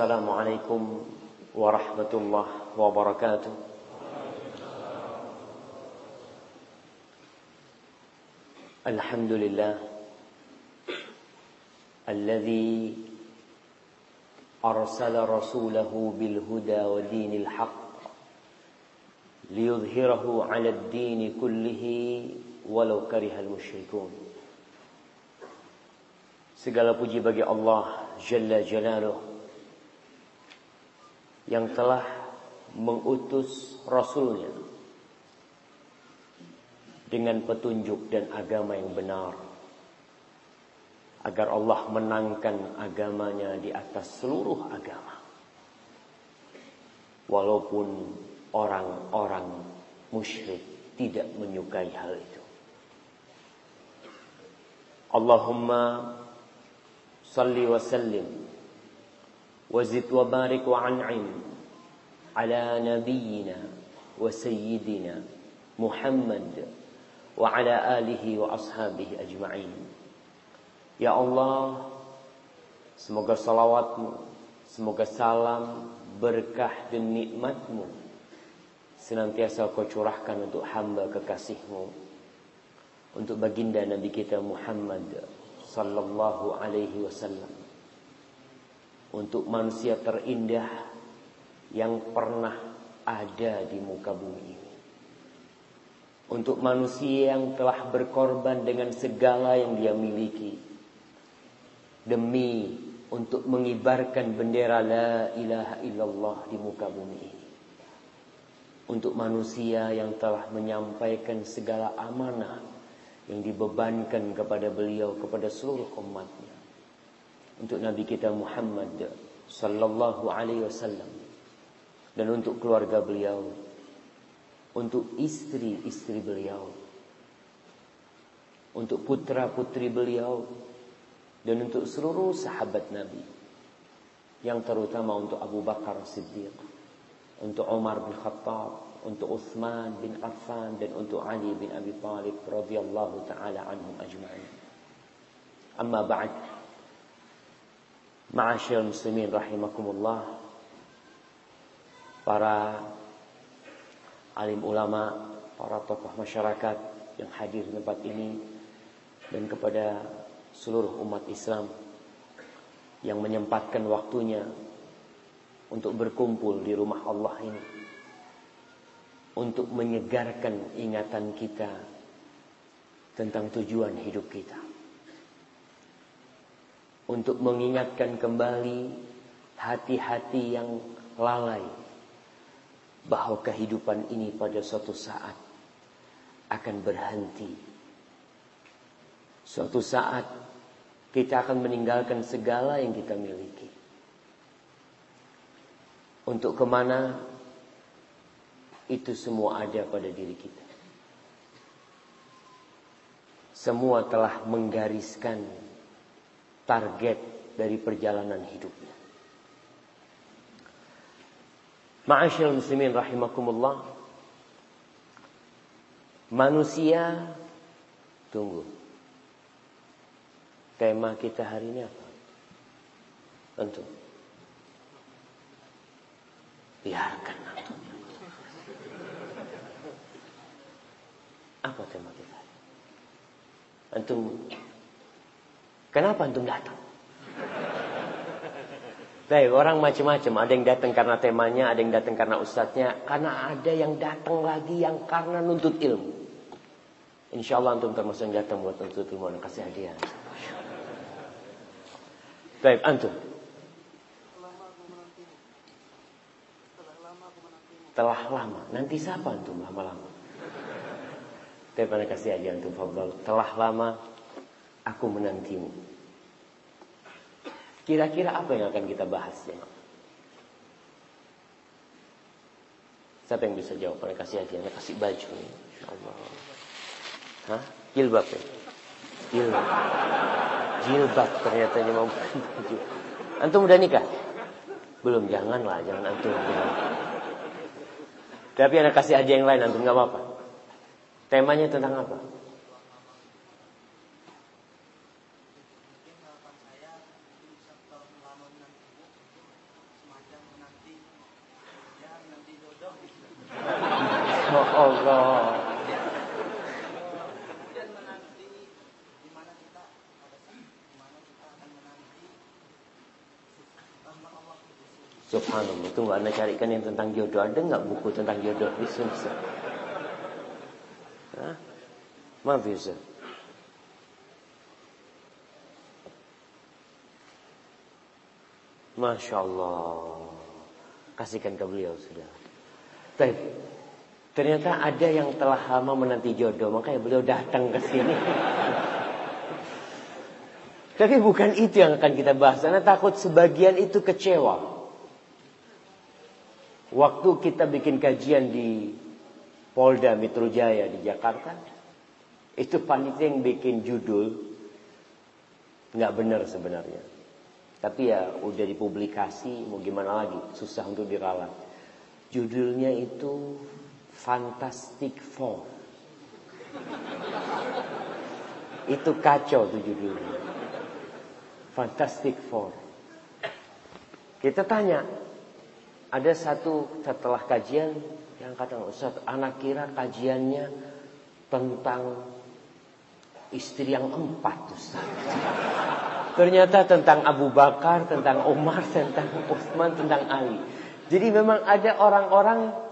السلام عليكم ورحمة الله وبركاته. الحمد لله الذي أرسل رسوله بالهدى ودين الحق ليظهره على الدين كله ولو كره المشركون. Segala puji bagi Allah Jalla Jalaluh. Yang telah mengutus Rasulnya dengan petunjuk dan agama yang benar. Agar Allah menangkan agamanya di atas seluruh agama. Walaupun orang-orang musyrik tidak menyukai hal itu. Allahumma salli wa sallim وزد وبارك وعنعم على نبينا وسيدنا محمد وعلى آله وأصحابه أجمعين Ya Allah Semoga salawatmu Semoga salam Berkah dan nikmatmu Senantiasa kau curahkan untuk hamba kekasihmu Untuk baginda Nabi kita Muhammad Sallallahu alaihi wasallam untuk manusia terindah yang pernah ada di muka bumi ini. Untuk manusia yang telah berkorban dengan segala yang dia miliki demi untuk mengibarkan bendera la ilaha illallah di muka bumi ini. Untuk manusia yang telah menyampaikan segala amanah yang dibebankan kepada beliau kepada seluruh umatnya untuk Nabi kita Muhammad sallallahu alaihi wasallam dan untuk keluarga beliau untuk istri-istri beliau untuk putra-putri beliau dan untuk seluruh sahabat Nabi yang terutama untuk Abu Bakar Siddiq untuk Umar bin Khattab untuk Uthman bin Affan dan untuk Ali bin Abi Talib radhiyallahu taala anhum ajma'in. Amma ba'd Ma'asyil muslimin rahimakumullah. Para alim ulama Para tokoh masyarakat yang hadir di tempat ini Dan kepada seluruh umat Islam Yang menyempatkan waktunya Untuk berkumpul di rumah Allah ini Untuk menyegarkan ingatan kita Tentang tujuan hidup kita untuk mengingatkan kembali hati-hati yang lalai bahwa kehidupan ini pada suatu saat akan berhenti. Suatu saat kita akan meninggalkan segala yang kita miliki. Untuk ke mana itu semua ada pada diri kita. Semua telah menggariskan target dari perjalanan hidupnya. Ma'asyil muslimin rahimakumullah. Manusia tunggu. Tema kita hari ini apa? Tentu. Biarkan antum. Apa tema kita? Antum Kenapa antum datang? Baik, orang macam-macam. Ada yang datang karena temanya, ada yang datang karena ustadznya. Karena ada yang datang lagi yang karena nuntut ilmu. Insya Allah antum termasuk yang datang buat nuntut ilmu dan kasih hadiah. Baik, antum. Telah lama. Nanti siapa antum lama-lama? Tapi pada kasih hadiah antum. Telah lama Aku menantimu. Kira-kira apa yang akan kita bahas ya? Siapa yang bisa jawab? Mereka kasih mereka kasih baju nih. Allah. Hah? Jilbab ya? Jilbab. Jilbab ternyata mau baju. Antum udah nikah? Belum, janganlah, jangan antum. Jangan. Tapi anak kasih aja yang lain, antum nggak apa-apa. Temanya tentang apa? Allah. Subhanallah, tunggu anda carikan yang tentang jodoh. Ada nggak buku tentang jodoh? Bisa, bisa. Maaf ya, Masya Allah. Kasihkan ke beliau sudah. Tapi ternyata ada yang telah lama menanti jodoh, makanya beliau datang ke sini. Tapi bukan itu yang akan kita bahas. Karena takut sebagian itu kecewa. Waktu kita bikin kajian di Polda Metro Jaya di Jakarta, itu panitia yang bikin judul nggak benar sebenarnya. Tapi ya udah dipublikasi, mau gimana lagi, susah untuk diralat. Judulnya itu Fantastic Four. itu kacau tuh judulnya. Fantastic Four. Kita tanya, ada satu setelah kajian yang kata Ustaz, anak kira kajiannya tentang istri yang empat Ustaz. Ternyata tentang Abu Bakar, tentang Umar, tentang Utsman, tentang Ali. Jadi memang ada orang-orang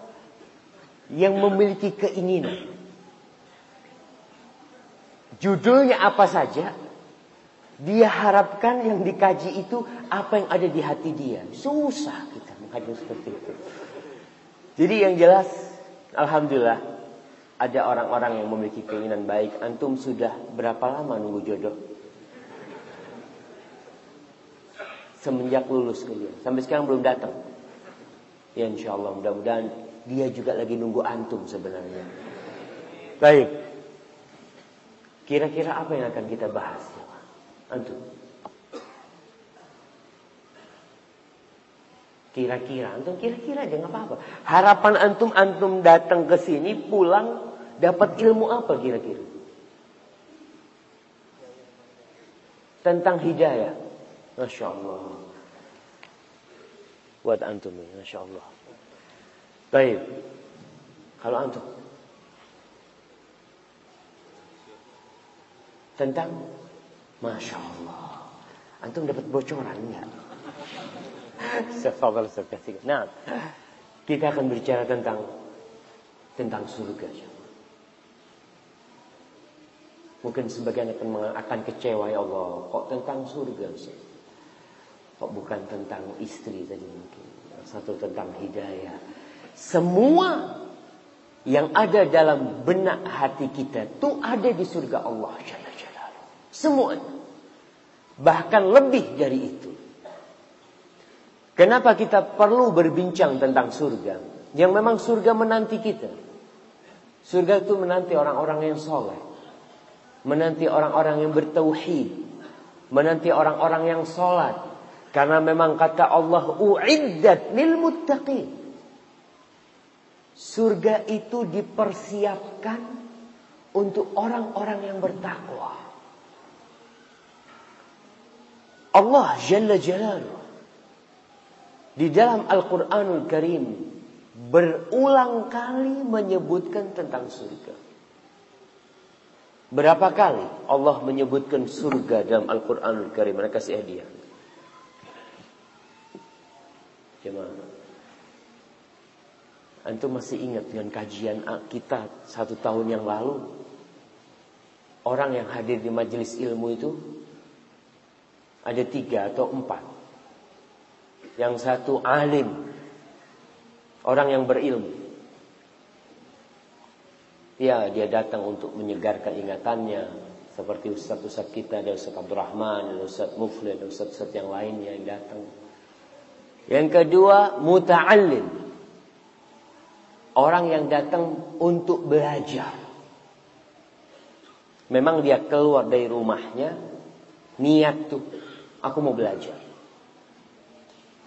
yang memiliki keinginan. Judulnya apa saja, dia harapkan yang dikaji itu apa yang ada di hati dia. Susah kita mengkaji seperti itu. Jadi yang jelas, Alhamdulillah, ada orang-orang yang memiliki keinginan baik. Antum sudah berapa lama nunggu jodoh? Semenjak lulus kuliah. Sampai sekarang belum datang. Ya insya Allah mudah-mudahan dia juga lagi nunggu antum sebenarnya. Baik. Kira-kira apa yang akan kita bahas? Antum. Kira-kira, antum kira-kira aja nggak apa-apa. Harapan antum antum datang ke sini pulang dapat ilmu apa kira-kira? Tentang hidayah. Masya Allah. Buat antum ini, Masya Allah. Baik. Kalau antum. Tentang Masya Allah. Antum dapat bocoran enggak? Sefawal kasih. Nah, kita akan berbicara tentang tentang surga. Mungkin sebagian akan akan kecewa ya Allah, kok tentang surga sih? Kok bukan tentang istri tadi mungkin? Satu tentang hidayah. Semua yang ada dalam benak hati kita itu ada di surga Allah Semuanya. Bahkan lebih dari itu. Kenapa kita perlu berbincang tentang surga? Yang memang surga menanti kita. Surga itu menanti orang-orang yang soleh. Menanti orang-orang yang bertauhid. Menanti orang-orang yang sholat. Karena memang kata Allah, U'iddat lil muttaqin. Surga itu dipersiapkan untuk orang-orang yang bertakwa. Allah Jalla Jalaluh di dalam Al-Quranul Karim berulang kali menyebutkan tentang surga. Berapa kali Allah menyebutkan surga dalam Al-Quranul Karim? Mereka kasih hadiah. Jemaah. Antum masih ingat dengan kajian kita satu tahun yang lalu? Orang yang hadir di majelis ilmu itu ada tiga atau empat. Yang satu alim, orang yang berilmu. Ya, dia datang untuk menyegarkan ingatannya. Seperti ustaz-ustaz kita, ada Ustaz Abdurrahman, ada Ustaz Mufli, ada Ustaz-Ustaz yang lainnya yang datang. Yang kedua, muta'allim. Orang yang datang untuk belajar. Memang dia keluar dari rumahnya, niat tuh Aku mau belajar.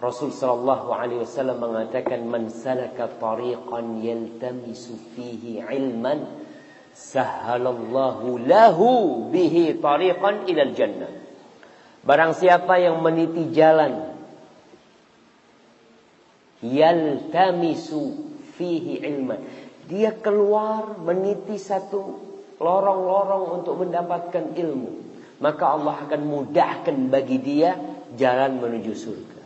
Rasul sallallahu alaihi wasallam mengatakan man salaka tariqan yaltamisu fihi ilman sahhalallahu lahu bihi tariqan ilal jannah. Barang siapa yang meniti jalan yaltamisu fihi ilman Dia keluar meniti satu lorong-lorong untuk mendapatkan ilmu. Maka Allah akan mudahkan bagi dia jalan menuju surga.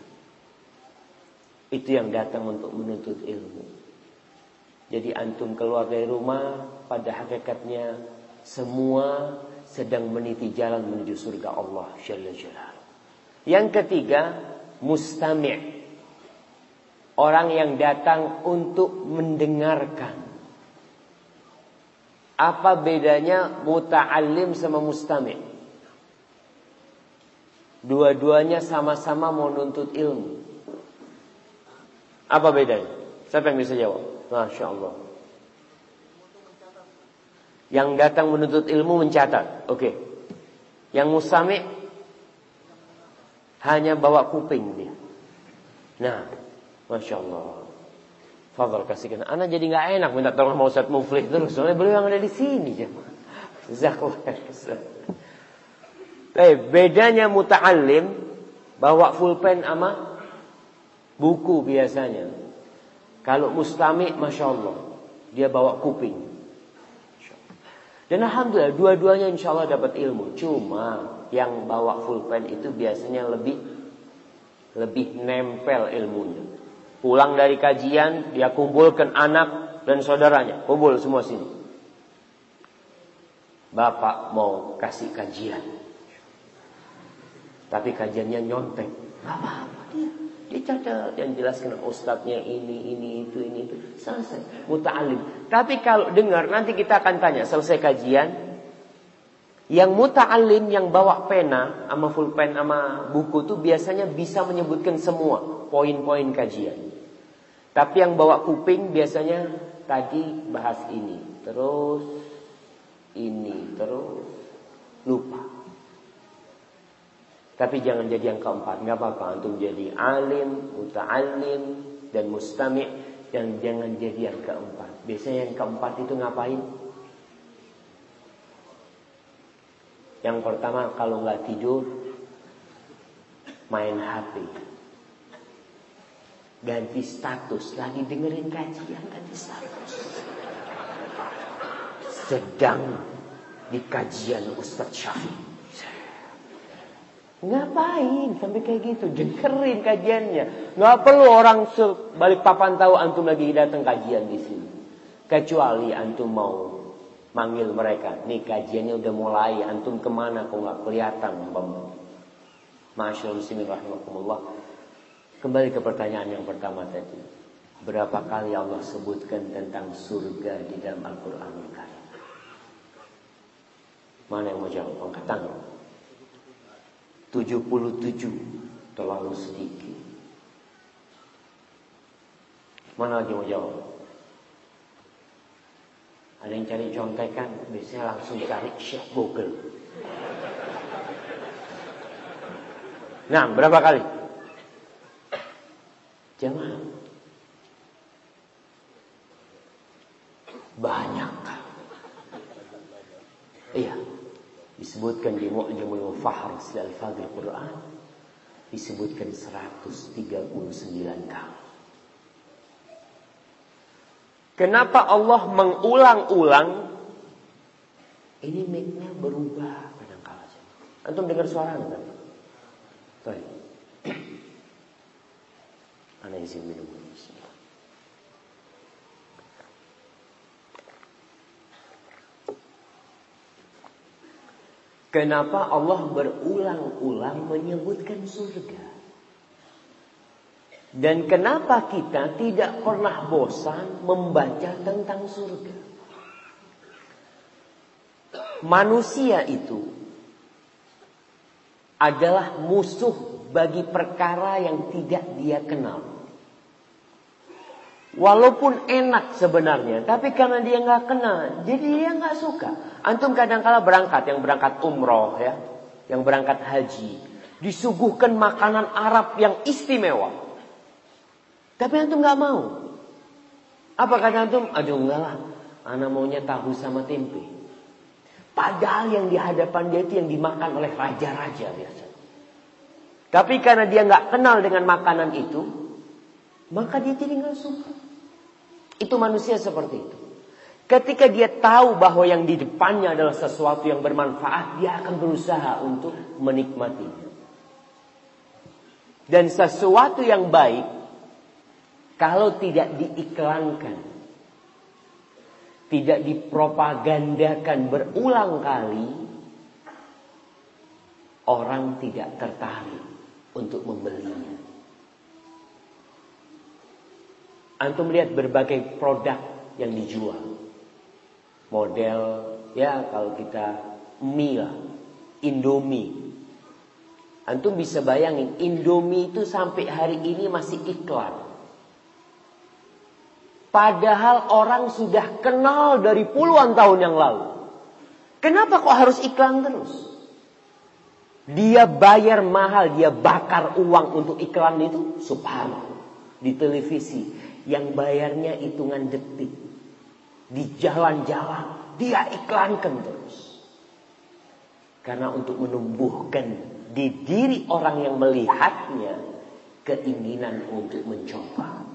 Itu yang datang untuk menuntut ilmu. Jadi antum keluar dari rumah pada hakikatnya semua sedang meniti jalan menuju surga Allah Jalla. Yang ketiga, mustami' Orang yang datang untuk mendengarkan. Apa bedanya muta'allim sama mustami'? Dua-duanya sama-sama mau nuntut ilmu. Apa bedanya? Siapa yang bisa jawab? Masya Allah. Yang datang menuntut ilmu mencatat. Oke. Okay. Yang mustami' hanya bawa kuping dia. Nah, Masya Allah. Fadal kasihkan. Anak jadi nggak enak minta tolong mau Ustaz Muflih terus. Soalnya beliau yang ada di sini. Tapi bedanya muta'alim bawa full pen ama buku biasanya. Kalau mustami, masya Allah, dia bawa kuping. Dan alhamdulillah dua-duanya insya Allah dapat ilmu. Cuma yang bawa full pen itu biasanya lebih lebih nempel ilmunya. Pulang dari kajian, dia kumpulkan anak dan saudaranya. Kumpul semua sini. Bapak mau kasih kajian. Tapi kajiannya nyontek. Apa-apa dia. Dia catat yang jelaskan ustadznya ini, ini, itu, ini, itu. Selesai. Muta'alim. Tapi kalau dengar, nanti kita akan tanya. Selesai kajian. Yang muta'alim yang bawa pena sama full pen sama buku itu biasanya bisa menyebutkan semua poin-poin kajian. Tapi yang bawa kuping biasanya tadi bahas ini, terus ini, terus lupa. Tapi jangan jadi yang keempat, nggak apa-apa. Antum jadi alim, muta'alim, dan mustami' dan jangan jadi yang keempat. Biasanya yang keempat itu ngapain? Yang pertama kalau nggak tidur main HP ganti status lagi dengerin kajian ganti status. Sedang di kajian Ustadz Syafi ngapain sampai kayak gitu? Dengerin kajiannya. Nggak perlu orang sebalik papan tahu antum lagi datang kajian di sini. Kecuali antum mau manggil mereka. Nih kajiannya udah mulai. Antum ke mana kok nggak kelihatan Masya Allah Kembali ke pertanyaan yang pertama tadi. Berapa kali Allah sebutkan tentang surga di dalam Al-Quran Mana yang mau jawab? Angkat tangan. 77 terlalu sedikit. Mana lagi mau jawab? Ada yang cari contekan, biasanya langsung cari Syekh Google. Nah, berapa kali? Jangan. Banyak. Iya. Disebutkan di Mu'jamul Mufahras Al-Fadhil Quran. Disebutkan 139 kali. Kenapa Allah mengulang-ulang? Ini mic-nya berubah kadang-kala. Antum dengar suara enggak? Baik. Minum. Kenapa Allah berulang-ulang menyebutkan surga? Dan kenapa kita tidak pernah bosan membaca tentang surga? Manusia itu adalah musuh bagi perkara yang tidak dia kenal. Walaupun enak sebenarnya, tapi karena dia nggak kenal, jadi dia nggak suka. Antum kadang-kala berangkat, yang berangkat umroh ya, yang berangkat haji, disuguhkan makanan Arab yang istimewa. Tapi antum nggak mau. Apa kata antum? Aduh enggak lah, anak maunya tahu sama tempe. Padahal yang di hadapan dia itu yang dimakan oleh raja-raja biasa. Tapi karena dia nggak kenal dengan makanan itu, maka dia jadi nggak suka. Itu manusia seperti itu. Ketika dia tahu bahwa yang di depannya adalah sesuatu yang bermanfaat, dia akan berusaha untuk menikmatinya. Dan sesuatu yang baik, kalau tidak diiklankan, tidak dipropagandakan berulang kali, orang tidak tertarik untuk membelinya. Antum melihat berbagai produk yang dijual model ya kalau kita mie lah, Indomie. Antum bisa bayangin Indomie itu sampai hari ini masih iklan. Padahal orang sudah kenal dari puluhan tahun yang lalu. Kenapa kok harus iklan terus? Dia bayar mahal, dia bakar uang untuk iklan itu, subhanallah. Di televisi, yang bayarnya hitungan detik. Di jalan-jalan dia iklankan terus. Karena untuk menumbuhkan di diri orang yang melihatnya keinginan untuk mencoba.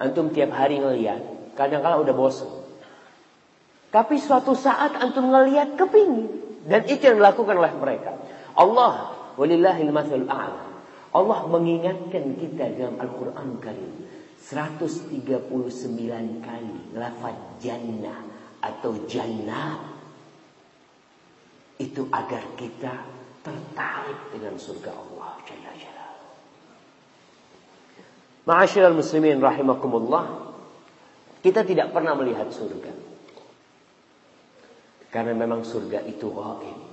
Antum tiap hari ngeliat, kadang-kala udah bosan. Tapi suatu saat antum ngeliat kepingin. Dan itu yang dilakukan oleh mereka. Allah, walillahil mathalul a'la. Allah mengingatkan kita dalam Al-Quran Karim 139 kali lafaz jannah atau jannah itu agar kita tertarik dengan surga Allah Jalla Jalla. Ma'asyiral muslimin rahimakumullah. Kita tidak pernah melihat surga. Karena memang surga itu gaib.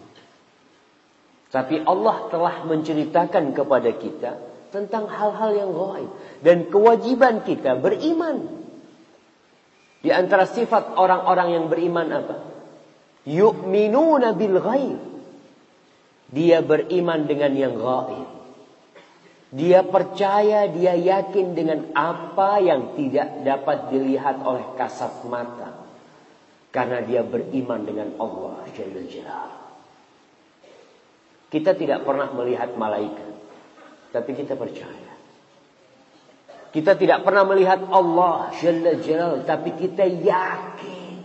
Tapi Allah telah menceritakan kepada kita tentang hal-hal yang gaib dan kewajiban kita beriman. Di antara sifat orang-orang yang beriman apa? Yu'minuna bil ghaib. Dia beriman dengan yang gaib. Dia percaya, dia yakin dengan apa yang tidak dapat dilihat oleh kasat mata. Karena dia beriman dengan Allah Jalla Jalal. Kita tidak pernah melihat malaikat. Tapi kita percaya. Kita tidak pernah melihat Allah Jalla Jalal. Tapi kita yakin.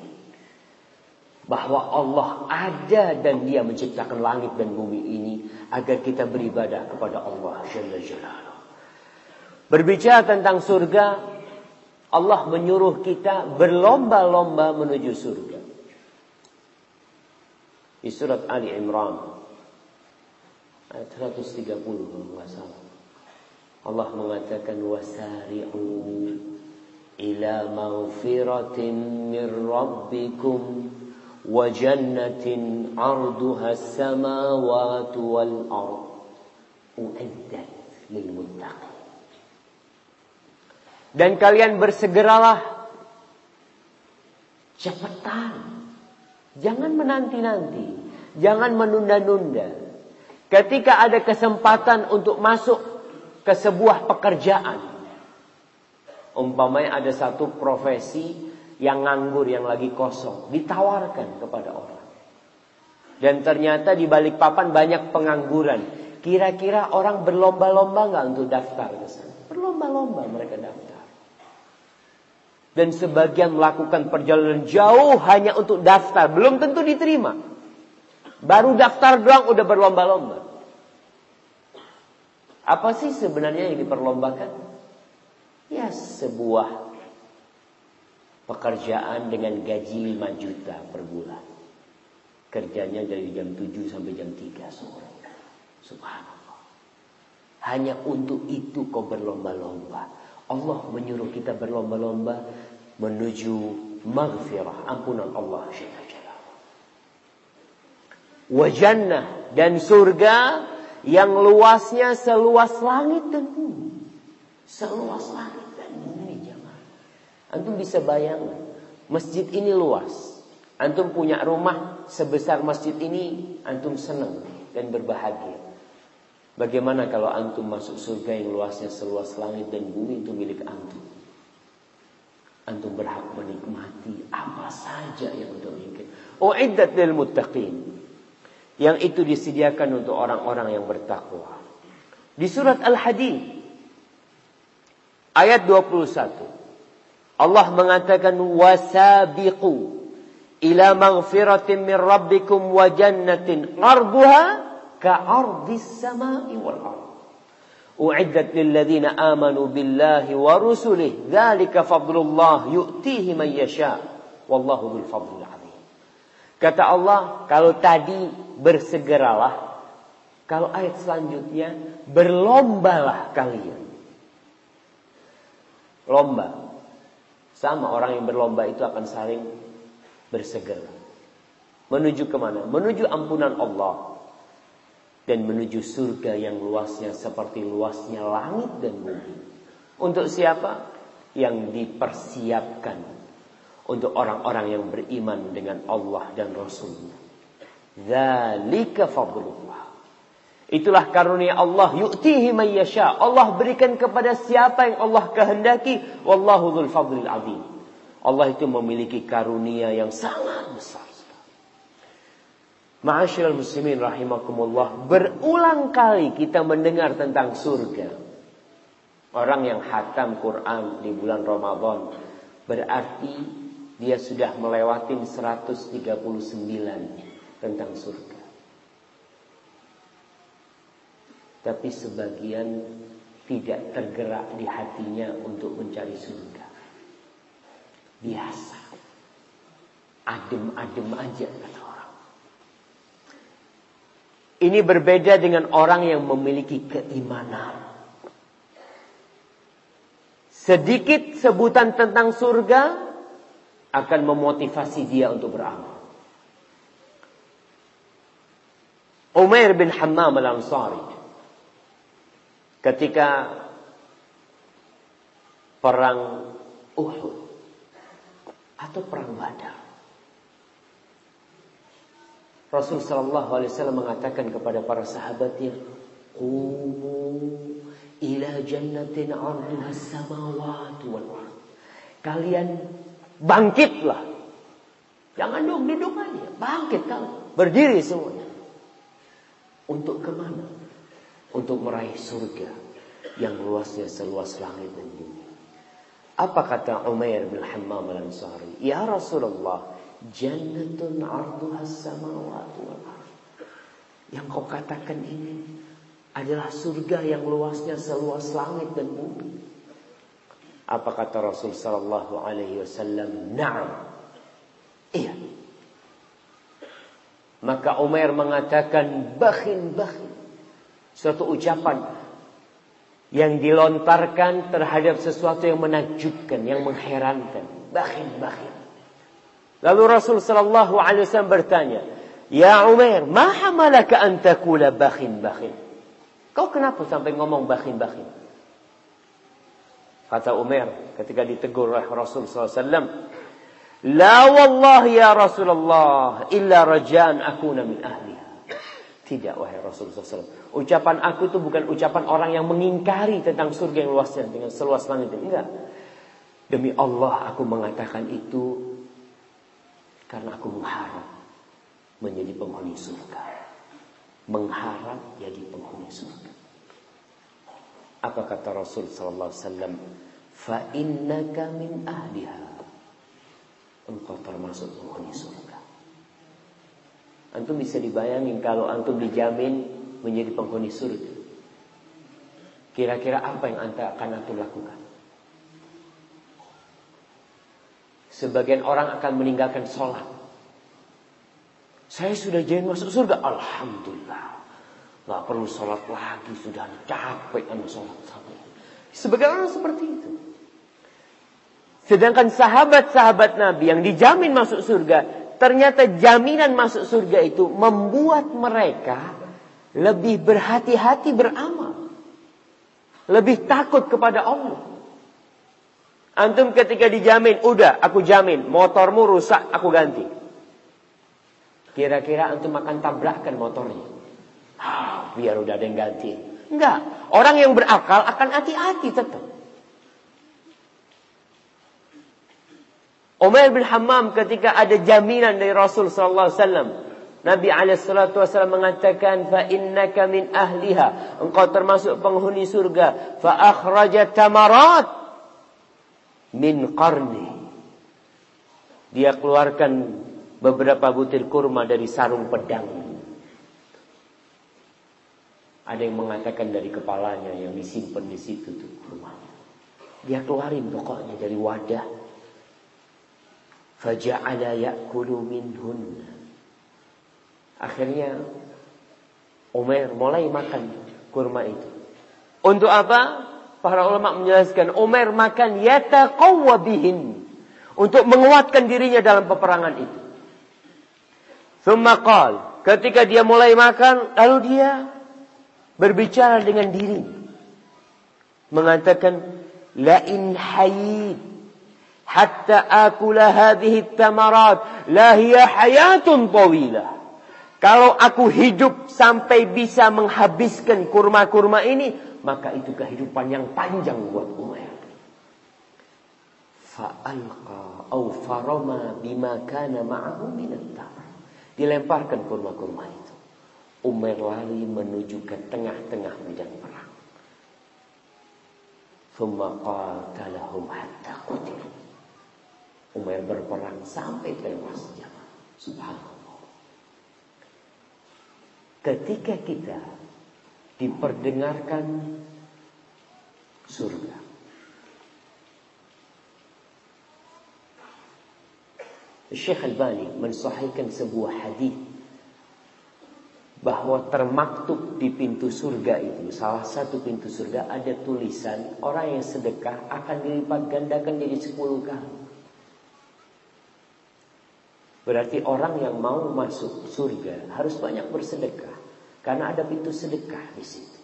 Bahwa Allah ada dan dia menciptakan langit dan bumi ini. Agar kita beribadah kepada Allah Jalla Jalal. Berbicara tentang surga. Allah menyuruh kita berlomba-lomba menuju surga. Di surat Ali Imran ayat 130 kalau nggak salah. Allah mengatakan wasari'u ila maghfiratin min rabbikum wa jannatin 'arduha as-samawati wal ard uiddat lil muttaqin. Dan kalian bersegeralah cepetan. Jangan menanti-nanti, jangan menunda-nunda. Ketika ada kesempatan untuk masuk ke sebuah pekerjaan. Umpamanya ada satu profesi yang nganggur, yang lagi kosong. Ditawarkan kepada orang. Dan ternyata di balik papan banyak pengangguran. Kira-kira orang berlomba-lomba nggak untuk daftar ke sana? Berlomba-lomba mereka daftar. Dan sebagian melakukan perjalanan jauh hanya untuk daftar. Belum tentu diterima. Baru daftar doang udah berlomba-lomba. Apa sih sebenarnya yang diperlombakan? Ya sebuah pekerjaan dengan gaji 5 juta per bulan. Kerjanya dari jam 7 sampai jam 3 sore. Subhanallah. Hanya untuk itu kau berlomba-lomba. Allah menyuruh kita berlomba-lomba menuju maghfirah, ampunan Allah wajannah dan surga yang luasnya seluas langit dan bumi. Seluas langit dan bumi. Antum bisa bayangkan masjid ini luas. Antum punya rumah sebesar masjid ini, antum senang dan berbahagia. Bagaimana kalau antum masuk surga yang luasnya seluas langit dan bumi itu milik antum? Antum berhak menikmati apa saja yang antum inginkan. Uiddat lil muttaqin. Yang itu disediakan untuk orang-orang yang bertakwa. Di surat Al-Hadid ayat 21. Allah mengatakan wasabiqu ila maghfiratin min rabbikum wa jannatin arduha ka'ardis samai wal ard. U'iddat lil ladzina amanu billahi wa rusulihi dzalika fadlullah yu'tihi man yasha wallahu dzul fadlil. Kata Allah, kalau tadi bersegeralah, kalau ayat selanjutnya berlombalah kalian. Lomba. Sama orang yang berlomba itu akan saling bersegera. Menuju ke mana? Menuju ampunan Allah. Dan menuju surga yang luasnya seperti luasnya langit dan bumi. Untuk siapa? Yang dipersiapkan. Untuk orang-orang yang beriman dengan Allah dan Rasulnya. Zalika fadlullah. Itulah karunia Allah yu'tihi man yasha. Allah berikan kepada siapa yang Allah kehendaki. Wallahu dzul fadlil azim. Allah itu memiliki karunia yang sangat besar. Ma'asyiral muslimin rahimakumullah, berulang kali kita mendengar tentang surga. Orang yang hatam Quran di bulan Ramadan berarti dia sudah melewati 139 tentang surga. Tapi sebagian tidak tergerak di hatinya untuk mencari surga. Biasa. Adem-adem aja kata orang. Ini berbeda dengan orang yang memiliki keimanan. Sedikit sebutan tentang surga akan memotivasi dia untuk beramal. Umair bin Hammam al-Ansari ketika perang Uhud atau perang Badar. Rasul sallallahu alaihi wasallam mengatakan kepada para sahabatnya, "Qumu ila jannatin 'arduha samawati wal ard." Kalian bangkitlah. Jangan duduk duduk aja, bangkit kalian. Berdiri semuanya. Untuk ke mana? untuk meraih surga yang luasnya seluas langit dan bumi. Apa kata Umair bin Hammam al-Ansari? Ya Rasulullah, jannatun arduha samawati wal Yang kau katakan ini adalah surga yang luasnya seluas langit dan bumi. Apa kata Rasul sallallahu alaihi wasallam? Na'am. Iya. Maka Umar mengatakan bakhin bakhin. Suatu ucapan yang dilontarkan terhadap sesuatu yang menakjubkan, yang mengherankan. Bakhil, bakhil. Lalu Rasul sallallahu alaihi wasallam bertanya, "Ya Umar, ma hamalaka an takula bakhil?" Kau kenapa sampai ngomong bakhil, bakhil? Kata Umar ketika ditegur oleh Rasul sallallahu alaihi wasallam, "La wallahi ya Rasulullah illa rajaan akuna min ahliha." Tidak wahai Rasulullah SAW. Ucapan aku itu bukan ucapan orang yang mengingkari tentang surga yang luasnya dengan seluas langit. Enggak. Demi Allah aku mengatakan itu karena aku mengharap menjadi penghuni surga. Mengharap jadi penghuni surga. Apa kata Rasul sallallahu alaihi wasallam? Fa innaka min ahliha. Engkau termasuk penghuni surga. Antum bisa dibayangin kalau antum dijamin menjadi penghuni surga. Kira-kira apa yang anda akan antum lakukan? Sebagian orang akan meninggalkan sholat. Saya sudah jadi masuk surga. Alhamdulillah. Gak perlu sholat lagi. Sudah capek sama sholat. Sebagian orang seperti itu. Sedangkan sahabat-sahabat Nabi yang dijamin masuk surga ternyata jaminan masuk surga itu membuat mereka lebih berhati-hati beramal. Lebih takut kepada Allah. Antum ketika dijamin, udah aku jamin, motormu rusak, aku ganti. Kira-kira antum akan tabrakkan motornya. Ah, biar udah ada yang ganti. Enggak. Orang yang berakal akan hati-hati tetap. Umar bin Hammam ketika ada jaminan dari Rasul sallallahu alaihi wasallam Nabi alaihissalatu wasallam mengatakan fa innaka min ahliha engkau termasuk penghuni surga fa akhrajat tamarat min qarni. Dia keluarkan beberapa butir kurma dari sarung pedang. Ada yang mengatakan dari kepalanya yang disimpan di situ tuh kurma. Dia keluarin pokoknya dari wadah. Faja'ala ya'kulu minhun. Akhirnya Umar mulai makan kurma itu. Untuk apa? Para ulama menjelaskan Umar makan yataqawwa bihin untuk menguatkan dirinya dalam peperangan itu. Thumma qal, ketika dia mulai makan lalu dia berbicara dengan diri mengatakan la in hatta akula hadhihi tamarat la hiya hayatun tawilah kalau aku hidup sampai bisa menghabiskan kurma-kurma ini, maka itu kehidupan yang panjang buat Umair. Fa'alqa au farama bima kana ma'ahu Dilemparkan kurma-kurma itu. Umar lari menuju ke tengah-tengah medan perang. Thumma qatalahum hatta qutilu. Umar berperang sampai tewas jamaah. Subhanallah. Ketika kita diperdengarkan surga. Syekh Al-Bani mensahihkan sebuah hadis bahwa termaktub di pintu surga itu salah satu pintu surga ada tulisan orang yang sedekah akan dilipat gandakan jadi 10 kali. Berarti orang yang mau masuk surga harus banyak bersedekah. Karena ada pintu sedekah di situ.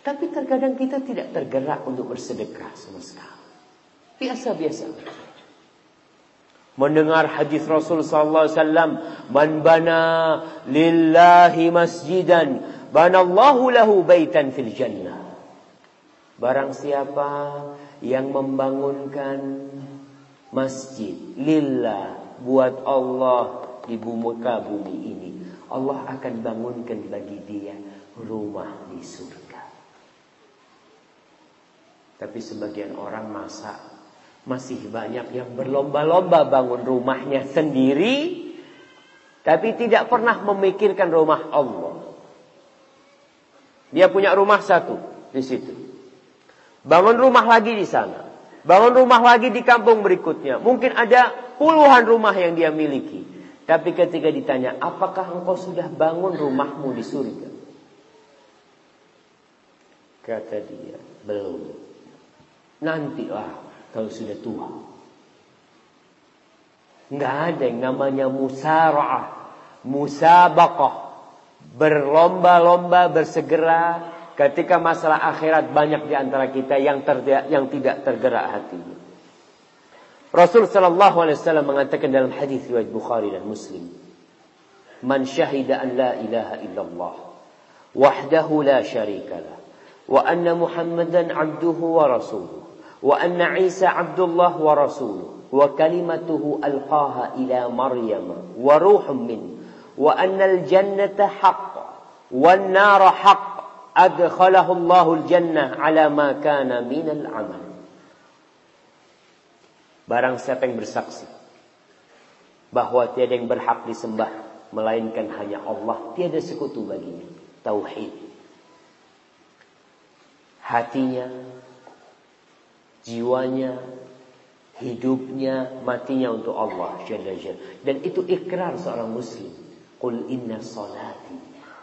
Tapi terkadang kita tidak tergerak untuk bersedekah sama sekali. Biasa-biasa Mendengar hadis Rasul sallallahu alaihi wasallam, "Man bana lillahi masjidan, banallahu lahu baitan fil jannah." Barang siapa yang membangunkan masjid lillah buat Allah di muka bumi ini. Allah akan bangunkan bagi dia rumah di surga. Tapi sebagian orang masa masih banyak yang berlomba-lomba bangun rumahnya sendiri tapi tidak pernah memikirkan rumah Allah. Dia punya rumah satu di situ. Bangun rumah lagi di sana. Bangun rumah lagi di kampung berikutnya. Mungkin ada puluhan rumah yang dia miliki. Tapi ketika ditanya, apakah engkau sudah bangun rumahmu di surga? Kata dia, belum. Nantilah kalau sudah tua. Nggak ada yang namanya musara'ah, musabaqah. Berlomba-lomba, bersegera Ketika masalah akhirat banyak di antara kita yang ter, yang tidak tergerak hatinya. Rasul sallallahu alaihi wasallam mengatakan dalam hadis riwayat Bukhari dan Muslim, "Man syahida an la ilaha illallah wahdahu la syarika lah wa anna Muhammadan 'abduhu wa rasuluhu wa anna Isa 'abdullah wa rasuluhu wa kalimatuhu alqaha ila Maryam wa ruhun min wa anna al-jannata haqq wan nara haqq adkhalahu Allahul jannah ala ma kana minal amal. Barang siapa yang bersaksi bahwa tiada yang berhak disembah melainkan hanya Allah, tiada sekutu baginya. Tauhid. Hatinya, jiwanya, hidupnya, matinya untuk Allah. Dan itu ikrar seorang muslim. Qul inna salati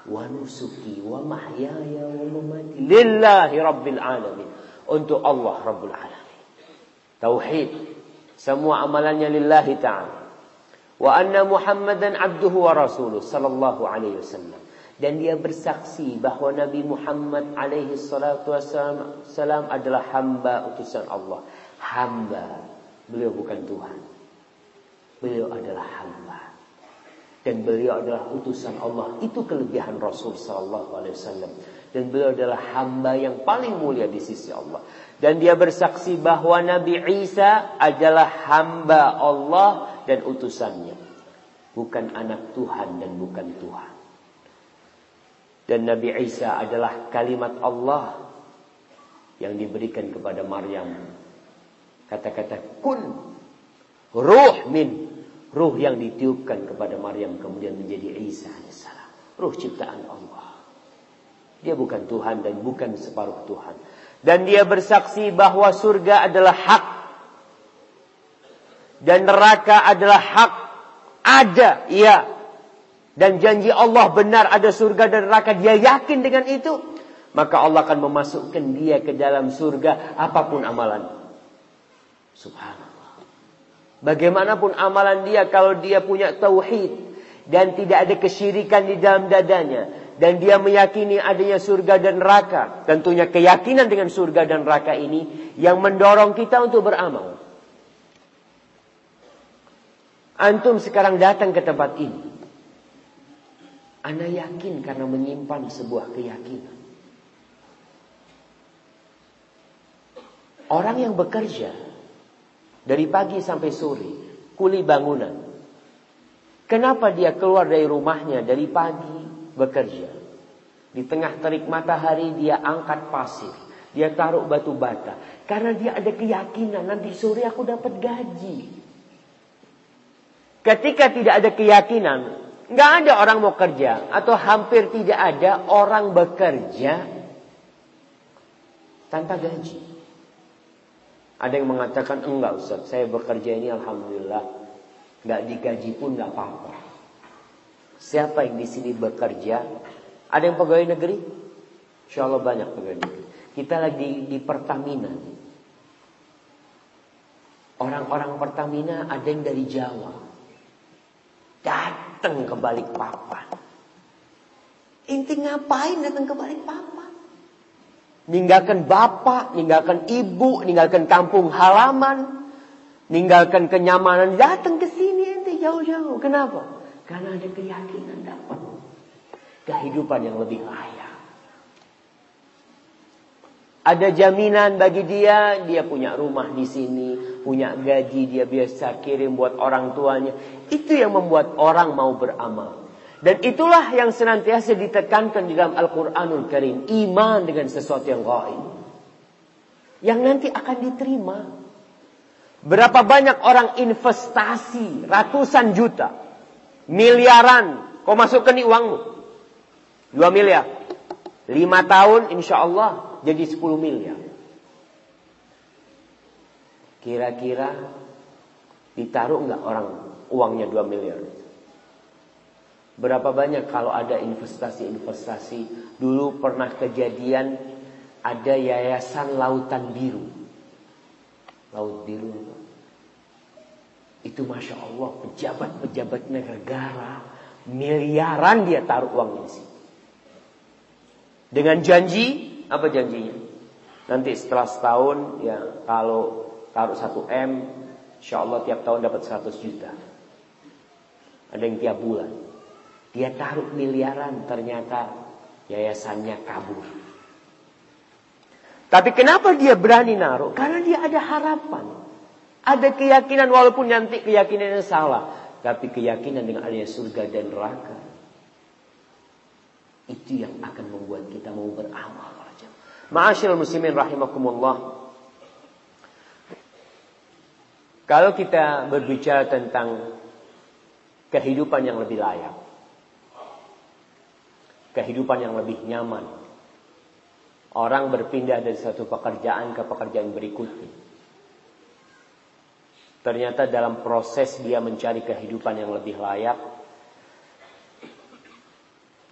wa nusuki wa mahyaya wa mamati lillahi rabbil alamin. Untuk Allah rabbul alamin. Tauhid. Semua amalannya lillahi taala. Wa anna muhammadan abduhu wa rasuluh sallallahu alaihi wasallam. Dan dia bersaksi bahwa Nabi Muhammad alaihi salatu wasallam adalah hamba utusan Allah. Hamba. Beliau bukan Tuhan. Beliau adalah hamba dan beliau adalah utusan Allah. Itu kelebihan Rasul sallallahu alaihi wasallam. Dan beliau adalah hamba yang paling mulia di sisi Allah. Dan dia bersaksi bahwa Nabi Isa adalah hamba Allah dan utusannya. Bukan anak Tuhan dan bukan Tuhan. Dan Nabi Isa adalah kalimat Allah yang diberikan kepada Maryam Kata-kata kun. Ruh min. Ruh yang ditiupkan kepada Maryam kemudian menjadi Isa alaihissalam. Ruh ciptaan Allah. Dia bukan Tuhan dan bukan separuh Tuhan. Dan dia bersaksi bahwa surga adalah hak. Dan neraka adalah hak. Ada, iya. Dan janji Allah benar ada surga dan neraka. Dia yakin dengan itu. Maka Allah akan memasukkan dia ke dalam surga apa pun amalan. Subhanallah. Bagaimanapun amalan dia kalau dia punya tauhid. Dan tidak ada kesyirikan di dalam dadanya dan dia meyakini adanya surga dan neraka. Tentunya keyakinan dengan surga dan neraka ini yang mendorong kita untuk beramal. Antum sekarang datang ke tempat ini. Anda yakin karena menyimpan sebuah keyakinan. Orang yang bekerja dari pagi sampai sore, kuli bangunan. Kenapa dia keluar dari rumahnya dari pagi bekerja. Di tengah terik matahari dia angkat pasir. Dia taruh batu bata. Karena dia ada keyakinan nanti sore aku dapat gaji. Ketika tidak ada keyakinan, nggak ada orang mau kerja atau hampir tidak ada orang bekerja tanpa gaji. Ada yang mengatakan enggak Ustaz, saya bekerja ini alhamdulillah nggak digaji pun nggak apa-apa. Siapa yang di sini bekerja? Ada yang pegawai negeri? Insya Allah banyak pegawai negeri. Kita lagi di Pertamina. Orang-orang Pertamina ada yang dari Jawa. Datang ke balik papan. Inti ngapain datang ke balik papan? Ninggalkan bapak, ninggalkan ibu, ninggalkan kampung halaman, ninggalkan kenyamanan, datang ke sini ente jauh-jauh. Kenapa? Karena ada keyakinan dapat kehidupan yang lebih layak. Ada jaminan bagi dia, dia punya rumah di sini, punya gaji, dia biasa kirim buat orang tuanya. Itu yang membuat orang mau beramal. Dan itulah yang senantiasa ditekankan di dalam Al-Quranul Karim. Iman dengan sesuatu yang gaib. Yang nanti akan diterima. Berapa banyak orang investasi ratusan juta miliaran kau masukkan di uangmu. Dua miliar. Lima tahun insya Allah jadi sepuluh miliar. Kira-kira ditaruh nggak orang uangnya dua miliar? Berapa banyak kalau ada investasi-investasi Dulu pernah kejadian Ada yayasan lautan biru Laut biru itu Masya Allah pejabat-pejabat negara miliaran dia taruh uangnya di sini. Dengan janji, apa janjinya? Nanti setelah setahun ya kalau taruh 1 M, Insya Allah tiap tahun dapat 100 juta. Ada yang tiap bulan. Dia taruh miliaran ternyata yayasannya kabur. Tapi kenapa dia berani naruh? Karena dia ada harapan. Ada keyakinan walaupun nanti keyakinannya salah. Tapi keyakinan dengan adanya surga dan neraka. Itu yang akan membuat kita mau beramal. Ma'asyil muslimin rahimakumullah. Kalau kita berbicara tentang kehidupan yang lebih layak. Kehidupan yang lebih nyaman. Orang berpindah dari satu pekerjaan ke pekerjaan berikutnya. Ternyata dalam proses dia mencari kehidupan yang lebih layak.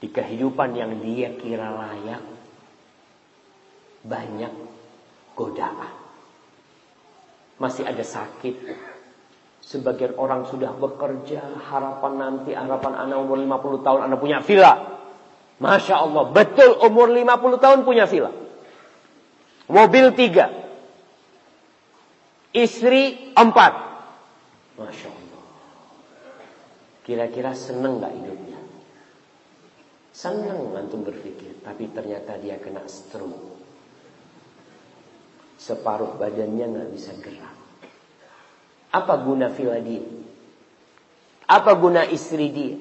Di kehidupan yang dia kira layak. Banyak godaan. Masih ada sakit. Sebagian orang sudah bekerja. Harapan nanti, harapan anak umur 50 tahun anak punya villa. Masya Allah. Betul umur 50 tahun punya villa. Mobil tiga. Istri empat. Masya Allah. Kira-kira seneng gak hidupnya? Seneng antum berpikir. Tapi ternyata dia kena stroke. Separuh badannya gak bisa gerak. Apa guna villa dia? Apa guna istri dia?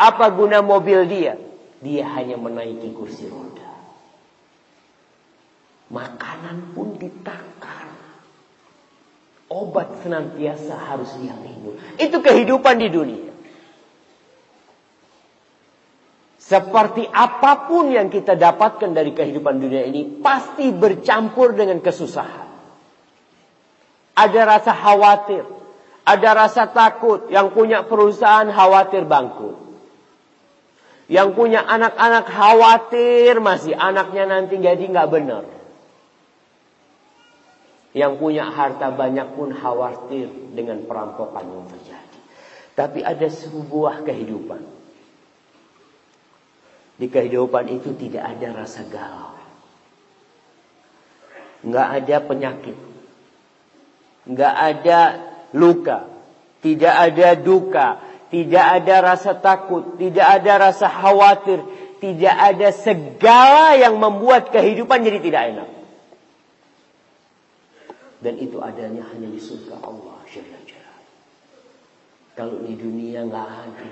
Apa guna mobil dia? Dia hanya menaiki kursi roda. Makanan pun ditakar. Obat senantiasa harus dia minum. Itu kehidupan di dunia. Seperti apa pun yang kita dapatkan dari kehidupan dunia ini pasti bercampur dengan kesusahan. Ada rasa khawatir, ada rasa takut. Yang punya perusahaan khawatir bangkrut. Yang punya anak-anak khawatir masih anaknya nanti jadi nggak benar. Yang punya harta banyak pun khawatir dengan perampokan yang terjadi. Tapi ada sebuah kehidupan. Di kehidupan itu tidak ada rasa galau. Nggak ada penyakit. Nggak ada luka. Tidak ada duka. Tidak ada rasa takut. Tidak ada rasa khawatir. Tidak ada segala yang membuat kehidupan jadi tidak enak. Dan itu adanya hanya di surga Allah. Kalau di dunia nggak ada.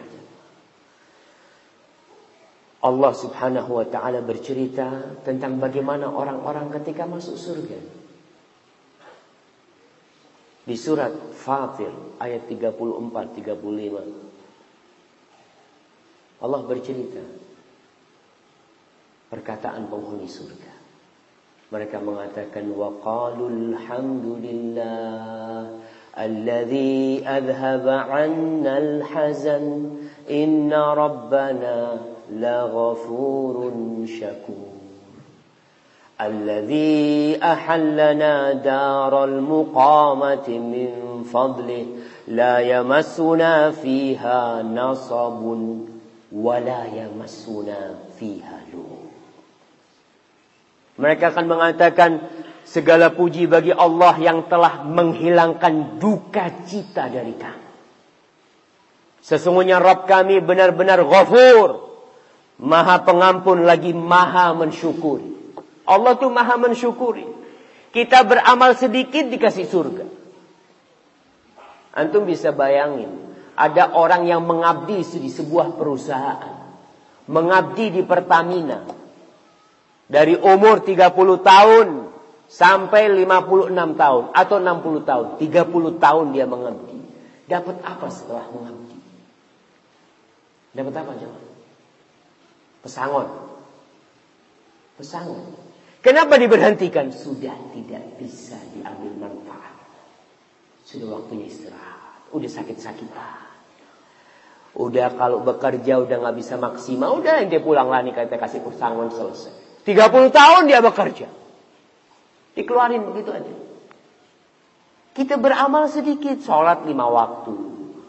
Allah subhanahu wa ta'ala bercerita tentang bagaimana orang-orang ketika masuk surga. Di surat Fatir ayat 34-35. Allah bercerita perkataan penghuni surga. Mereka mengatakan waqalul hamdulillah alladhi adhhaba 'anna al-hazan inna rabbana laghafurun syakur الذي أحلنا دار المقامة من فضله لا يمسنا فيها نصب ولا يمسنا فيها لغوب Mereka akan mengatakan segala puji bagi Allah yang telah menghilangkan duka cita dari kami. Sesungguhnya Rabb kami benar-benar ghafur. Maha pengampun lagi maha mensyukuri. Allah tuh maha mensyukuri. Kita beramal sedikit dikasih surga. Antum bisa bayangin. Ada orang yang mengabdi di sebuah perusahaan. Mengabdi di Pertamina dari umur 30 tahun sampai 56 tahun atau 60 tahun. 30 tahun dia mengabdi. Dapat apa setelah mengabdi? Dapat apa jemaah? Pesangon. Pesangon. Kenapa diberhentikan? Sudah tidak bisa diambil manfaat. Sudah waktunya istirahat. Udah sakit-sakitan. Udah kalau bekerja udah nggak bisa maksimal, udah dia pulang lah nih kita kasih pesangon selesai. 30 tahun dia bekerja. Dikeluarin begitu aja. Kita beramal sedikit, sholat lima waktu.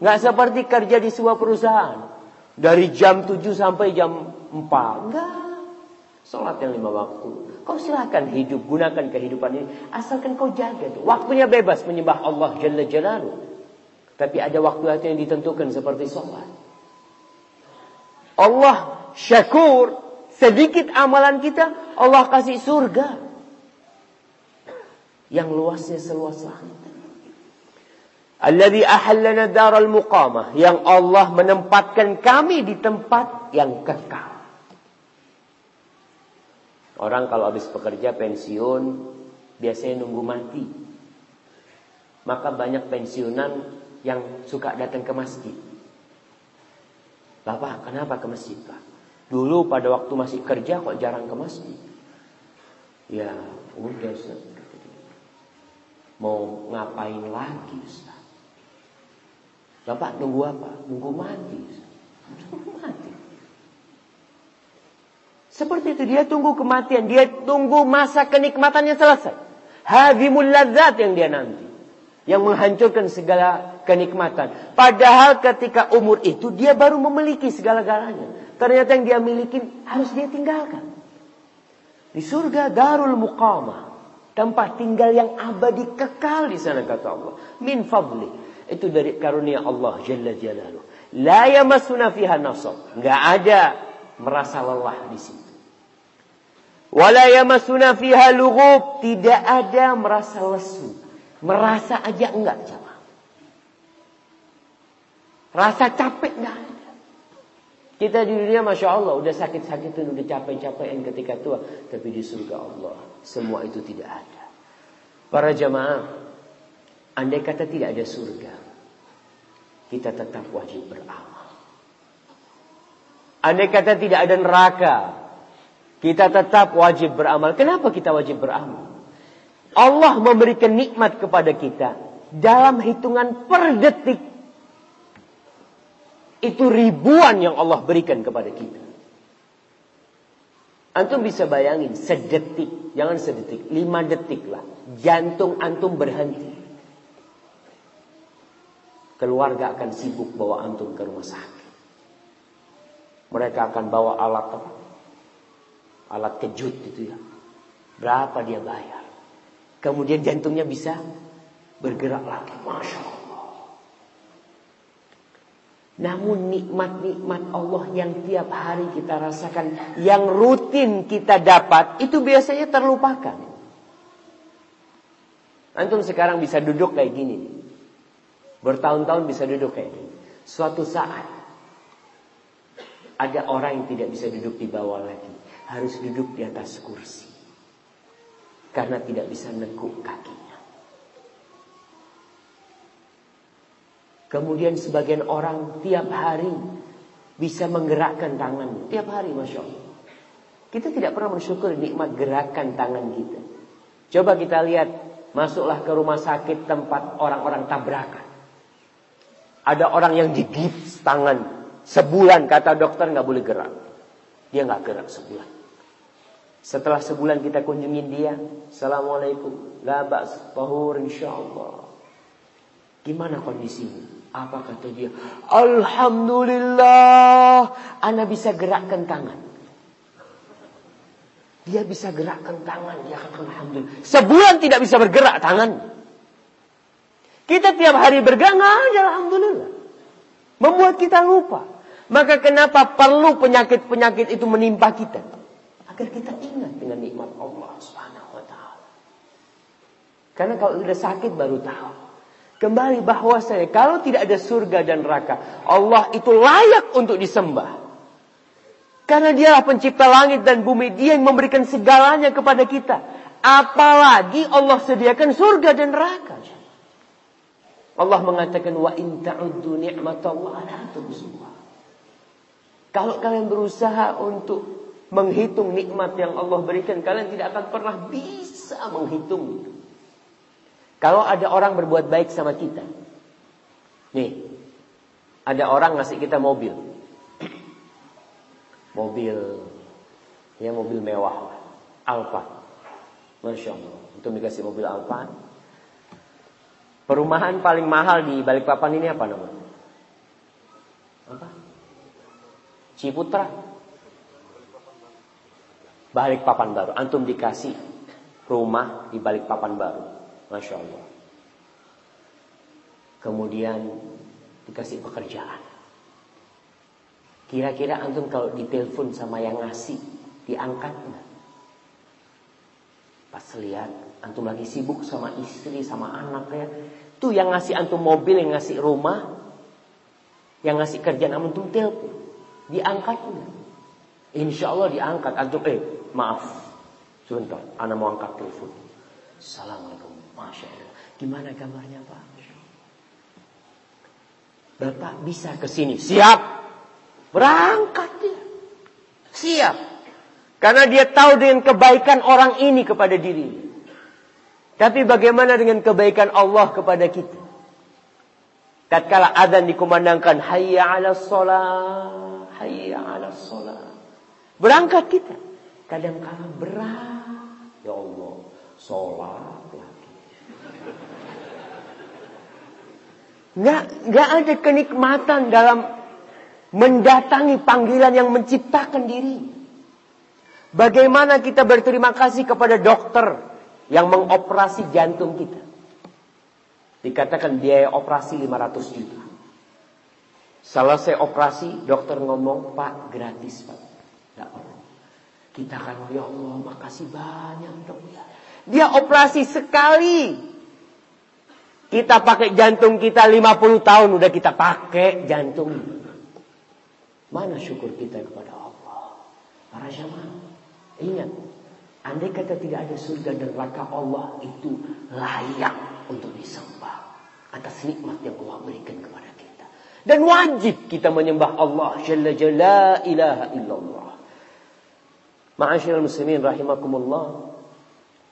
Nggak seperti kerja di sebuah perusahaan. Dari jam 7 sampai jam 4. Enggak. Sholat yang lima waktu. Kau silahkan hidup, gunakan kehidupan ini. Asalkan kau jaga. Tuh. Waktunya bebas menyembah Allah Jalla Jalaluh. Tapi ada waktu yang ditentukan seperti sholat. Allah syakur Sedikit amalan kita, Allah kasih surga. Yang luasnya seluas langit. Alladhi ahallana daral muqamah. Yang Allah menempatkan kami di tempat yang kekal. Orang kalau habis bekerja pensiun, biasanya nunggu mati. Maka banyak pensiunan yang suka datang ke masjid. Bapak, kenapa ke masjid, Pak? Dulu pada waktu masih kerja kok jarang ke masjid. Ya udah Ustaz. Mau ngapain lagi Ustaz? Bapak nunggu apa? Nunggu mati Ustaz. Nunggu mati. Seperti itu dia tunggu kematian, dia tunggu masa kenikmatannya selesai. Hadimul ladzat yang dia nanti. Yang menghancurkan segala kenikmatan. Padahal ketika umur itu dia baru memiliki segala-galanya. Ternyata yang dia miliki harus dia tinggalkan. Di surga darul muqamah. Tempat tinggal yang abadi kekal di sana kata Allah. Min fadli. Itu dari karunia Allah Jalla Jalaluh. La yamassuna fiha nasab. Enggak ada merasa lelah di situ. Wala yamassuna fiha lughub. Tidak ada merasa lesu. Merasa aja enggak jamaah. Rasa capek enggak ada. Kita di dunia Masya Allah udah sakit-sakitan, udah capek-capekin ketika tua. Tapi di surga Allah semua itu tidak ada. Para jamaah, Andai kata tidak ada surga, kita tetap wajib beramal. Andai kata tidak ada neraka, kita tetap wajib beramal. Kenapa kita wajib beramal? Allah memberikan nikmat kepada kita dalam hitungan per detik. Itu ribuan yang Allah berikan kepada kita. Antum bisa bayangin sedetik, jangan sedetik, lima detik lah. Jantung antum berhenti keluarga akan sibuk bawa antum ke rumah sakit. Mereka akan bawa alat? Alat kejut itu ya. Berapa dia bayar? Kemudian jantungnya bisa bergerak lagi. Masya Allah. Namun nikmat-nikmat Allah yang tiap hari kita rasakan, yang rutin kita dapat, itu biasanya terlupakan. Antum sekarang bisa duduk kayak gini. Bertahun-tahun bisa duduk kayak gini. Suatu saat ada orang yang tidak bisa duduk di bawah lagi, harus duduk di atas kursi. Karena tidak bisa nekuk kakinya. Kemudian sebagian orang tiap hari bisa menggerakkan tangan. Tiap hari Masya Allah. Kita tidak pernah bersyukur nikmat gerakan tangan kita. Coba kita lihat. Masuklah ke rumah sakit tempat orang-orang tabrakan. Ada orang yang digips tangan. Sebulan kata dokter nggak boleh gerak. Dia nggak gerak sebulan. Setelah sebulan kita kunjungin dia. Assalamualaikum. Labas. Tahur insyaAllah. Gimana kondisinya? Apa kata dia? Alhamdulillah. Ana bisa gerakkan tangan. Dia bisa gerakkan tangan. Dia kata Alhamdulillah. Sebulan tidak bisa bergerak tangan. Kita tiap hari bergerak aja Alhamdulillah. Membuat kita lupa. Maka kenapa perlu penyakit-penyakit itu menimpa kita? Agar kita ingat dengan nikmat Allah subhanahu wa ta'ala. Karena kalau sudah sakit baru tahu. Kembali bahwa saya kalau tidak ada surga dan neraka, Allah itu layak untuk disembah. Karena dialah pencipta langit dan bumi, dia yang memberikan segalanya kepada kita. Apalagi Allah sediakan surga dan neraka. Allah mengatakan wa in ta'uddu ni'matallahi la. Kalau kalian berusaha untuk menghitung nikmat yang Allah berikan, kalian tidak akan pernah bisa menghitung itu. Kalau ada orang berbuat baik sama kita. Nih, ada orang ngasih kita mobil. Mobil ya mobil mewah. Alfa. Masya Allah. Untuk dikasih mobil Alfa, Perumahan paling mahal di Balikpapan ini apa namanya? Apa? Ciputra. Balikpapan baru. Antum dikasih rumah di Balikpapan baru. Masya Allah. Kemudian dikasih pekerjaan. Kira-kira antum kalau ditelepon sama yang ngasih, diangkat enggak? Pas lihat antum lagi sibuk sama istri, sama anak ya. Tuh yang ngasih antum mobil, yang ngasih rumah, yang ngasih kerjaan antum telepon. Diangkat enggak? Insya Allah diangkat. Antum eh maaf. Sebentar, anak mau angkat telepon. Assalamualaikum. Masya Allah. Gimana kabarnya Pak? Bapak bisa ke sini. Siap. Berangkat dia. Siap. Karena dia tahu dengan kebaikan orang ini kepada dirinya. Tapi bagaimana dengan kebaikan Allah kepada kita? Tatkala azan dikumandangkan, hayya 'ala shalah, hayya 'ala shalah. Berangkat kita. Kadang kala berat. Ya Allah, sholat lagi. Nggak, nggak ada kenikmatan dalam mendatangi panggilan yang menciptakan diri. Bagaimana kita berterima kasih kepada dokter yang mengoperasi jantung kita. Dikatakan biaya operasi 500 juta. Selesai operasi, dokter ngomong, Pak gratis Pak. Kita kan, ya Allah makasih banyak dok ya. Dia operasi sekali. Kita pakai jantung kita 50 tahun udah kita pakai jantung. Mana syukur kita kepada Allah? Para jamaah. Ingat, andai kata tidak ada surga dan neraka Allah itu layak untuk disembah. atas nikmat yang Allah berikan kepada kita. Dan wajib kita menyembah Allah Jalla Jalla ilaha illallah. Ma'asyiral muslimin rahimakumullah.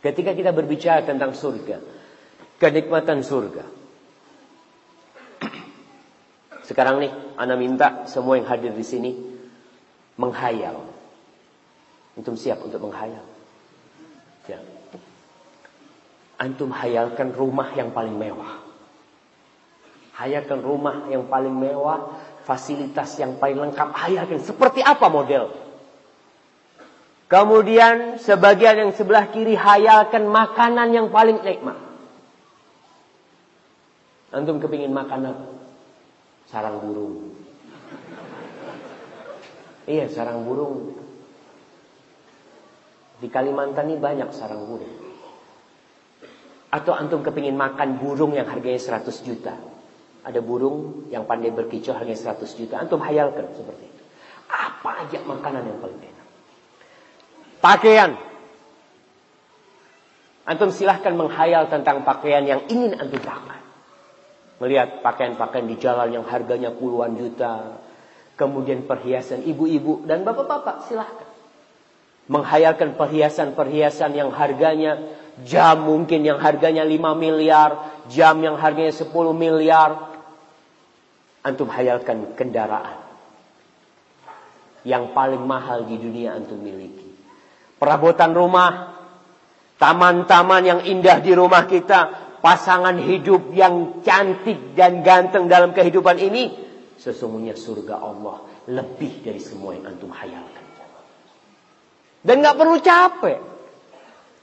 Ketika kita berbicara tentang surga, kenikmatan surga. Sekarang nih, Ana minta semua yang hadir di sini menghayal. Antum siap untuk menghayal? Ya. Antum hayalkan rumah yang paling mewah. Hayalkan rumah yang paling mewah, fasilitas yang paling lengkap. Hayalkan seperti apa model? Kemudian sebagian yang sebelah kiri hayalkan makanan yang paling nikmat. Antum kepingin makan apa? Sarang burung. Iya, sarang burung. Di Kalimantan ini banyak sarang burung. Atau antum kepingin makan burung yang harganya 100 juta. Ada burung yang pandai berkicau harganya 100 juta. Antum hayalkan seperti itu. Apa aja makanan yang paling enak? Pakaian. Antum silahkan menghayal tentang pakaian yang ingin antum pakai. Melihat pakaian-pakaian di jalan yang harganya puluhan juta. Kemudian perhiasan ibu-ibu dan bapak-bapak silahkan. Menghayalkan perhiasan-perhiasan yang harganya jam mungkin yang harganya 5 miliar. Jam yang harganya 10 miliar. Antum hayalkan kendaraan. Yang paling mahal di dunia antum miliki perabotan rumah, taman-taman yang indah di rumah kita, pasangan hidup yang cantik dan ganteng dalam kehidupan ini, sesungguhnya surga Allah lebih dari semua yang antum hayalkan. Dan nggak perlu capek.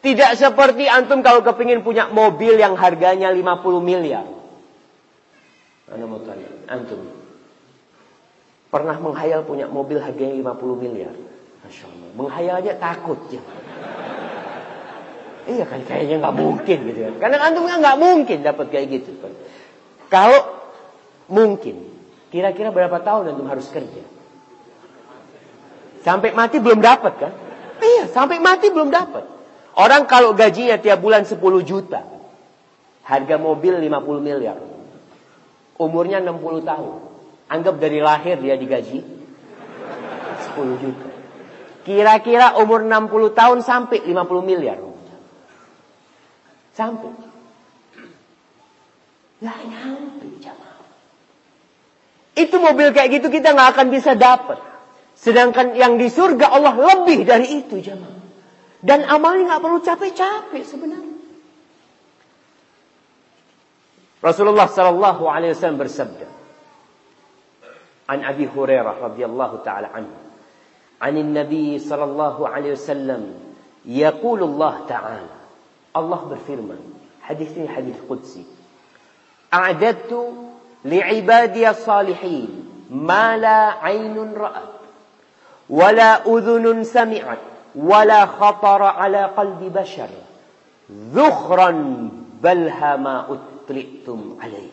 Tidak seperti antum kalau kepingin punya mobil yang harganya 50 miliar. Anda mau tanya, antum pernah menghayal punya mobil harganya 50 miliar? Masya Allah. Menghayal aja takut ya. Iya kan kayaknya nggak mungkin gitu kan. Karena antum kan nggak mungkin dapat kayak gitu kan. Kalau mungkin, kira-kira berapa tahun antum harus kerja? Sampai mati belum dapat kan? Iya, sampai mati belum dapat. Orang kalau gajinya tiap bulan 10 juta, harga mobil 50 miliar. Umurnya 60 tahun. Anggap dari lahir dia digaji 10 juta. Kira-kira umur 60 tahun sampai 50 miliar. Sampai. Nggak nyampe jamaah. Itu mobil kayak gitu kita nggak akan bisa dapat. Sedangkan yang di surga Allah lebih dari itu jamaah. Dan amalnya nggak perlu capek-capek sebenarnya. Rasulullah Sallallahu Alaihi Wasallam bersabda, An Abi Hurairah radhiyallahu taala anhu, عن النبي صلى الله عليه وسلم يقول الله تعالى. الله برفرمان حديثني حديث قدسي. أعددت لعبادي الصالحين ما لا عين رأت ولا أذن سمعت ولا خطر على قلب بشر. ذخرا بل ما أطلئتم عليه.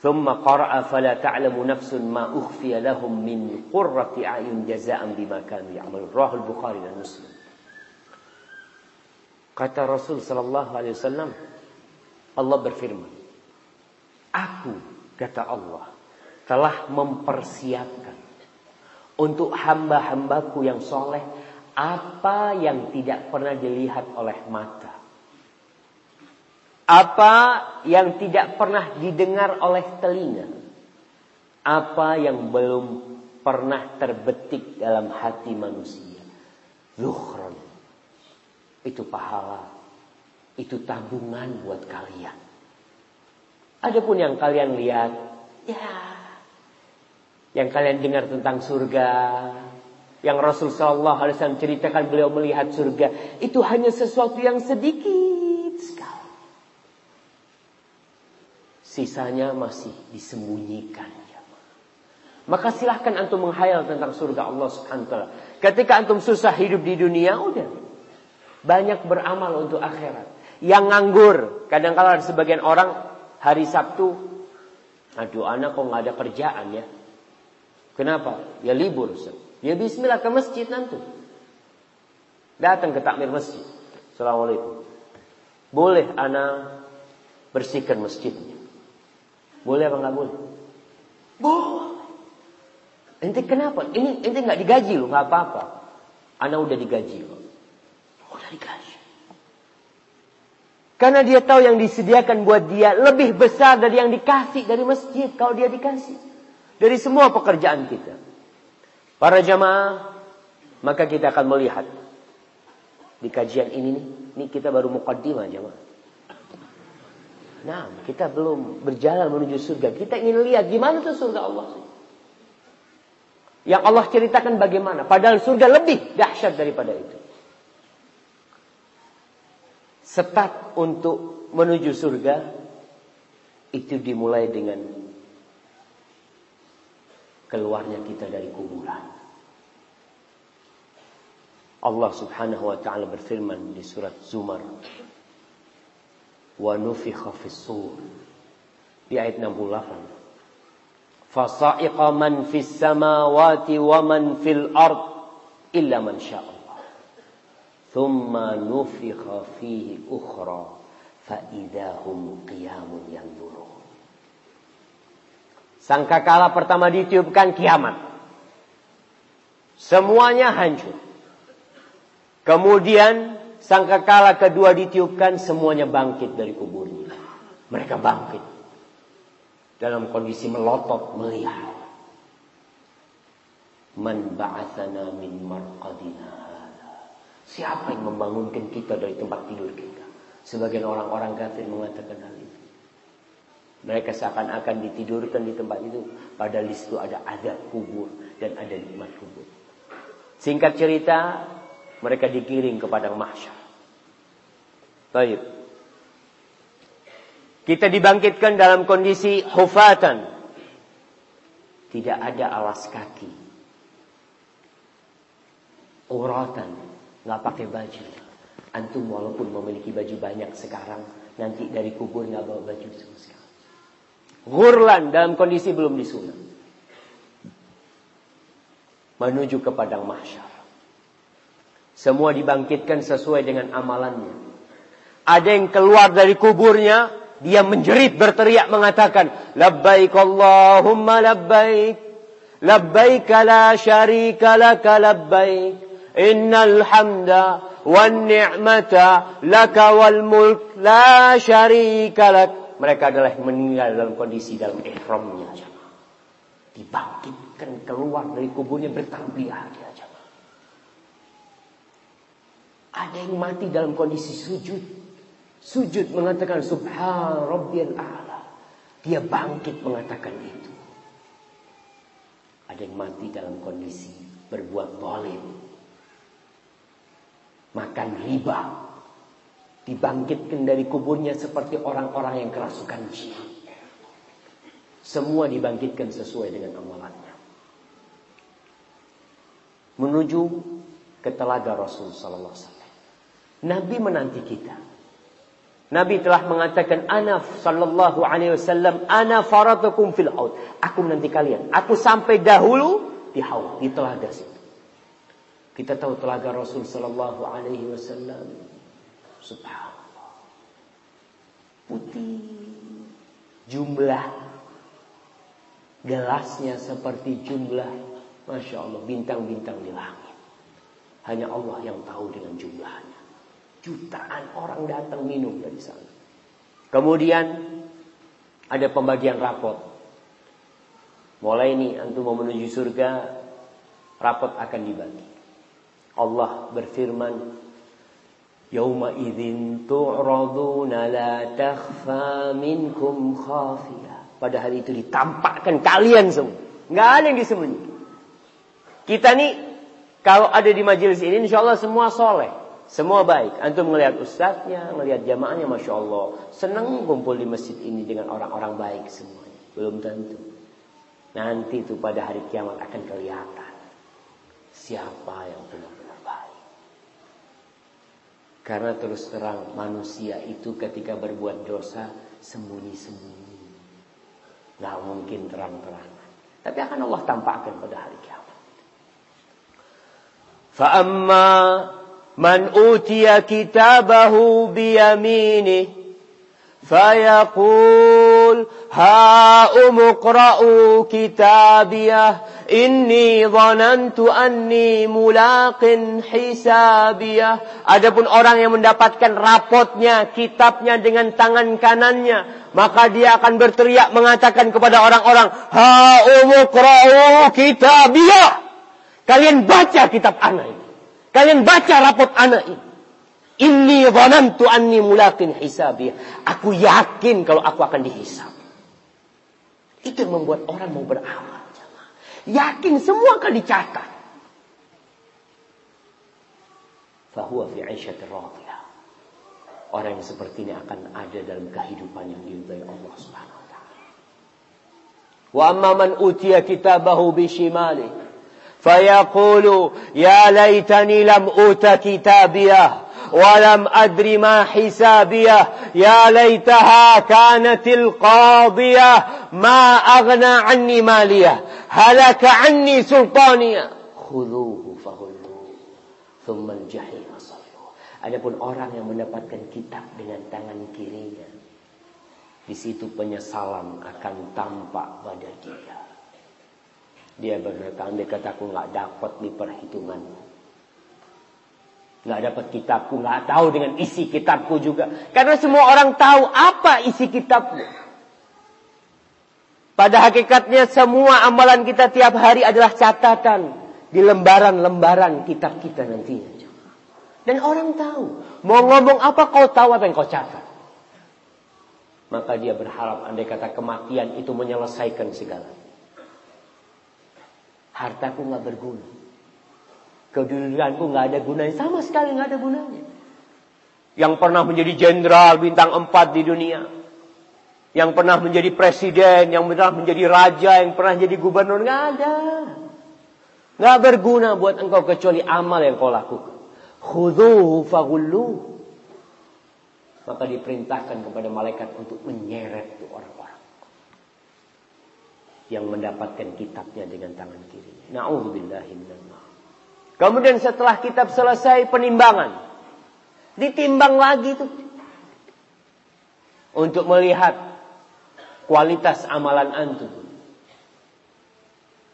ثم قرأ فلا تعلم نفس ما أخفي لهم من قرة أعين جزاء بما كانوا يعملون رواه البخاري dan Muslim Kata Rasul sallallahu alaihi wasallam Allah berfirman Aku kata Allah telah mempersiapkan untuk hamba-hambaku yang soleh apa yang tidak pernah dilihat oleh mata apa yang tidak pernah didengar oleh telinga. Apa yang belum pernah terbetik dalam hati manusia. Zuhran. Itu pahala. Itu tabungan buat kalian. Adapun yang kalian lihat, ya. Yang kalian dengar tentang surga, yang Rasul Shallallahu Alaihi Wasallam ceritakan beliau melihat surga, itu hanya sesuatu yang sedikit sekali. Sisanya masih disembunyikan. Maka silahkan antum menghayal tentang surga Allah wa Ketika antum susah hidup di dunia, udah. Banyak beramal untuk akhirat. Yang nganggur, kadang kala ada sebagian orang hari Sabtu, aduh anak kok nggak ada kerjaan ya. Kenapa? Ya libur. Ya bismillah ke masjid nanti. Datang ke takmir masjid. Assalamualaikum. Boleh anak bersihkan masjidnya. Boleh apa nggak boleh? Boleh. Ente kenapa? Ini ente nggak digaji loh, nggak apa-apa. Anak udah digaji loh. Udah digaji. Karena dia tahu yang disediakan buat dia lebih besar dari yang dikasih dari masjid. Kalau dia dikasih. Dari semua pekerjaan kita. Para jamaah, maka kita akan melihat. Di kajian ini nih, ini kita baru mukaddimah jamaah. Nah, kita belum berjalan menuju surga. Kita ingin lihat gimana tuh surga Allah. Yang Allah ceritakan bagaimana. Padahal surga lebih dahsyat daripada itu. Setat untuk menuju surga itu dimulai dengan keluarnya kita dari kuburan. Allah Subhanahu wa taala berfirman di surat Zumar wa nufikha fis sur di ayat 68 Fasa'iqa man fis samawati wa man fil ard illa man Allah. Thumma nufikha fihi ukhra fa idahum qiyamun yanzurun. Sangkakala pertama ditiupkan kiamat. Semuanya hancur. Kemudian sangkakala kedua ditiupkan semuanya bangkit dari kuburnya. Mereka bangkit. Dalam kondisi melotot melihat. Man ba'athana min marqadina siapa yang membangunkan kita dari tempat tidur kita? Sebagian orang-orang kafir mengatakan hal itu. Mereka seakan-akan ditidurkan di tempat itu. Padahal di situ ada adab kubur dan ada nikmat kubur. Singkat cerita mereka digiring ke padang mahsyar baik kita dibangkitkan dalam kondisi hufatan. Tidak ada alas kaki. Uratan. Nggak pakai baju. Antum walaupun memiliki baju banyak sekarang. Nanti dari kubur nggak bawa baju sama sekali. Gurlan dalam kondisi belum disunat. Menuju ke padang mahsyar. Semua dibangkitkan sesuai dengan amalannya. Ada yang keluar dari kuburnya dia menjerit berteriak mengatakan, Labbaik Allahumma labbaik. Labbaik la syarika laka labbaik. Innal hamda wan ni'mata laka wal mulk la syarika lak. Mereka adalah meninggal dalam kondisi dalam ihramnya. Dibangkitkan keluar dari kuburnya bertalbiyah. Ada yang mati dalam kondisi sujud. Sujud mengatakan subhan rabbiyal a'la. Dia bangkit mengatakan itu. Ada yang mati dalam kondisi berbuat zalim. Makan riba. Dibangkitkan dari kuburnya seperti orang-orang yang kerasukan jin. Semua dibangkitkan sesuai dengan amalannya. Menuju ke telaga Rasul sallallahu alaihi wasallam. Nabi menanti kita. Nabi telah mengatakan ana sallallahu alaihi wasallam ana faratukum fil haud. Aku menanti kalian. Aku sampai dahulu di haud, di telaga situ. Kita tahu telaga Rasul sallallahu alaihi wasallam. Subhanallah. Putih. Jumlah gelasnya seperti jumlah Masya Allah bintang-bintang di langit. Hanya Allah yang tahu dengan jumlahnya. Jutaan orang datang minum dari sana. Kemudian ada pembagian rapot. Mulai ini antum mau menuju surga, rapot akan dibagi. Allah berfirman, Yauma idzin tu'raduna la takhfa minkum khafiyah. Pada hari itu ditampakkan kalian semua. Enggak ada yang disembunyikan. Kita nih kalau ada di majelis ini insya Allah semua soleh. Semua baik. Antum melihat ustaznya, melihat jamaahnya, masya Allah. Senang kumpul di masjid ini dengan orang-orang baik semuanya. Belum tentu. Nanti itu pada hari kiamat akan kelihatan siapa yang benar-benar baik. Karena terus terang manusia itu ketika berbuat dosa sembunyi-sembunyi. Gak mungkin terang-terangan. Tapi akan Allah tampakkan pada hari kiamat. Fa'amma من أوتي كتابه بيمينه فيقول هاؤم اقرأوا كتابيه إني ظننت أني ملاق حسابيه Adapun orang yang mendapatkan rapotnya, kitabnya dengan tangan kanannya, maka dia akan berteriak mengatakan kepada orang-orang, Ha'umukra'u kitabiyah. Kalian baca kitab anak ini. Kalian baca rapot anak ini. Inni dhanantu anni mulaqin hisabi. Aku yakin kalau aku akan dihisab. Itu yang membuat orang mau beramal. Yakin semua akan dicatat. Fahuwa fi. Orang yang seperti ini akan ada dalam kehidupan yang diridhai Allah Subhanahu wa taala. Wa amma man utiya kitabahu bishimali fayaqulu ya laitani lam uta kitabiyah ولم أدر ما حسابيه يا ليتها كانت القاضية ما أغنى عني مالية هلك عني سلطانية خذوه فغلوه ثم الجحيم صلوه Adapun orang yang mendapatkan kitab dengan tangan kirinya, di situ penyesalan akan tampak pada dia. Dia berkata, andai kataku nggak dapat di perhitunganmu, Nggak dapat kitabku, nggak tahu dengan isi kitabku juga. Karena semua orang tahu apa isi kitabku. Pada hakikatnya semua amalan kita tiap hari adalah catatan di lembaran-lembaran kitab kita nantinya. Dan orang tahu. Mau ngomong apa kau tahu apa yang kau catat. Maka dia berharap andai kata kematian itu menyelesaikan segala. Hartaku nggak berguna. Kedudukanku nggak ada gunanya, sama sekali nggak ada gunanya. Yang pernah menjadi jenderal bintang empat di dunia, yang pernah menjadi presiden, yang pernah menjadi raja, yang pernah jadi gubernur nggak ada, nggak berguna buat engkau kecuali amal yang kau lakukan. Khuduhu fagullu. Maka diperintahkan kepada malaikat untuk menyeret tuh orang-orang yang mendapatkan kitabnya dengan tangan kiri. Nauzubillahi Kemudian setelah kitab selesai penimbangan. Ditimbang lagi tuh. Untuk melihat kualitas amalan antum.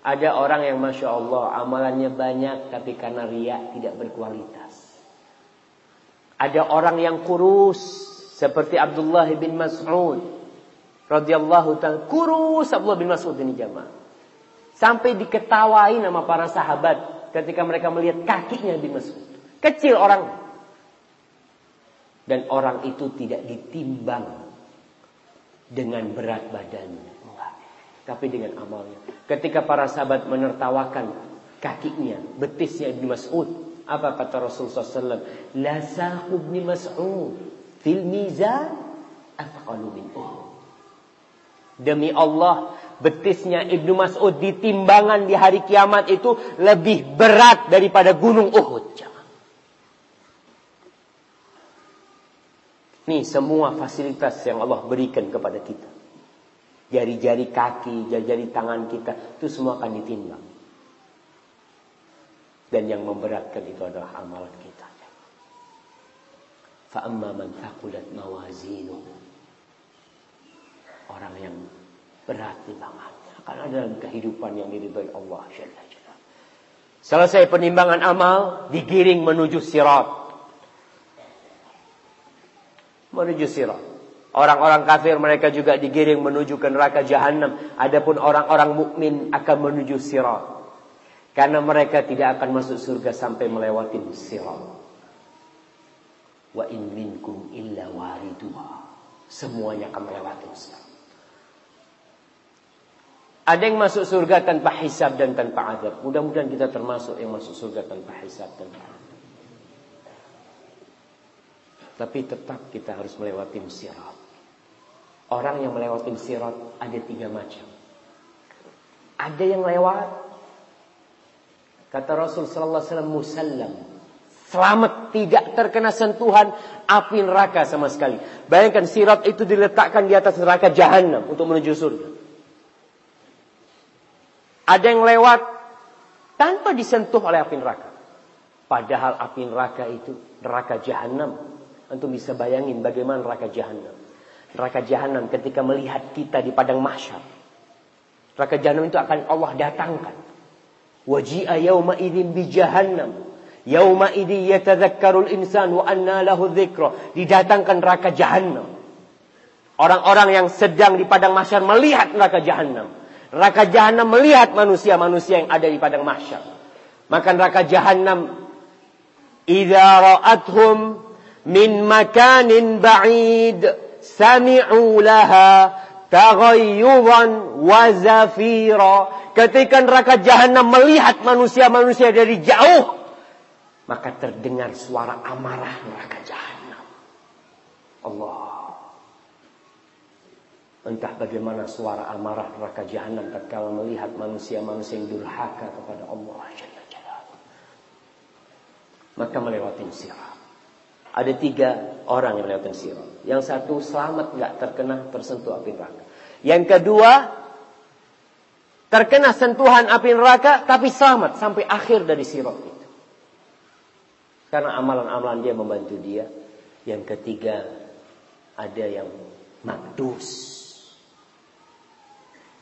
Ada orang yang Masya Allah amalannya banyak tapi karena riak tidak berkualitas. Ada orang yang kurus seperti Abdullah bin Mas'ud radhiyallahu taala kurus Abdullah bin Mas'ud ini jamaah. Sampai diketawai nama para sahabat ketika mereka melihat kakinya Nabi Mas'ud. Kecil orang. Dan orang itu tidak ditimbang dengan berat badannya. Tapi dengan amalnya. Ketika para sahabat menertawakan kakinya, betisnya Ibn Mas'ud. Apa kata Rasulullah SAW? La sahub Ibn Mas'ud fil mizan afqalu min Demi Allah, betisnya Ibnu Mas'ud di timbangan di hari kiamat itu lebih berat daripada gunung Uhud. Nih semua fasilitas yang Allah berikan kepada kita. Jari-jari kaki, jari-jari tangan kita, itu semua akan ditimbang. Dan yang memberatkan itu adalah amalan kita. Fa'amma man thaqulat mawazinu. Orang yang berat timbangannya. Akan ada dalam kehidupan yang diridhai Allah. Selesai penimbangan amal, digiring menuju sirat. Menuju sirat. Orang-orang kafir mereka juga digiring menuju ke neraka jahanam. Adapun orang-orang mukmin akan menuju sirat. Karena mereka tidak akan masuk surga sampai melewati sirat. Wa in minkum illa wariduha. Semuanya akan melewati sirat. Ada yang masuk surga tanpa hisab dan tanpa adab. Mudah-mudahan kita termasuk yang masuk surga tanpa hisab dan tanpa adab. Tapi tetap kita harus melewati sirat. Orang yang melewati sirat ada tiga macam. Ada yang lewat. Kata Rasul Sallallahu Alaihi Wasallam. Selamat tidak terkena sentuhan api neraka sama sekali. Bayangkan sirat itu diletakkan di atas neraka jahanam untuk menuju surga. Ada yang lewat tanpa disentuh oleh api neraka. Padahal api neraka itu neraka jahanam. Antum bisa bayangin bagaimana neraka jahanam. neraka jahanam ketika melihat kita di padang mahsyar. Neraka jahanam itu akan Allah datangkan. Waji'a yawma idzin bi jahannam. Yauma idzi yatadzakkarul insan wa anna lahu dzikra. Didatangkan neraka jahanam. Orang-orang yang sedang di padang mahsyar melihat neraka jahanam. Neraka jahanam melihat manusia-manusia yang ada di padang mahsyar. Maka neraka jahanam idza ra'athum min makanin ba'id sami'u laha taghayyuban wa zafira. Ketika neraka jahanam melihat manusia-manusia dari jauh, maka terdengar suara amarah neraka jahanam. Allah Entah bagaimana suara amarah neraka jahanam tatkala melihat manusia-manusia yang durhaka kepada Allah Jalla Jalaluhu. Maka melewati sirat. Ada tiga orang yang melewati sirat. Yang satu selamat nggak terkena tersentuh api neraka. Yang kedua terkena sentuhan api neraka tapi selamat sampai akhir dari sirat itu. Karena amalan-amalan dia membantu dia. Yang ketiga ada yang makdus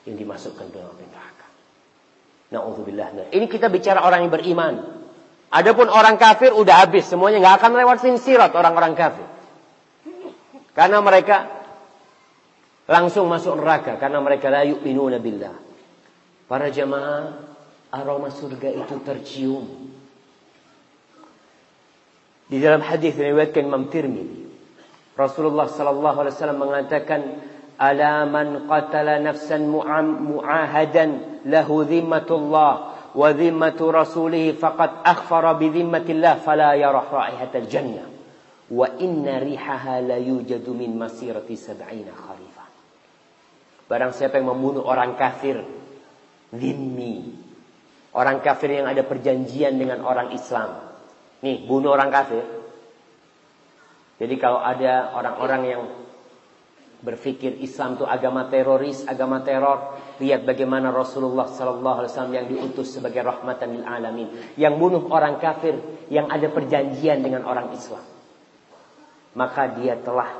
yang dimasukkan dalam api neraka. Nauzubillah. Ini kita bicara orang yang beriman. Adapun orang kafir udah habis semuanya nggak akan lewat sirat orang-orang kafir. Karena mereka langsung masuk neraka karena mereka la yu'minuna billah. Para jamaah aroma surga itu tercium. Di dalam hadis yang diriwayatkan Imam Tirmidzi, Rasulullah sallallahu alaihi wasallam mengatakan ala man qatala nafsan mu'ahadan lahu dhimmatullah wa dhimmatu rasulih faqad akhfara bi dhimmatillah fala yarah raihatal jannah. Wa inna rihaha la yujadu min masirati sab'ina barang siapa yang membunuh orang kafir dhimmi orang kafir yang ada perjanjian dengan orang Islam. Nih bunuh orang kafir. Jadi kalau ada orang-orang yang berpikir Islam itu agama teroris, agama teror. Lihat bagaimana Rasulullah sallallahu alaihi wasallam yang diutus sebagai rahmatan lil alamin, yang bunuh orang kafir yang ada perjanjian dengan orang Islam. Maka dia telah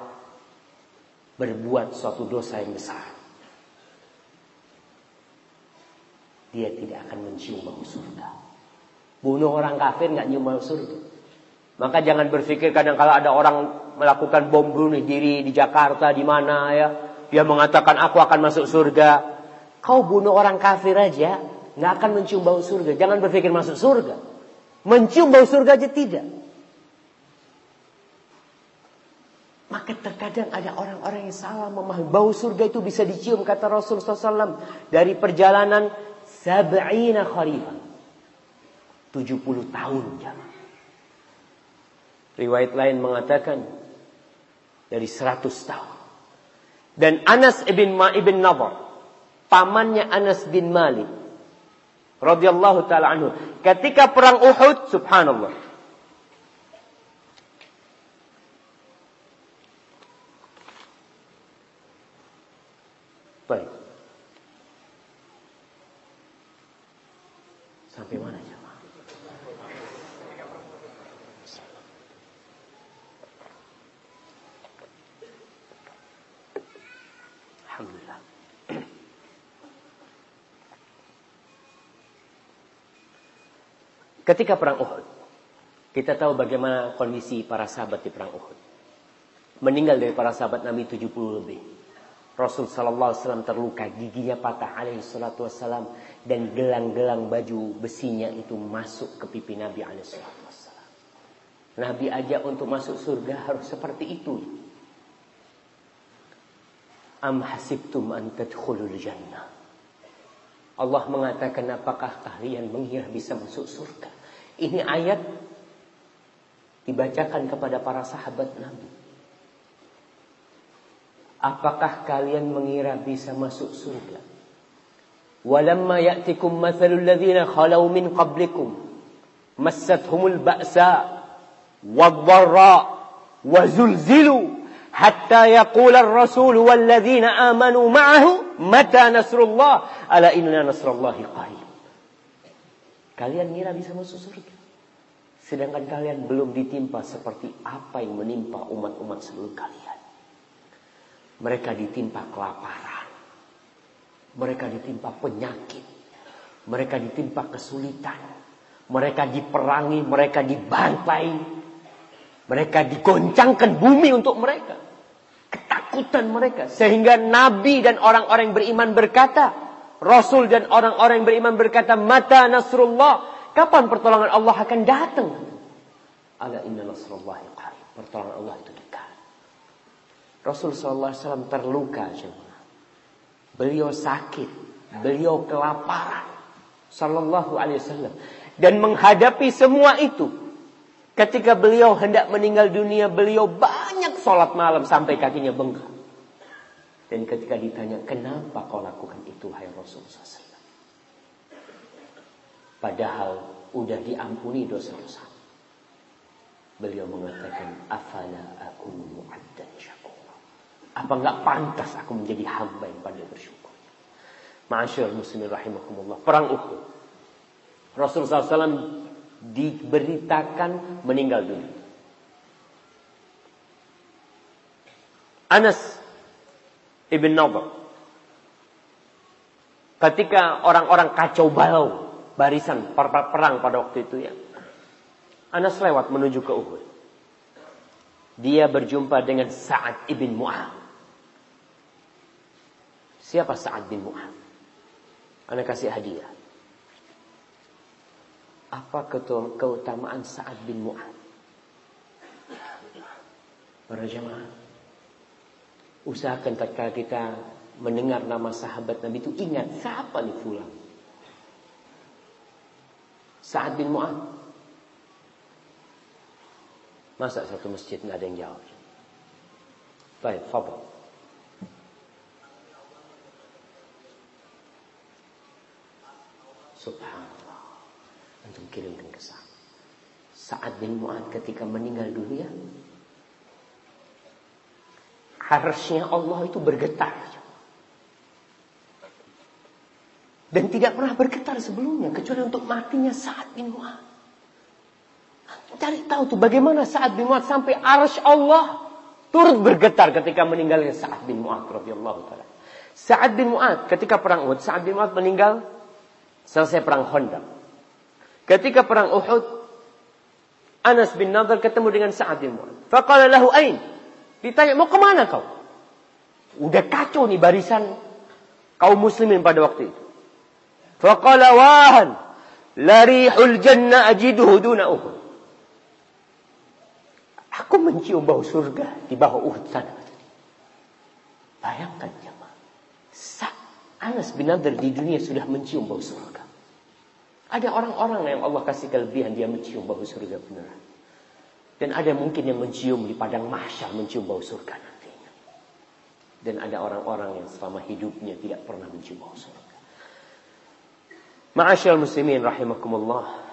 berbuat suatu dosa yang besar. Dia tidak akan mencium bau surga. Bunuh orang kafir nggak nyium bau surga. Maka jangan berpikir kadang kalau ada orang melakukan bom bunuh diri di Jakarta di mana ya. Dia mengatakan aku akan masuk surga. Kau bunuh orang kafir aja, nggak akan mencium bau surga. Jangan berpikir masuk surga. Mencium bau surga aja tidak. Maka terkadang ada orang-orang yang salah memahami bau surga itu bisa dicium kata Rasulullah SAW dari perjalanan sab'ina kharifan. 70 tahun jamaah. Riwayat lain mengatakan dari 100 tahun. Dan Anas ibn Ma ibn Nadar, pamannya Anas bin Malik radhiyallahu taala anhu, ketika perang Uhud, subhanallah. Baik. Sampai mana ya? Ketika perang Uhud, kita tahu bagaimana kondisi para sahabat di perang Uhud. Meninggal dari para sahabat Nabi 70 lebih. Rasul sallallahu alaihi wasallam terluka, giginya patah alaihi salatu wasallam dan gelang-gelang baju besinya itu masuk ke pipi Nabi alaihi salatu wasallam. Nabi aja untuk masuk surga harus seperti itu. Am hasibtum an tadkhulul jannah. Allah mengatakan apakah kalian mengira bisa masuk surga? Ini ayat dibacakan kepada para sahabat Nabi. Apakah kalian mengira bisa masuk surga? Walamma ya'tikum mathalul ladzina khalau min qablikum massathumul ba'sa wad-dharra wa zulzilu hatta yaqula ar-rasul wal ladzina amanu ma'ahu mata nasrullah ala inna nasrallahi qarib. Kalian ngira bisa masuk surga. Sedangkan kalian belum ditimpa seperti apa yang menimpa umat-umat sebelum kalian. Mereka ditimpa kelaparan. Mereka ditimpa penyakit. Mereka ditimpa kesulitan. Mereka diperangi, mereka dibantai. Mereka digoncangkan bumi untuk mereka. Ketakutan mereka. Sehingga Nabi dan orang-orang beriman berkata. Rasul dan orang-orang beriman berkata. Mata Nasrullah. Kapan pertolongan Allah akan datang? Ala inna Nasrullah qarib. Pertolongan Allah itu dekat. Rasul SAW terluka. Beliau sakit. Beliau kelaparan. Sallallahu alaihi wasallam. Dan menghadapi semua itu. Ketika beliau hendak meninggal dunia, beliau banyak sholat malam sampai kakinya bengkak. Dan ketika ditanya, kenapa kau lakukan itu, hai Rasulullah SAW? Padahal udah diampuni dosa-dosa. Beliau mengatakan, afala aku mu'addan syakur. Apa enggak pantas aku menjadi hamba yang pandai bersyukur? Ma'asyur muslimin rahimakumullah. Perang Uhud. Rasulullah SAW diberitakan meninggal dunia. Anas ibn Nadhr ketika orang-orang kacau balau barisan perang pada waktu itu ya. Anas lewat menuju ke Uhud. Dia berjumpa dengan Sa'ad ibn Mu'ad. Siapa Sa'ad bin Mu'ad? Anak kasih hadiah. Apa keutamaan Sa'ad bin Mu'ad? Para jemaah. Usahakan tatkala kita mendengar nama sahabat Nabi itu ingat siapa nih fulan. Sa'ad bin Mu'ad. Masa satu masjid nggak ada yang jawab? Baik, fadal. Subhanallah. Kirimkan ke sana. Sa'ad bin Mu'ad ketika meninggal dunia. Harusnya Allah itu bergetar. Dan tidak pernah bergetar sebelumnya. Kecuali untuk matinya Sa'ad bin Mu'ad. Cari tahu tuh bagaimana Sa'ad bin Mu'ad sampai arsh Allah turut bergetar ketika meninggalnya Sa'ad bin Mu'ad radhiyallahu taala. Sa'ad bin Mu'ad ketika perang Uhud, Sa'ad bin Mu'ad meninggal selesai perang Khandaq. Ketika perang Uhud, Anas bin Nadhr ketemu dengan Sa'ad bin Mu'ad. Faqala lahu ain? Ditanya, mau ke mana kau? Udah kacau nih barisan kaum muslimin pada waktu itu. Faqala wahan, larihul jannah ajiduhu duna Uhud. Aku mencium bau surga di bawah Uhud sana. Bayangkan jemaah. Anas bin Nadir di dunia sudah mencium bau surga. Ada orang-orang yang Allah kasih kelebihan dia mencium bau surga beneran. Dan ada mungkin yang mencium di padang mahsyar mencium bau surga nantinya. Dan ada orang-orang yang selama hidupnya tidak pernah mencium bau surga. Ma'asyal muslimin rahimakumullah.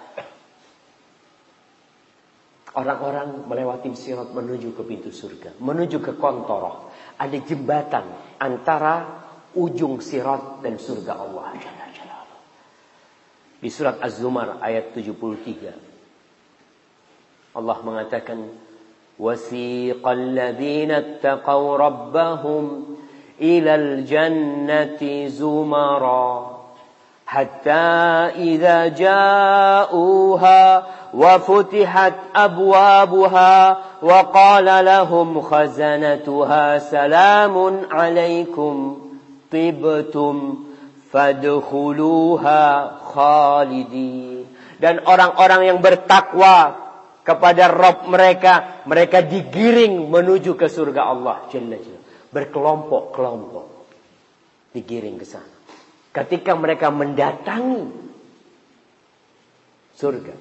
Orang-orang melewati sirat menuju ke pintu surga. Menuju ke kontoroh. Ada jembatan antara ujung sirat dan surga Allah. Di surat Az-Zumar ayat 73. Allah mengatakan. وَسِيقَ الَّذِينَ اتَّقَوْا رَبَّهُمْ إِلَى الْجَنَّةِ زُمَرًا حتى إذا جاءوها وفتحت أبوابها وقال لهم خزنتها سلام عليكم طبتم فادخلوها khalidin. Dan orang-orang yang bertakwa kepada Rob mereka, mereka digiring menuju ke surga Allah Berkelompok-kelompok digiring ke sana. Ketika mereka mendatangi surga,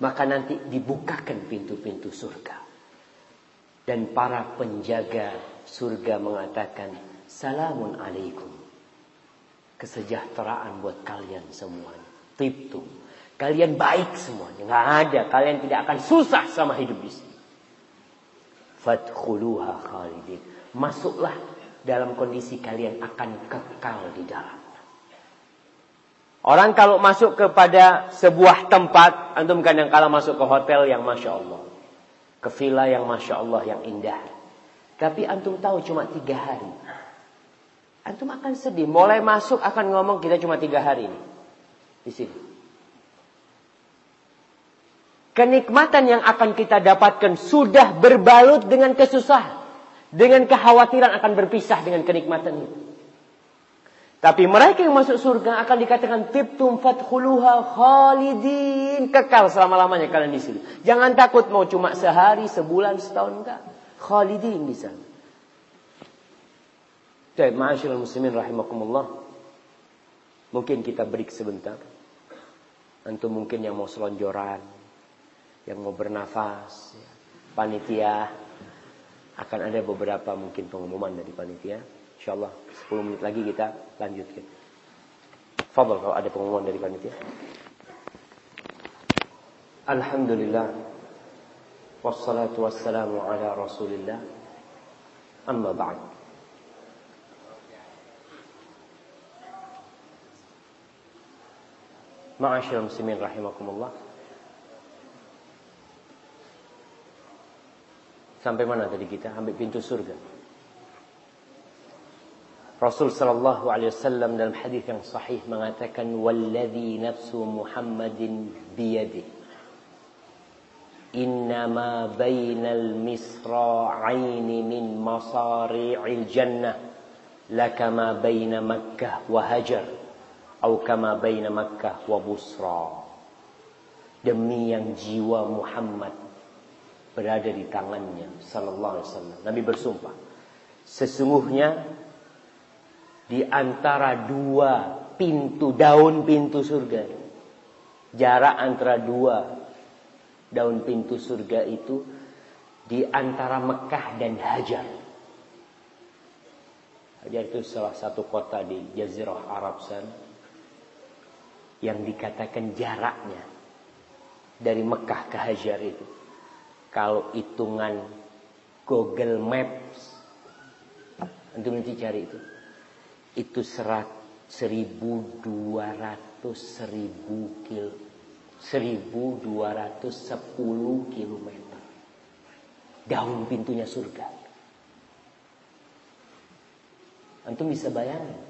maka nanti dibukakan pintu-pintu surga. Dan para penjaga surga mengatakan, Salamun alaikum. Kesejahteraan buat kalian semuanya. Tiptum. Kalian baik semuanya. Nggak ada. Kalian tidak akan susah sama hidup di sini. Fadkhuluha khalidin. Masuklah dalam kondisi kalian akan kekal di dalam. Orang kalau masuk kepada sebuah tempat, antum kadang kala masuk ke hotel yang masya Allah, ke villa yang masya Allah yang indah. Tapi antum tahu cuma tiga hari. Antum akan sedih. Mulai masuk akan ngomong kita cuma tiga hari ini. Di sini. Kenikmatan yang akan kita dapatkan sudah berbalut dengan kesusahan. Dengan kekhawatiran akan berpisah dengan kenikmatan itu. Tapi mereka yang masuk surga akan dikatakan tibtum fadkhuluha khalidin. Kekal selama-lamanya kalian di sini. Jangan takut mau cuma sehari, sebulan, setahun enggak. Khalidin di sana. Baik, ma'asyiral muslimin rahimakumullah. Mungkin kita break sebentar. Antum mungkin yang mau selonjoran, yang mau bernafas, ya. panitia akan ada beberapa mungkin pengumuman dari panitia. InsyaAllah 10 menit lagi kita lanjutkan. Fadol kalau ada pengumuman dari panitia. Alhamdulillah. Wassalatu wassalamu ala rasulillah. Amma ba'd. Ma'asyil muslimin rahimakumullah. Sampai mana tadi kita? Ambil pintu surga. Rasul sallallahu alaihi wasallam dalam hadis yang sahih mengatakan walladzi nafsu Muhammadin biyadi innama bainal misra'aini min masari'il jannah lakama baina Makkah wa Hajar atau kama baina Makkah wa Busra demi yang jiwa Muhammad berada di tangannya sallallahu alaihi wasallam Nabi bersumpah sesungguhnya di antara dua pintu daun pintu surga. Jarak antara dua daun pintu surga itu di antara Mekah dan Hajar. Hajar itu salah satu kota di Jazirah Arab sana yang dikatakan jaraknya dari Mekah ke Hajar itu. Kalau hitungan Google Maps, nanti nanti cari itu. Itu serat seribu dua ratus seribu kil seribu dua ratus sepuluh kilometer. Daun pintunya surga. Antum bisa bayangin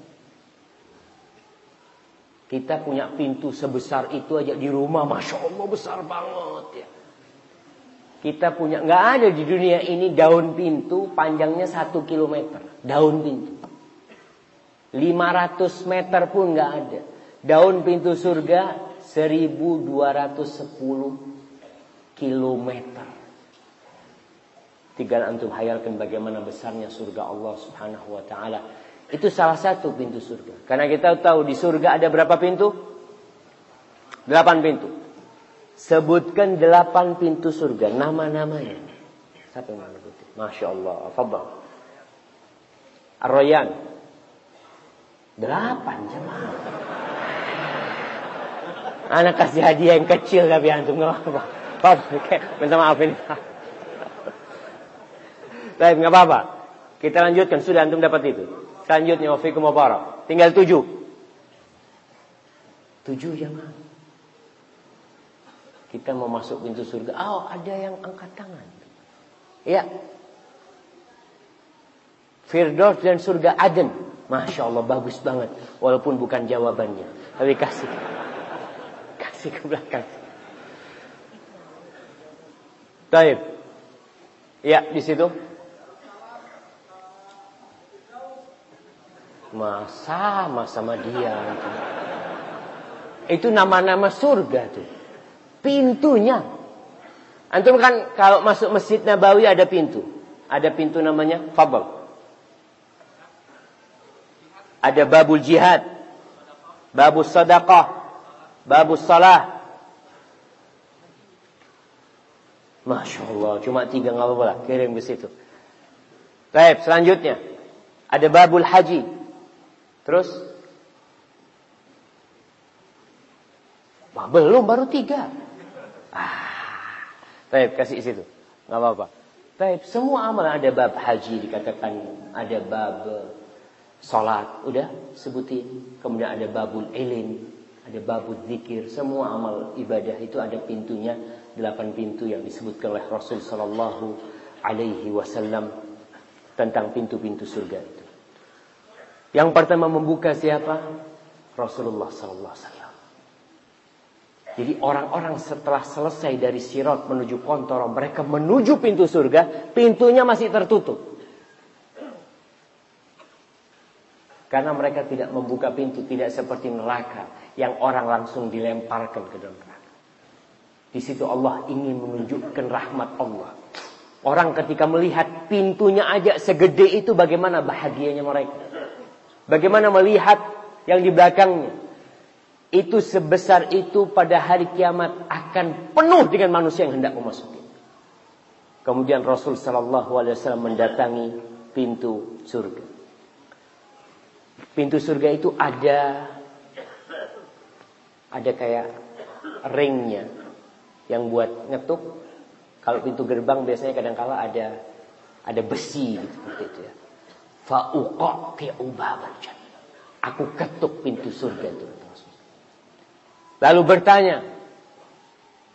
kita punya pintu sebesar itu aja di rumah masya allah besar banget ya kita punya nggak ada di dunia ini daun pintu panjangnya satu kilometer daun pintu 500 meter pun nggak ada. Daun pintu surga 1210 kilometer. Tinggal antum hayalkan bagaimana besarnya surga Allah Subhanahu wa taala. Itu salah satu pintu surga. Karena kita tahu di surga ada berapa pintu? Delapan pintu. Sebutkan delapan pintu surga, nama-namanya. Siapa yang menyebutnya? Masya Allah. Fadal. Ar-Rayyan. Delapan jemaah. Anak kasih hadiah yang kecil tapi antum nggak apa-apa. Minta maaf ini. Baik, nggak apa-apa. Kita lanjutkan. Sudah antum dapat itu. Selanjutnya, wafikum wabarak. Tinggal tujuh. Tujuh jemaah. Kita mau masuk pintu surga. Oh, ada yang angkat tangan. Ya. Firdaus dan surga Aden. Masya Allah bagus banget. Walaupun bukan jawabannya. Tapi kasih. Kasih ke belakang. Taib. Ya, di situ. Masa sama dia. Itu nama-nama surga tuh. Pintunya. Antum kan kalau masuk Masjid Nabawi ada pintu. Ada pintu namanya Fabel. Ada babul jihad, babul sadaqah, babul salah. Masya Allah, cuma tiga nggak apa-apa lah, kirim ke situ. Baik, selanjutnya ada babul haji. Terus Bah, belum baru tiga. Ah, baik kasih situ, nggak apa-apa. Baik, semua amal ada bab haji dikatakan ada bab Salat, udah sebutin. Kemudian ada babul ilin, ada babul zikir. Semua amal ibadah itu ada pintunya. Delapan pintu yang disebutkan oleh Rasul Sallallahu Alaihi Wasallam. tentang pintu-pintu surga itu. Yang pertama membuka siapa? Rasulullah sallallahu alaihi wasallam. Jadi orang-orang setelah selesai dari sirat menuju kontoro, mereka menuju pintu surga, pintunya masih tertutup. Karena mereka tidak membuka pintu, tidak seperti neraka yang orang langsung dilemparkan ke dalam neraka. Di situ Allah ingin menunjukkan rahmat Allah. Orang ketika melihat pintunya aja segede itu bagaimana bahagianya mereka. Bagaimana melihat yang di belakangnya. Itu sebesar itu pada hari kiamat akan penuh dengan manusia yang hendak memasuki. Kemudian Rasul Sallallahu Alaihi Wasallam mendatangi pintu surga. Pintu surga itu ada ada kayak ringnya yang buat ngetuk. Kalau pintu gerbang biasanya kadang kala ada ada besi gitu, seperti ya. Fa'uqaqi'u babal Aku ketuk pintu surga itu. Lalu bertanya,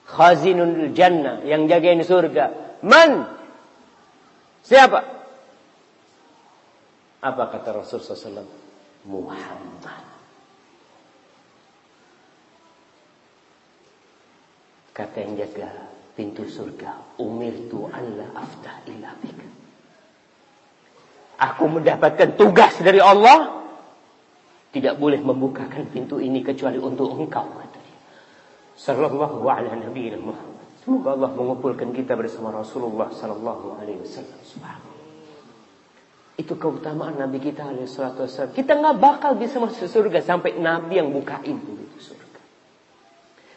Khazinul Jannah yang jagain surga, "Man?" Siapa? Apa kata Rasulullah SAW? Muhammad. Kata yang jaga pintu surga, umirtu Allah aftah illa bik. Aku mendapatkan tugas dari Allah, tidak boleh membukakan pintu ini kecuali untuk engkau kata dia. Sallallahu ala nabi Muhammad. Semoga Allah mengumpulkan kita bersama Rasulullah sallallahu alaihi wasallam. Itu keutamaan Nabi kita alaihi salatu wasallam. Kita nggak bakal bisa masuk surga sampai Nabi yang bukain pintu surga.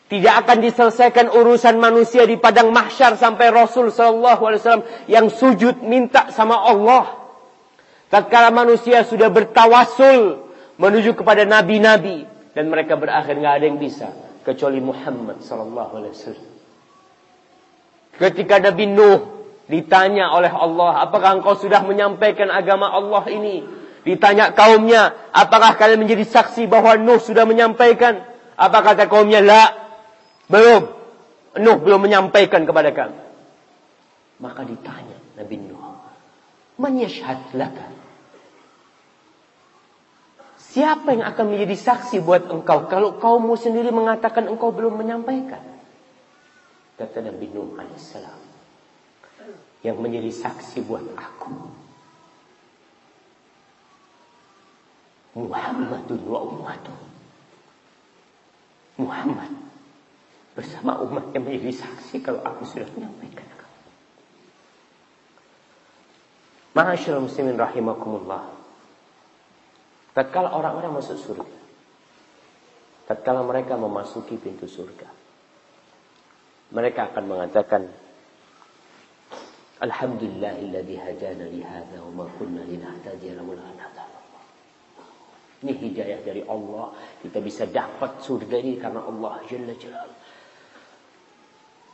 Tidak akan diselesaikan urusan manusia di padang mahsyar sampai Rasul Shallallahu Alaihi Wasallam yang sujud minta sama Allah. Tatkala manusia sudah bertawasul menuju kepada nabi-nabi dan mereka berakhir nggak ada yang bisa kecuali Muhammad Shallallahu Alaihi Wasallam. Ketika Nabi Nuh ditanya oleh Allah, apakah engkau sudah menyampaikan agama Allah ini? Ditanya kaumnya, apakah kalian menjadi saksi bahwa Nuh sudah menyampaikan? Apa kata kaumnya? La, belum. Nuh belum menyampaikan kepada kami. Maka ditanya Nabi Nuh. Man yashhad? Siapa yang akan menjadi saksi buat engkau kalau kaummu sendiri mengatakan engkau belum menyampaikan? Kata Nabi Nuh alaihissalam. Yang menjadi saksi buat aku. Muhammadun wa ummatuh. Muhammad bersama umat yang menjadi saksi kalau aku sudah menyampaikan. Ma'asyiral muslimin rahimakumullah. Tatkala orang-orang masuk surga. Tatkala mereka memasuki pintu surga. Mereka akan mengatakan Alhamdulillahilladzi hadana li hadza wa ma kunna linahtadiya laula an Ini hidayah dari Allah. Kita bisa dapat surga ini karena Allah Jalla Jalaluhu.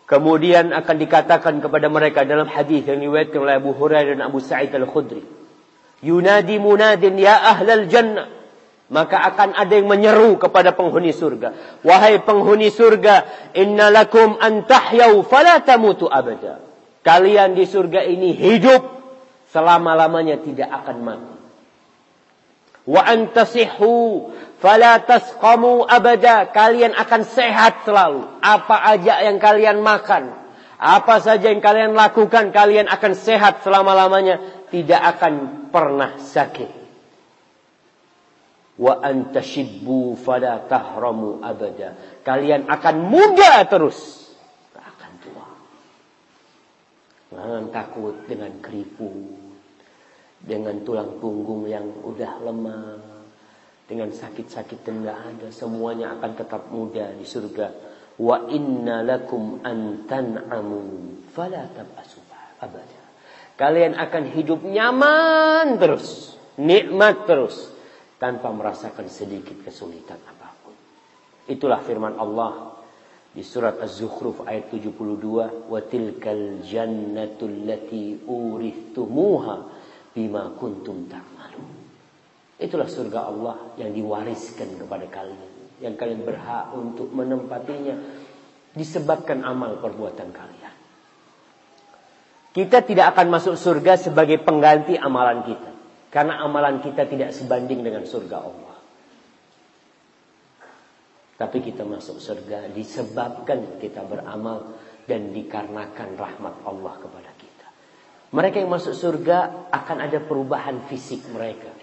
Kemudian akan dikatakan kepada mereka dalam hadis yang diriwayatkan oleh Abu Hurairah dan Abu Sa'id Al-Khudri. Yunadi munadin ya ahlal jannah. Maka akan ada yang menyeru kepada penghuni surga. Wahai penghuni surga, inna lakum an tahyau fala tamutu abada. Kalian di surga ini hidup selama-lamanya tidak akan mati. Wa antasihu fala tasqamu abada. Kalian akan sehat selalu. Apa aja yang kalian makan, apa saja yang kalian lakukan, kalian akan sehat selama-lamanya, tidak akan pernah sakit. Wa antashibbu fala tahramu abada. Kalian akan muda terus. akan tua. Jangan takut dengan keriput dengan tulang punggung yang udah lemah, dengan sakit-sakit nggak ada, semuanya akan tetap muda di surga. Wa inna lakum an tan'amu fala tab'asu abada. Kalian akan hidup nyaman terus, nikmat terus tanpa merasakan sedikit kesulitan apa pun. Itulah firman Allah di surat Az-Zukhruf ayat 72, "Wa tilkal jannatul lati urithumuha bima kuntum ta'malu. Itulah surga Allah yang diwariskan kepada kalian. Yang kalian berhak untuk menempatinya disebabkan amal perbuatan kalian. Kita tidak akan masuk surga sebagai pengganti amalan kita. Karena amalan kita tidak sebanding dengan surga Allah. Tapi kita masuk surga disebabkan kita beramal dan dikarenakan rahmat Allah kepada kita. Mereka yang masuk surga akan ada perubahan fisik mereka.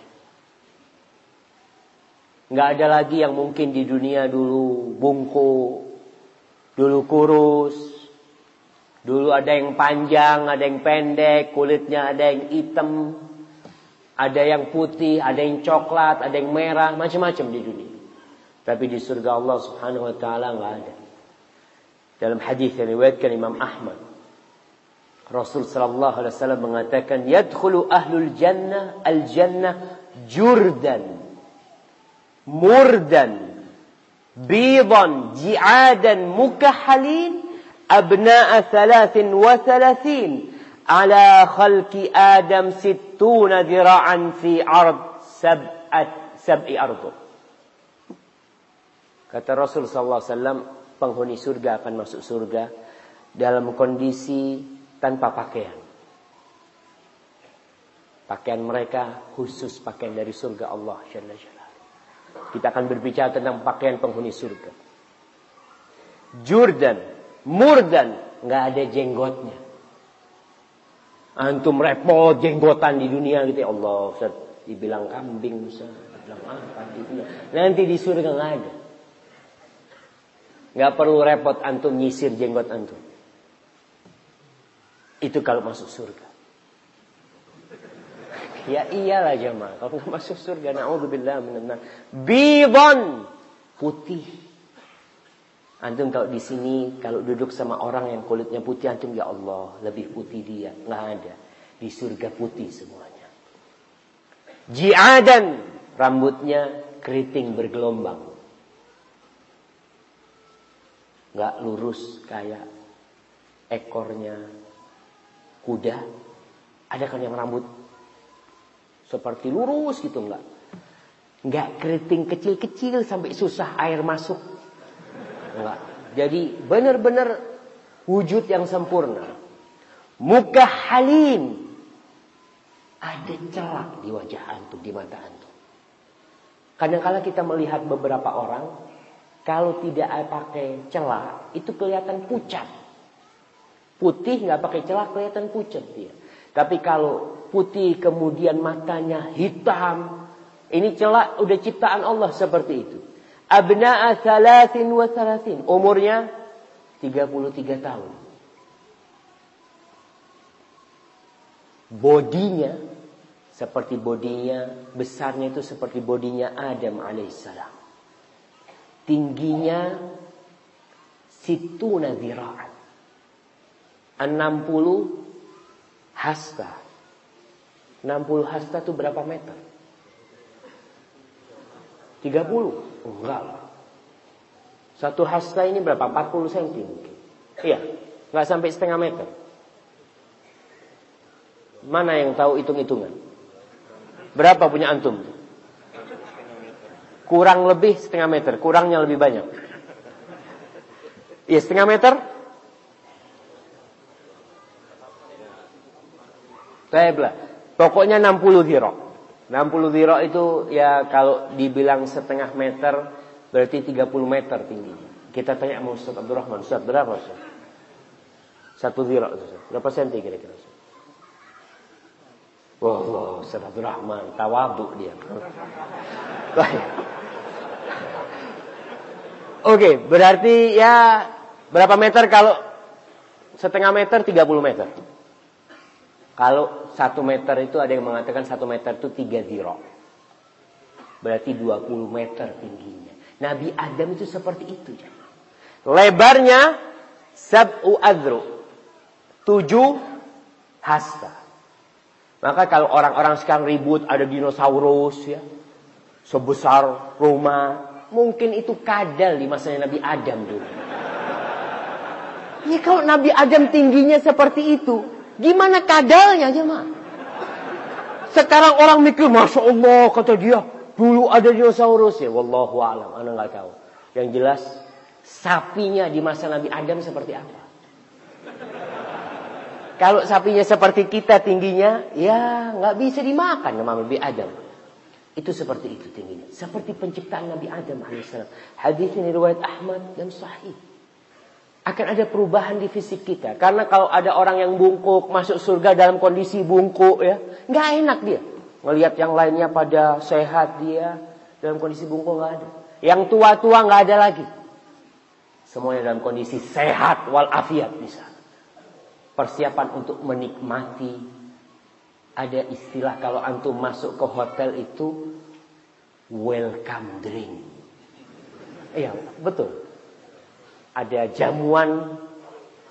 Nggak ada lagi yang mungkin di dunia dulu bungkuk, dulu kurus, dulu ada yang panjang, ada yang pendek, kulitnya ada yang hitam, ada yang putih, ada yang coklat, ada yang merah, macam-macam di dunia. Tapi di surga Allah Subhanahu wa taala enggak ada. Dalam hadis yang diriwayatkan Imam Ahmad, Rasul sallallahu alaihi wasallam mengatakan, "Yadkhulu ahlul jannah al-jannah jurdan murdan bidan ji'adan mukahhalin abna'a thalathin wa thalathin ala khalqi Adam sittuna dira'an fi ard sab'at sab'i ardu." Kata Rasul SAW, penghuni surga akan masuk surga dalam kondisi tanpa pakaian. Pakaian mereka khusus pakaian dari surga Allah Jalla. Kita akan berbicara tentang pakaian penghuni surga. Jurdan, murdan, nggak ada jenggotnya. Antum repot jenggotan di dunia gitu ya Allah, Ustaz. Dibilang kambing, Ustaz. Dibilang apa. Nanti di surga nggak ada. Nggak perlu repot antum nyisir jenggot antum. Itu kalau masuk surga. Ya iyalah jemaah. Kalau nggak masuk surga, naudzubillah minan Bidon putih. Antum kalau di sini kalau duduk sama orang yang kulitnya putih antum ya Allah lebih putih dia nggak ada di surga putih semuanya. Jiadan rambutnya keriting bergelombang nggak lurus kayak ekornya kuda. Ada kan yang rambut seperti lurus gitu nggak? Nggak keriting kecil-kecil sampai susah air masuk. Enggak. Jadi benar-benar wujud yang sempurna. Muka halim. Ada celah di wajah antum, di mata antum. Kadang-kala kita melihat beberapa orang kalau tidak pakai celah itu kelihatan pucat. Putih nggak pakai celah kelihatan pucat dia. Tapi kalau putih kemudian matanya hitam, ini celah udah ciptaan Allah seperti itu. Abna'a thalathin wa thalathin. Umurnya 33 tahun. Bodinya seperti bodinya, besarnya itu seperti bodinya Adam alaihissalam tingginya situna zira'an. 60 hasta. 60 hasta itu berapa meter? 30? enggak lah. Satu hasta ini berapa? 40 cm. Iya, enggak sampai setengah meter. Mana yang tahu hitung-hitungan? Berapa punya antum? Kurang lebih setengah meter. Kurangnya lebih banyak. Ya setengah meter. Baiklah. Pokoknya 60 ziro. 60 ziro itu ya kalau dibilang setengah meter berarti 30 meter tinggi. Kita tanya sama Ustaz Abdurrahman. Ustaz berapa Ustaz? Satu ziro. Berapa senti kira-kira Ustaz? Wah, Ustaz Abdurrahman. Tawadu dia. Baik. Oke, berarti ya berapa meter kalau setengah meter 30 meter. Kalau satu meter itu ada yang mengatakan satu meter itu tiga ziro. Berarti 20 meter tingginya. Nabi Adam itu seperti itu. Lebarnya sab'u adru. Tujuh hasta. Maka kalau orang-orang sekarang ribut ada dinosaurus ya. Sebesar rumah, Mungkin itu kadal di masanya Nabi Adam dulu. Ya kalau Nabi Adam tingginya seperti itu, gimana kadalnya jemaah? Sekarang orang mikir, Masya Allah, kata dia, dulu ada dinosaurus ya. Wallahu alam, anak nggak tahu. Yang jelas, sapinya di masa Nabi Adam seperti apa? Kalau sapinya seperti kita tingginya, ya nggak bisa dimakan sama Nabi Adam. Itu seperti itu tingginya. Seperti penciptaan Nabi Adam alaihissalam. Hadis ini riwayat Ahmad dan Sahih. Akan ada perubahan di fisik kita. Karena kalau ada orang yang bungkuk masuk surga dalam kondisi bungkuk ya, nggak enak dia. Melihat yang lainnya pada sehat dia dalam kondisi bungkuk nggak ada. Yang tua-tua nggak ada lagi. Semuanya dalam kondisi sehat walafiat bisa persiapan untuk menikmati ada istilah kalau antum masuk ke hotel itu welcome drink. Iya, betul. Ada jamuan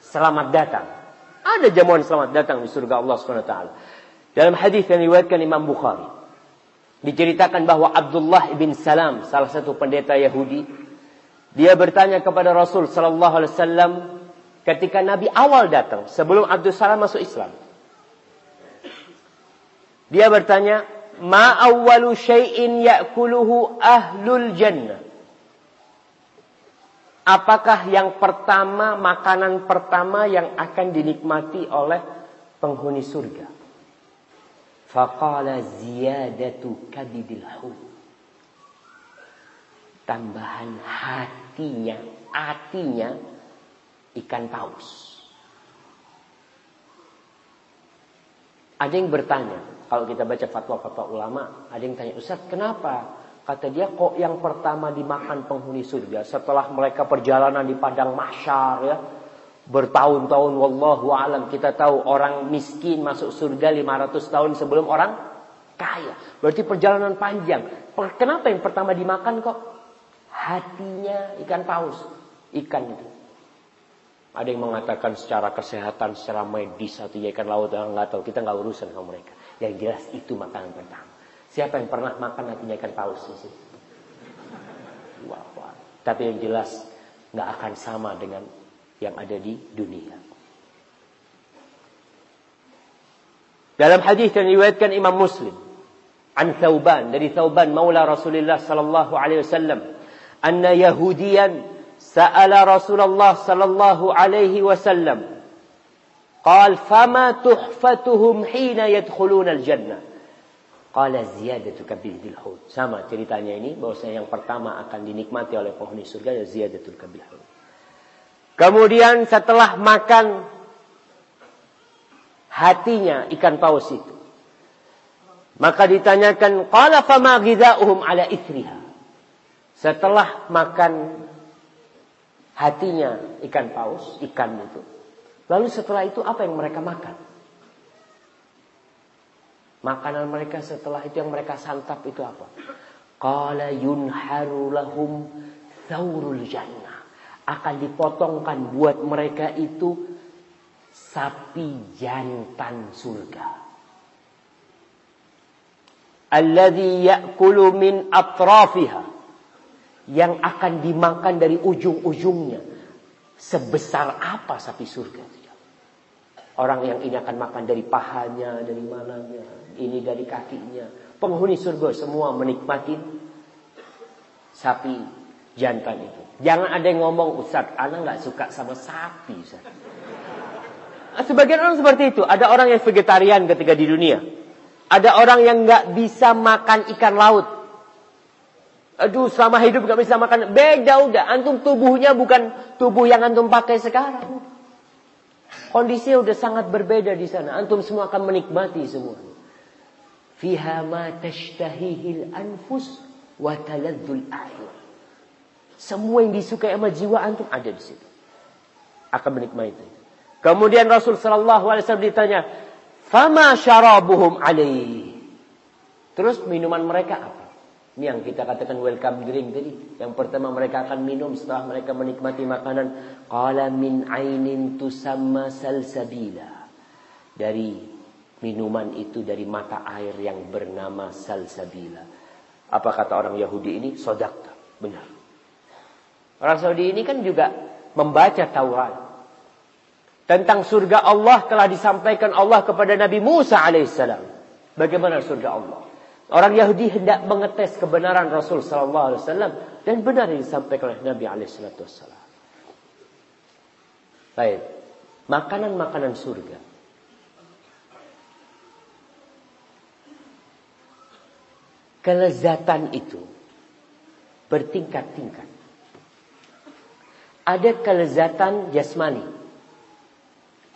selamat datang. Ada jamuan selamat datang di surga Allah SWT. Dalam hadis yang diriwayatkan Imam Bukhari, diceritakan bahwa Abdullah bin Salam, salah satu pendeta Yahudi, dia bertanya kepada Rasul sallallahu alaihi wasallam, ketika Nabi awal datang sebelum Abdul Salam masuk Islam. Dia bertanya, "Ma awwalu syai'in ya'kuluhu ahlul jannah?" Apakah yang pertama makanan pertama yang akan dinikmati oleh penghuni surga? Faqala ziyadatu kabidil Tambahan hatinya, hatinya ikan paus. Ada yang bertanya, kalau kita baca fatwa-fatwa ulama, ada yang tanya, Ustaz kenapa? Kata dia kok yang pertama dimakan penghuni surga setelah mereka perjalanan di padang mahsyar ya. Bertahun-tahun wallahu alam kita tahu orang miskin masuk surga 500 tahun sebelum orang kaya. Berarti perjalanan panjang. Kenapa yang pertama dimakan kok? Hatinya ikan paus. Ikan itu. Ada yang mengatakan secara kesehatan, secara medis satu ikan laut yang nggak tahu. Kita nggak urusan sama mereka. Yang jelas itu makanan pertama. Siapa yang pernah makan hatinya ikan paus di sini? Tapi yang jelas nggak akan sama dengan yang ada di dunia. Dalam hadis yang diriwayatkan Imam Muslim an Thauban dari Thauban Maula Rasulullah sallallahu alaihi wasallam anna yahudiyan sa'ala Rasulullah sallallahu alaihi wasallam qal fama tuhfatuhum hina yadkhuluna al-jannah Qala ziyadatu bihidil hud. Sama ceritanya ini bahwasanya yang pertama akan dinikmati oleh penghuni surga ya ziyadatul kabil hud. Kemudian setelah makan hatinya ikan paus itu. Maka ditanyakan qala fama ghidha'uhum ala ithriha. Setelah makan hatinya ikan paus, ikan itu. Lalu setelah itu apa yang mereka makan? Makanan mereka setelah itu yang mereka santap itu apa? Qala yunharu lahum thawrul jannah. Akan dipotongkan buat mereka itu sapi jantan surga. Alladhi ya'kulu min atrafiha yang akan dimakan dari ujung-ujungnya. Sebesar apa sapi surga? Orang yang ini akan makan dari pahanya, dari mananya, ini dari kakinya. Penghuni surga semua menikmati sapi jantan itu. Jangan ada yang ngomong, Ustaz, anak nggak suka sama sapi. Ustaz. Sebagian orang seperti itu. Ada orang yang vegetarian ketika di dunia. Ada orang yang nggak bisa makan ikan laut. Aduh selama hidup gak bisa makan. Beda udah. Antum tubuhnya bukan tubuh yang antum pakai sekarang. Kondisinya udah sangat berbeda di sana. Antum semua akan menikmati semua. Fiha ma tashtahihil anfus wa taladzul a'yun. Semua yang disukai sama jiwa antum ada di situ. Akan menikmati. Kemudian Rasul sallallahu alaihi wasallam ditanya, "Fama syarabuhum alaihi?" Terus minuman mereka apa? Ini yang kita katakan welcome drink tadi. Yang pertama mereka akan minum setelah mereka menikmati makanan. Qala min ainin tusamma salsabila. Dari minuman itu dari mata air yang bernama salsabila. Apa kata orang Yahudi ini? Sodakta. Benar. Orang Saudi ini kan juga membaca Taurat. Tentang surga Allah telah disampaikan Allah kepada Nabi Musa alaihissalam. Bagaimana surga Allah? Orang Yahudi hendak mengetes kebenaran Rasul wasallam dan benar yang disampaikan oleh Nabi alaihi wasallam. Baik. Makanan-makanan surga kelezatan itu bertingkat-tingkat. Ada kelezatan jasmani.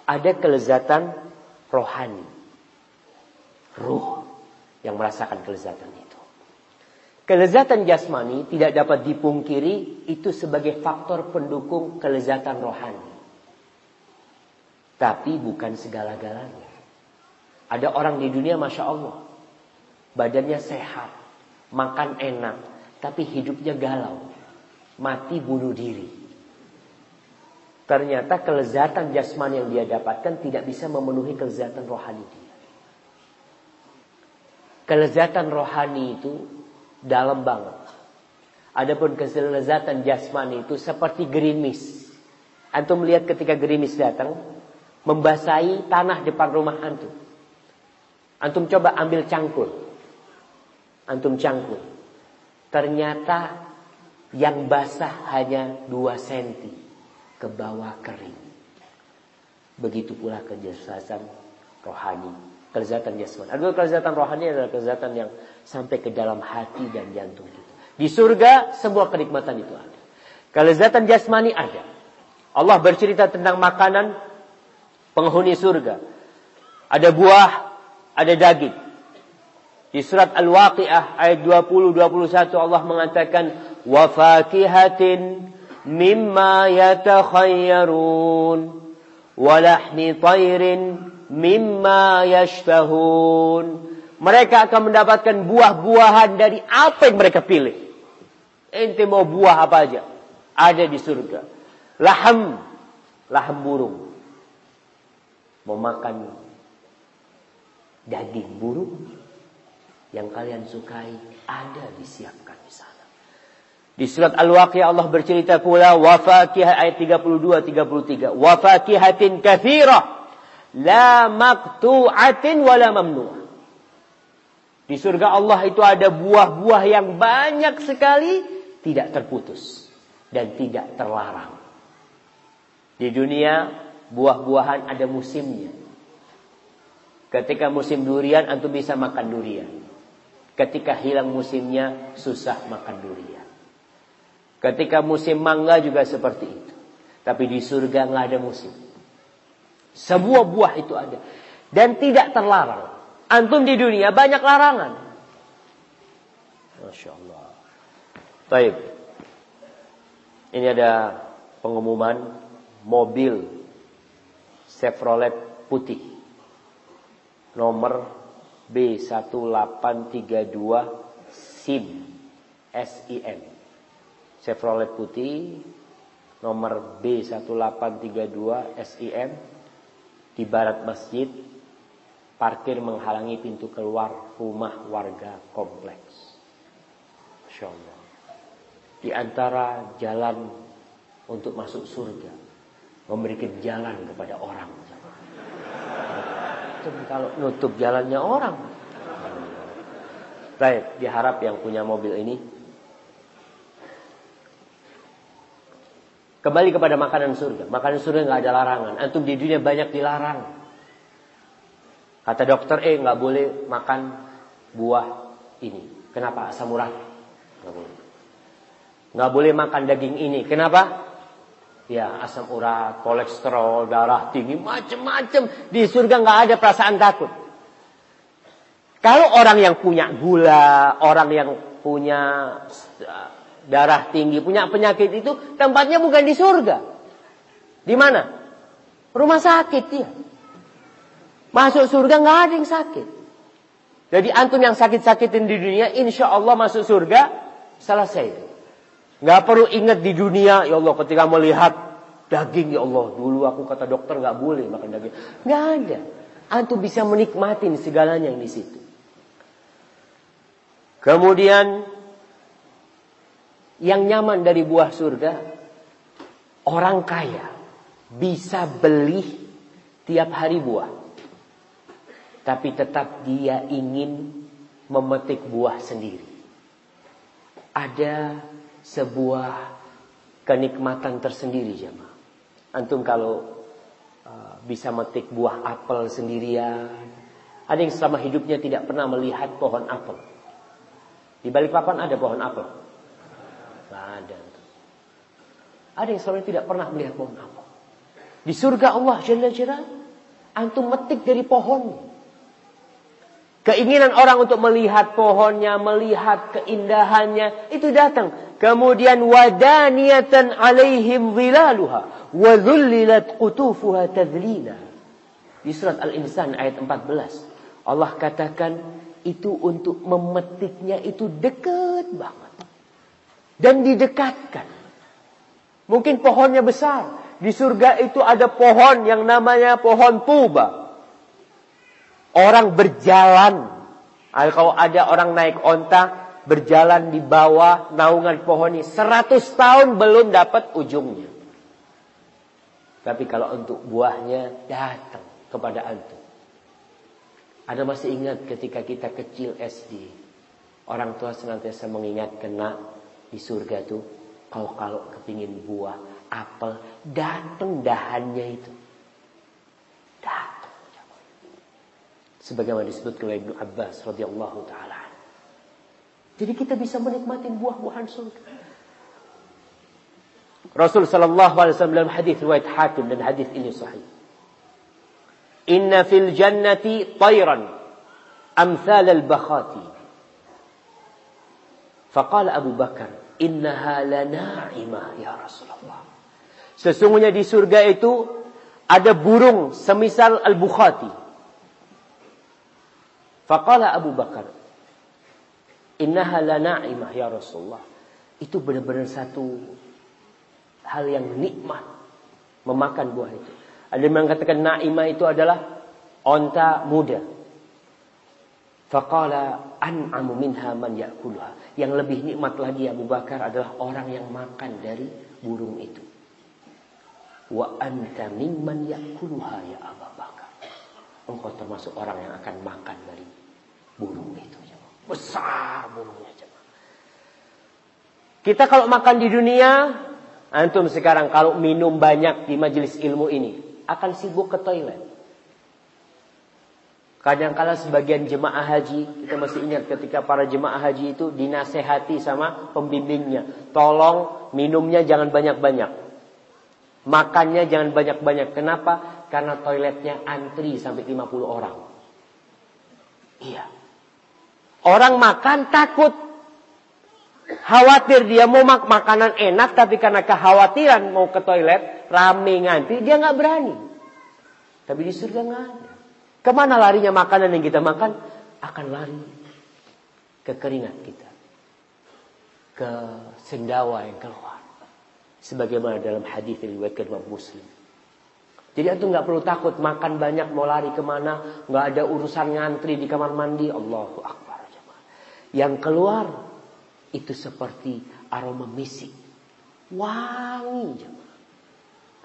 Ada kelezatan rohani. Ruh yang merasakan kelezatan itu. Kelezatan jasmani tidak dapat dipungkiri itu sebagai faktor pendukung kelezatan rohani. Tapi bukan segala-galanya. Ada orang di dunia Masya Allah. Badannya sehat. Makan enak. Tapi hidupnya galau. Mati bunuh diri. Ternyata kelezatan jasmani yang dia dapatkan tidak bisa memenuhi kelezatan rohani dia. Kelezatan rohani itu dalam banget. Adapun kelezatan jasmani itu seperti gerimis. Antum melihat ketika gerimis datang, membasahi tanah depan rumah antum. Antum coba ambil cangkul. Antum cangkul. Ternyata yang basah hanya 2 senti ke bawah kering. Begitu pula kejelasan rohani, kelezatan jasmani. Ada kelezatan rohani adalah kelezatan yang sampai ke dalam hati dan jantung kita. Di surga semua kenikmatan itu ada. Kelezatan jasmani ada. Allah bercerita tentang makanan penghuni surga. Ada buah, ada daging. Di surat Al-Waqiah ayat 20 21 Allah mengatakan wa fakihatin mimma yatakhayyarun wa lahmi tayrin mimma yashtahun. Mereka akan mendapatkan buah-buahan dari apa yang mereka pilih. Ente mau buah apa aja? Ada di surga. Laham, laham burung mau makan daging burung yang kalian sukai ada disiapkan di sana. Di surat Al-Waqiah Allah bercerita pula wa ayat 32 33 wa fakihatin katsirah la maqtu'atin wa la mamnu'ah. Di surga Allah itu ada buah-buah yang banyak sekali tidak terputus dan tidak terlarang. Di dunia buah-buahan ada musimnya. Ketika musim durian antum bisa makan durian. Ketika hilang musimnya susah makan durian. Ketika musim mangga juga seperti itu. Tapi di surga nggak ada musim. Sebuah buah itu ada dan tidak terlarang. Antum di dunia banyak larangan. Masya Allah. Baik. Ini ada pengumuman mobil Chevrolet putih. Nomor B1832 SIM SIM. Chevrolet putih nomor B1832 SIM di barat masjid parkir menghalangi pintu keluar rumah warga kompleks. Masya Allah. Di antara jalan untuk masuk surga memberikan jalan kepada orang. Itu kalau nutup jalannya orang. Baik, diharap yang punya mobil ini kembali kepada makanan surga. Makanan surga nggak ada larangan. Antum di dunia banyak dilarang. Kata dokter eh nggak boleh makan buah ini. Kenapa? Asam urat. Nggak boleh. Nggak boleh makan daging ini. Kenapa? Ya, asam urat, kolesterol, darah tinggi, macam-macam. Di surga nggak ada perasaan takut. Kalau orang yang punya gula, orang yang punya uh, darah tinggi, punya penyakit itu, tempatnya bukan di surga. Di mana? Rumah sakit ya. Masuk surga nggak ada yang sakit. Jadi antum yang sakit-sakitin di dunia, insya Allah masuk surga, selesai. Nggak perlu ingat di dunia, ya Allah ketika melihat daging, ya Allah dulu aku kata dokter nggak boleh makan daging. Nggak ada. Antum bisa menikmati segalanya yang di situ. Kemudian yang nyaman dari buah surga, orang kaya bisa beli tiap hari buah. Tapi tetap dia ingin memetik buah sendiri. Ada sebuah kenikmatan tersendiri jemaah. Antum kalau uh, bisa metik buah apel sendirian, ada yang selama hidupnya tidak pernah melihat pohon apel. Di balik papan ada pohon apel? Tidak ada. Ada yang selama tidak pernah melihat pohon apel. Di surga Allah Jalla Jalla, antum metik dari pohon. Keinginan orang untuk melihat pohonnya, melihat keindahannya, itu datang. Kemudian wadaniyatan alaihim zilaluha wa dhullilat qutufuha tadlila. Di surat Al-Insan ayat 14. Allah katakan itu untuk memetiknya itu dekat banget. Dan didekatkan. Mungkin pohonnya besar. Di surga itu ada pohon yang namanya pohon tuba. Orang berjalan. Kalau ada orang naik onta, berjalan di bawah naungan pohon ini. Seratus tahun belum dapat ujungnya. Tapi kalau untuk buahnya datang kepada antum. Ada masih ingat ketika kita kecil SD. Orang tua senantiasa mengingatkan nak di surga tuh. Kalau kalau kepingin buah, apel, datang dahannya itu. Datang sebagaimana disebut oleh Ibnu Abbas radhiyallahu taala. Jadi kita bisa menikmati buah-buahan surga. Rasul sallallahu alaihi wasallam dalam hadis riwayat Hakim dan hadis ini sahih. Inna fil jannati tayran amsal al-bakhati. Faqala Abu Bakar, "Innaha lana'imah ya Rasulullah." Sesungguhnya di surga itu ada burung semisal al-bukhati. Faqala Abu Bakar, Innaha la na'imah ya Rasulullah. Itu benar-benar satu hal yang nikmat memakan buah itu. Ada yang mengatakan na'imah itu adalah onta muda. Faqala an'amu minha man ya'kulha. Yang lebih nikmat lagi Abu Bakar adalah orang yang makan dari burung itu. Wa anta mimman ya'kuluha ya Abu Bakar. Engkau termasuk orang yang akan makan dari burung itu. Besar burungnya. Kita kalau makan di dunia, antum sekarang kalau minum banyak di majelis ilmu ini, akan sibuk ke toilet. Kadang-kala sebagian jemaah haji, kita masih ingat ketika para jemaah haji itu dinasehati sama pembimbingnya. Tolong minumnya jangan banyak-banyak. Makannya jangan banyak-banyak. Kenapa? Karena toiletnya antri sampai 50 orang. Iya. Orang makan takut. Khawatir dia mau mak makanan enak tapi karena kekhawatiran mau ke toilet rame ngantri dia nggak berani. Tapi di surga nggak ada. Ke mana larinya makanan yang kita makan? Akan lari ke keringat kita. Ke sendawa yang keluar. Sebagaimana dalam hadis yang diriwayatkan Imam Muslim. Jadi antum nggak perlu takut makan banyak mau lari ke mana, nggak ada urusan ngantri di kamar mandi. Allahu Akbar. Yang keluar itu seperti aroma misik. Wangi.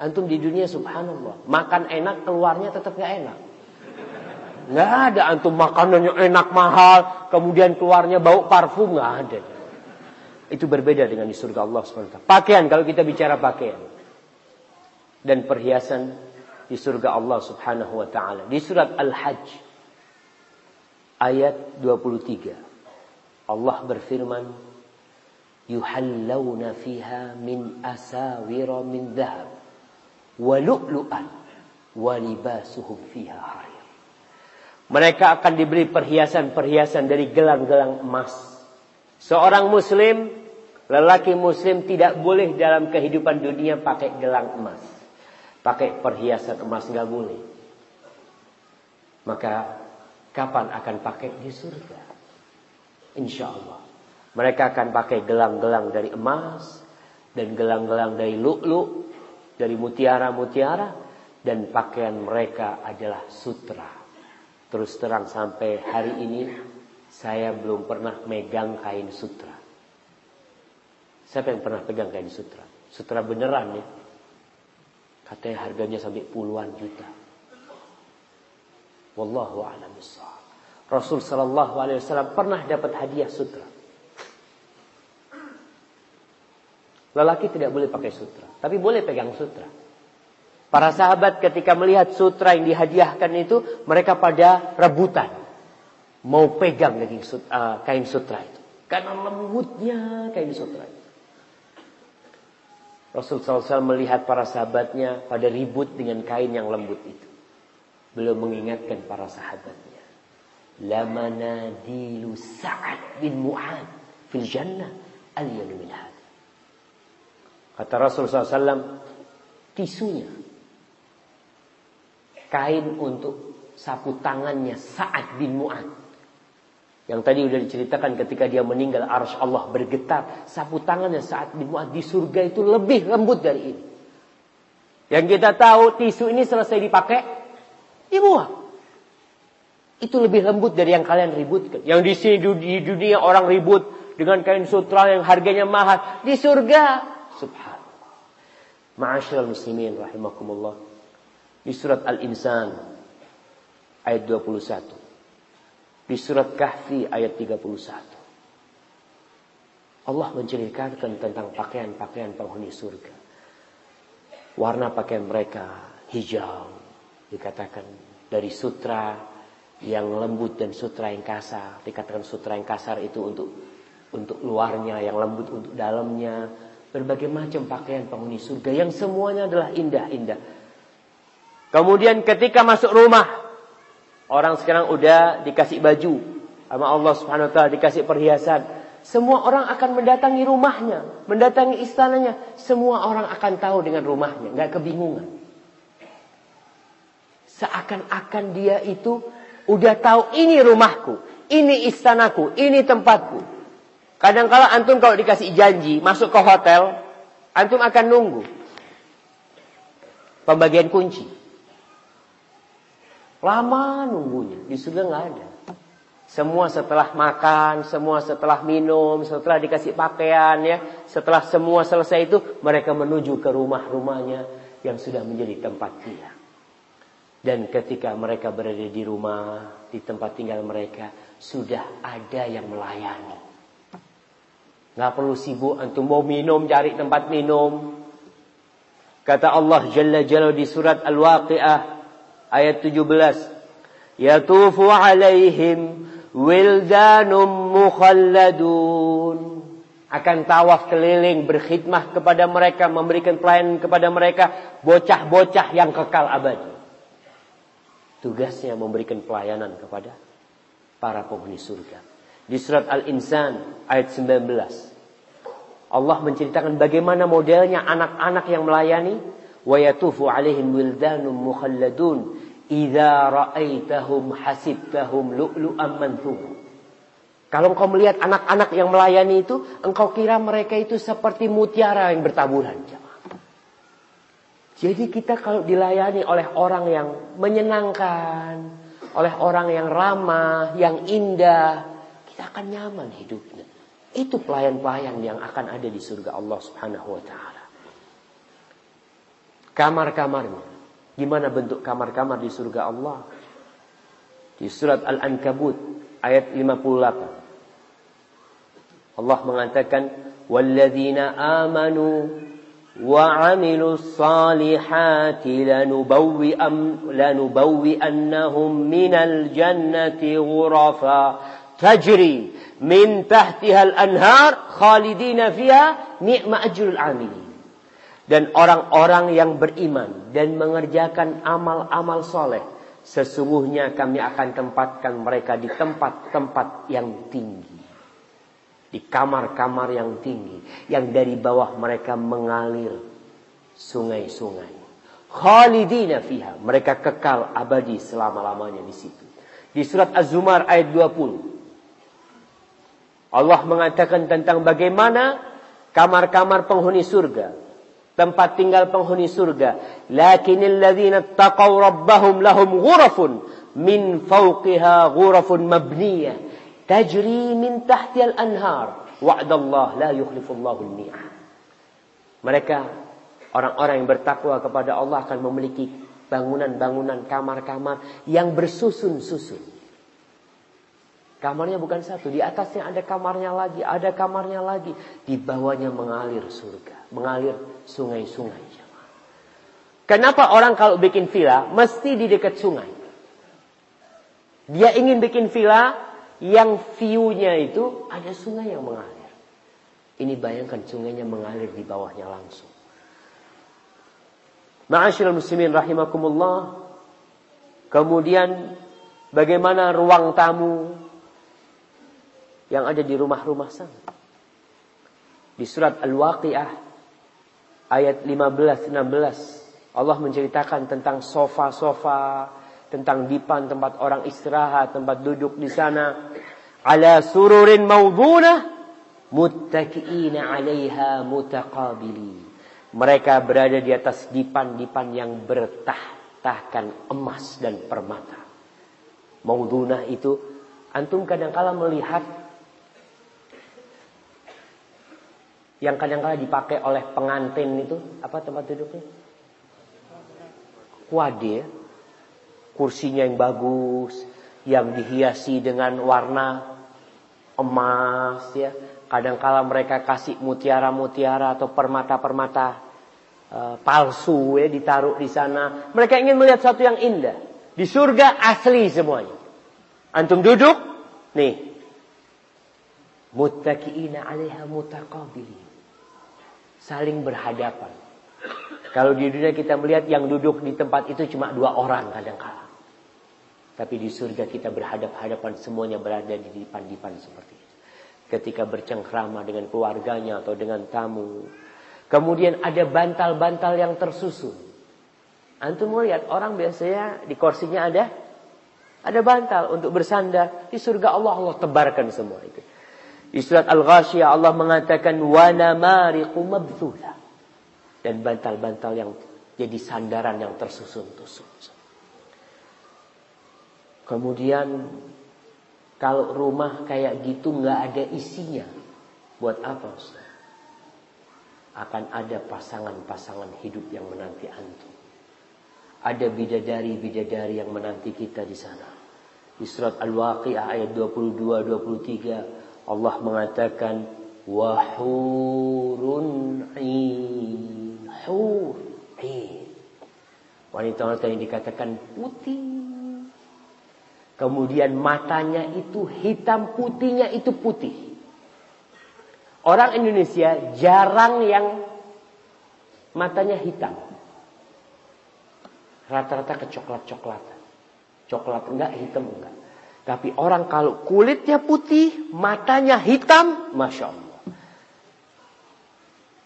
Antum di dunia subhanallah. Makan enak keluarnya tetap gak enak. Nggak ada antum makanannya enak mahal. Kemudian keluarnya bau parfum. Nggak ada. Itu berbeda dengan di surga Allah SWT. Pakaian kalau kita bicara pakaian. Dan perhiasan di surga Allah subhanahu wa ta'ala. Di surat Al-Hajj. Ayat 23. Allah berfirman, "Yuhallawna fiha min asawira min dhahab wa lu'lu'an wa libasuhum fiha harir." Mereka akan diberi perhiasan-perhiasan dari gelang-gelang emas. Seorang muslim, lelaki muslim tidak boleh dalam kehidupan dunia pakai gelang emas. Pakai perhiasan emas nggak boleh. Maka kapan akan pakai di surga? Insya Allah. Mereka akan pakai gelang-gelang dari emas dan gelang-gelang dari lu'lu, dari mutiara-mutiara dan pakaian mereka adalah sutra. Terus terang sampai hari ini saya belum pernah megang kain sutra. Siapa yang pernah pegang kain sutra? Sutra beneran ya. Katanya harganya sampai puluhan juta. Wallahu a'lam bishawab. Rasul Shallallahu Alaihi Wasallam pernah dapat hadiah sutra. Lelaki tidak boleh pakai sutra, tapi boleh pegang sutra. Para sahabat ketika melihat sutra yang dihadiahkan itu, mereka pada rebutan. Mau pegang daging sutra, uh, kain sutra itu. Karena lembutnya kain sutra itu. Rasul SAW melihat para sahabatnya pada ribut dengan kain yang lembut itu. Belum mengingatkan para sahabatnya. Lamana dilu Sa'ad bin Mu'ad fil jannah aliyanu min Kata Rasul SAW, tisunya. Kain untuk sapu tangannya Sa'ad bin Mu'ad yang tadi sudah diceritakan ketika dia meninggal arsh Allah bergetar. Sapu tangannya saat dimuat di surga itu lebih lembut dari ini. Yang kita tahu tisu ini selesai dipakai, dibuang. Itu lebih lembut dari yang kalian ributkan. Yang di sini di dunia orang ribut dengan kain sutra yang harganya mahal. Di surga, subhanallah. Ma'asyiral muslimin rahimakumullah. Di surat Al-Insan ayat 21. Di surat Kahfi ayat 31. Allah menceritakan tentang pakaian-pakaian penghuni surga. Warna pakaian mereka hijau. Dikatakan dari sutra yang lembut dan sutra yang kasar. Dikatakan sutra yang kasar itu untuk untuk luarnya, yang lembut untuk dalamnya. Berbagai macam pakaian penghuni surga yang semuanya adalah indah-indah. Kemudian ketika masuk rumah, Orang sekarang udah dikasih baju sama Allah Subhanahu wa taala, dikasih perhiasan. Semua orang akan mendatangi rumahnya, mendatangi istananya. Semua orang akan tahu dengan rumahnya, nggak kebingungan. Seakan-akan dia itu udah tahu ini rumahku, ini istanaku, ini tempatku. Kadang-kala antum kalau dikasih janji masuk ke hotel, antum akan nunggu pembagian kunci. Lama nunggunya, di surga nggak ada. Semua setelah makan, semua setelah minum, setelah dikasih pakaian ya, setelah semua selesai itu mereka menuju ke rumah-rumahnya yang sudah menjadi tempat dia. Dan ketika mereka berada di rumah, di tempat tinggal mereka, sudah ada yang melayani. Nggak perlu sibuk antum mau minum cari tempat minum. Kata Allah Jalla Jalla di surat Al-Waqi'ah ayat 17 yatufu alaihim wildanum mukhalladun akan tawaf keliling berkhidmah kepada mereka memberikan pelayanan kepada mereka bocah-bocah yang kekal abadi tugasnya memberikan pelayanan kepada para penghuni surga. Di surat Al-Insan ayat 19 Allah menceritakan bagaimana modelnya anak-anak yang melayani. Wa yatufu alaihim wildanum mukhalladun idza ra'aitahum hasibtahum lu'lu'an manthur kalau engkau melihat anak-anak yang melayani itu, engkau kira mereka itu seperti mutiara yang bertaburan. Jadi kita kalau dilayani oleh orang yang menyenangkan, oleh orang yang ramah, yang indah, kita akan nyaman hidupnya. Itu pelayan-pelayan yang akan ada di surga Allah Subhanahu wa taala kamar-kamarnya. Gimana bentuk kamar-kamar di surga Allah? Di surat Al-Ankabut ayat 58. Allah mengatakan, "Walladzina amanu salihati lanubawwi'an lanubawwi'annahum minal jannati ghurafa tajri min tahtiha al-anhar khalidina fiha ni'ma ajrul 'amilin." dan orang-orang yang beriman dan mengerjakan amal-amal soleh. Sesungguhnya kami akan tempatkan mereka di tempat-tempat yang tinggi. Di kamar-kamar yang tinggi. Yang dari bawah mereka mengalir sungai-sungai. Khalidina fiha. Mereka kekal abadi selama-lamanya di situ. Di surat Az-Zumar ayat 20. Allah mengatakan tentang bagaimana kamar-kamar penghuni surga tempat tinggal penghuni surga. Lakinil ladzina taqaw rabbahum lahum ghurafun min fawqiha ghurafun mabniyah tajri min tahtiha al-anhar. Wa'dallah la yukhlifullahu al-mi'ad. Mereka orang-orang yang bertakwa kepada Allah akan memiliki bangunan-bangunan kamar-kamar yang bersusun-susun. Kamarnya bukan satu, di atasnya ada kamarnya lagi, ada kamarnya lagi, di bawahnya mengalir surga, mengalir sungai-sungai. Kenapa orang kalau bikin villa mesti di dekat sungai? Dia ingin bikin villa yang view-nya itu ada sungai yang mengalir. Ini bayangkan sungainya mengalir di bawahnya langsung. Ma'asyiral muslimin rahimakumullah. Kemudian bagaimana ruang tamu yang ada di rumah-rumah sana. Di surat Al-Waqiah ayat 15 16 Allah menceritakan tentang sofa-sofa tentang dipan tempat orang istirahat, tempat duduk di sana. Ala sururin maudunah muttaki'ina 'alaiha mutaqabili. Mereka berada di atas dipan-dipan yang bertah-tahkan emas dan permata. Maudunah itu antum kadang-kala melihat yang kadang-kala dipakai oleh pengantin itu apa tempat duduknya? Kuade kursinya yang bagus, yang dihiasi dengan warna emas ya. Kadangkala mereka kasih mutiara-mutiara atau permata-permata uh, palsu ya ditaruh di sana. Mereka ingin melihat sesuatu yang indah. Di surga asli semuanya. Antum duduk, nih. Muttaqiina 'alaiha mutaqabilin. Saling berhadapan. Kalau di dunia kita melihat yang duduk di tempat itu cuma dua orang kadang-kala. Tapi di surga kita berhadap-hadapan semuanya berada di dipan-dipan seperti itu. Ketika bercengkrama dengan keluarganya atau dengan tamu. Kemudian ada bantal-bantal yang tersusun. Antum melihat orang biasanya di kursinya ada ada bantal untuk bersandar. Di surga Allah Allah tebarkan semua itu. Di surat Al-Ghasyiyah Allah mengatakan wa namariqu mabthula. Dan bantal-bantal yang jadi sandaran yang tersusun-susun. Kemudian kalau rumah kayak gitu nggak ada isinya, buat apa Ustaz? Akan ada pasangan-pasangan hidup yang menanti antum. Ada bidadari-bidadari yang menanti kita di sana. Di surat Al-Waqi'ah ayat 22 23 Allah mengatakan wahurun in hur wanita-wanita yang dikatakan putih Kemudian matanya itu hitam putihnya itu putih. Orang Indonesia jarang yang matanya hitam. Rata-rata kecoklat-coklatan. Coklat enggak, hitam enggak. Tapi orang kalau kulitnya putih, matanya hitam, Masya Allah.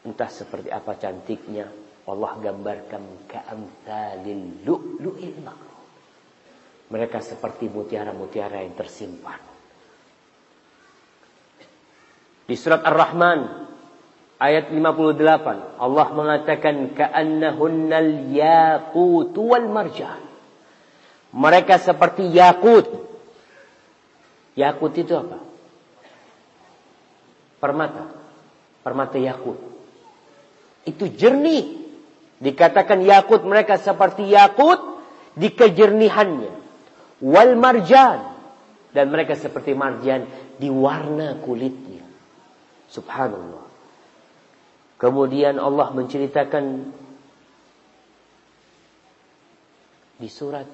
Entah seperti apa cantiknya. Allah gambarkan ka'amthalil lu'lu'il makhluk. Mereka seperti mutiara-mutiara yang tersimpan. Di surat Ar-Rahman ayat 58 Allah mengatakan ka'annahunnal yaqut wal marjan. Mereka seperti yakut. Yakut itu apa? Permata. Permata yakut. Itu jernih. Dikatakan yakut mereka seperti yakut di kejernihannya wal marjan dan mereka seperti marjan di warna kulitnya. Subhanallah. Kemudian Allah menceritakan di surat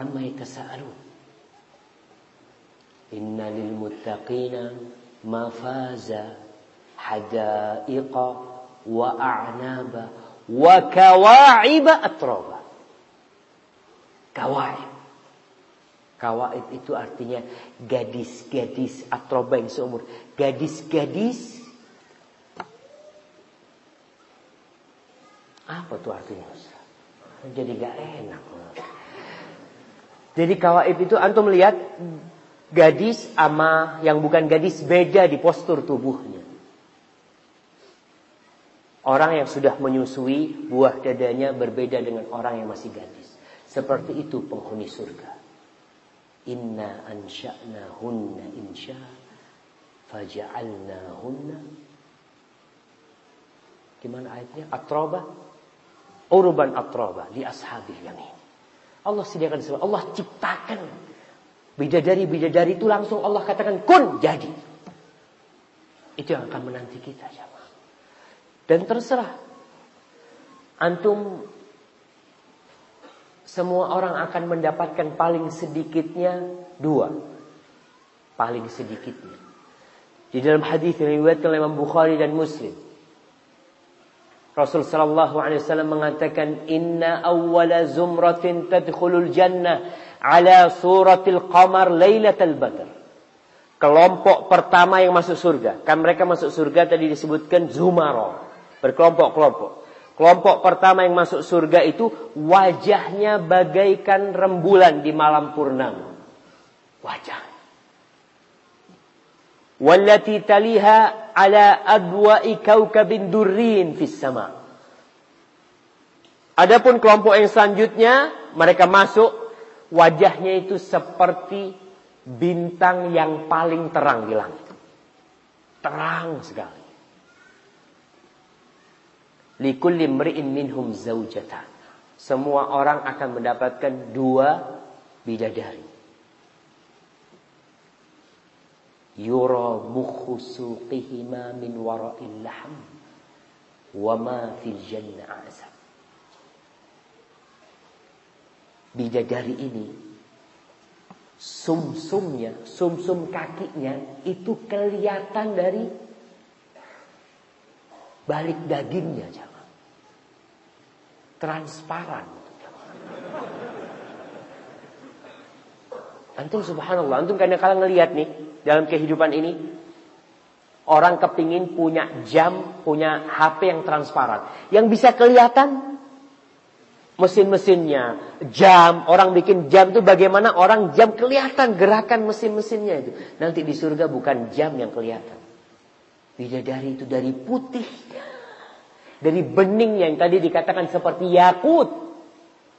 Amma yatasaalun. Inna lil muttaqina mafaza hadaiqa wa a'naba wa kawa'iba atraba. Kawaib. Kawaib itu artinya gadis-gadis atroba yang seumur. Gadis-gadis. Apa tuh artinya? Jadi gak enak. Jadi kawaib itu antum melihat gadis ama yang bukan gadis beda di postur tubuhnya. Orang yang sudah menyusui buah dadanya berbeda dengan orang yang masih gadis. Seperti itu penghuni surga. Inna ansha'na hunna insya faja'alna hunna Gimana ayatnya? Atroba? Urban atroba Di ashabil yamin. Allah sediakan semua Allah ciptakan. Bidadari-bidadari itu langsung Allah katakan kun jadi. Itu yang akan menanti kita jamaah. Dan terserah. Antum Semua orang akan mendapatkan paling sedikitnya dua. Paling sedikitnya. Di dalam hadis yang diriwayatkan oleh Imam Bukhari dan Muslim. Rasul sallallahu alaihi wasallam mengatakan inna awwala zumratin tadkhulul jannah ala suratil qamar lailatul badr. Kelompok pertama yang masuk surga. Kan mereka masuk surga tadi disebutkan zumaro. Berkelompok-kelompok. Kelompok pertama yang masuk surga itu wajahnya bagaikan rembulan di malam purnama. Wajah. Wallati taliha ala adwa'i kaukabin durrin fis sama. Adapun kelompok yang selanjutnya mereka masuk wajahnya itu seperti bintang yang paling terang di langit. Terang sekali. Likulli mri'in minhum zaujatan. Semua orang akan mendapatkan dua bidadari. Yura mukhu min wara'il lahm. Wa fil jannah azab. Bidadari ini sumsumnya, sumsum kakinya itu kelihatan dari balik dagingnya transparan. Antum subhanallah, antum kadang-kadang ngelihat nih dalam kehidupan ini orang kepingin punya jam, punya HP yang transparan, yang bisa kelihatan mesin-mesinnya, jam, orang bikin jam itu bagaimana orang jam kelihatan gerakan mesin-mesinnya itu. Nanti di surga bukan jam yang kelihatan. Bidadari itu dari putih dari bening yang tadi dikatakan seperti yakut.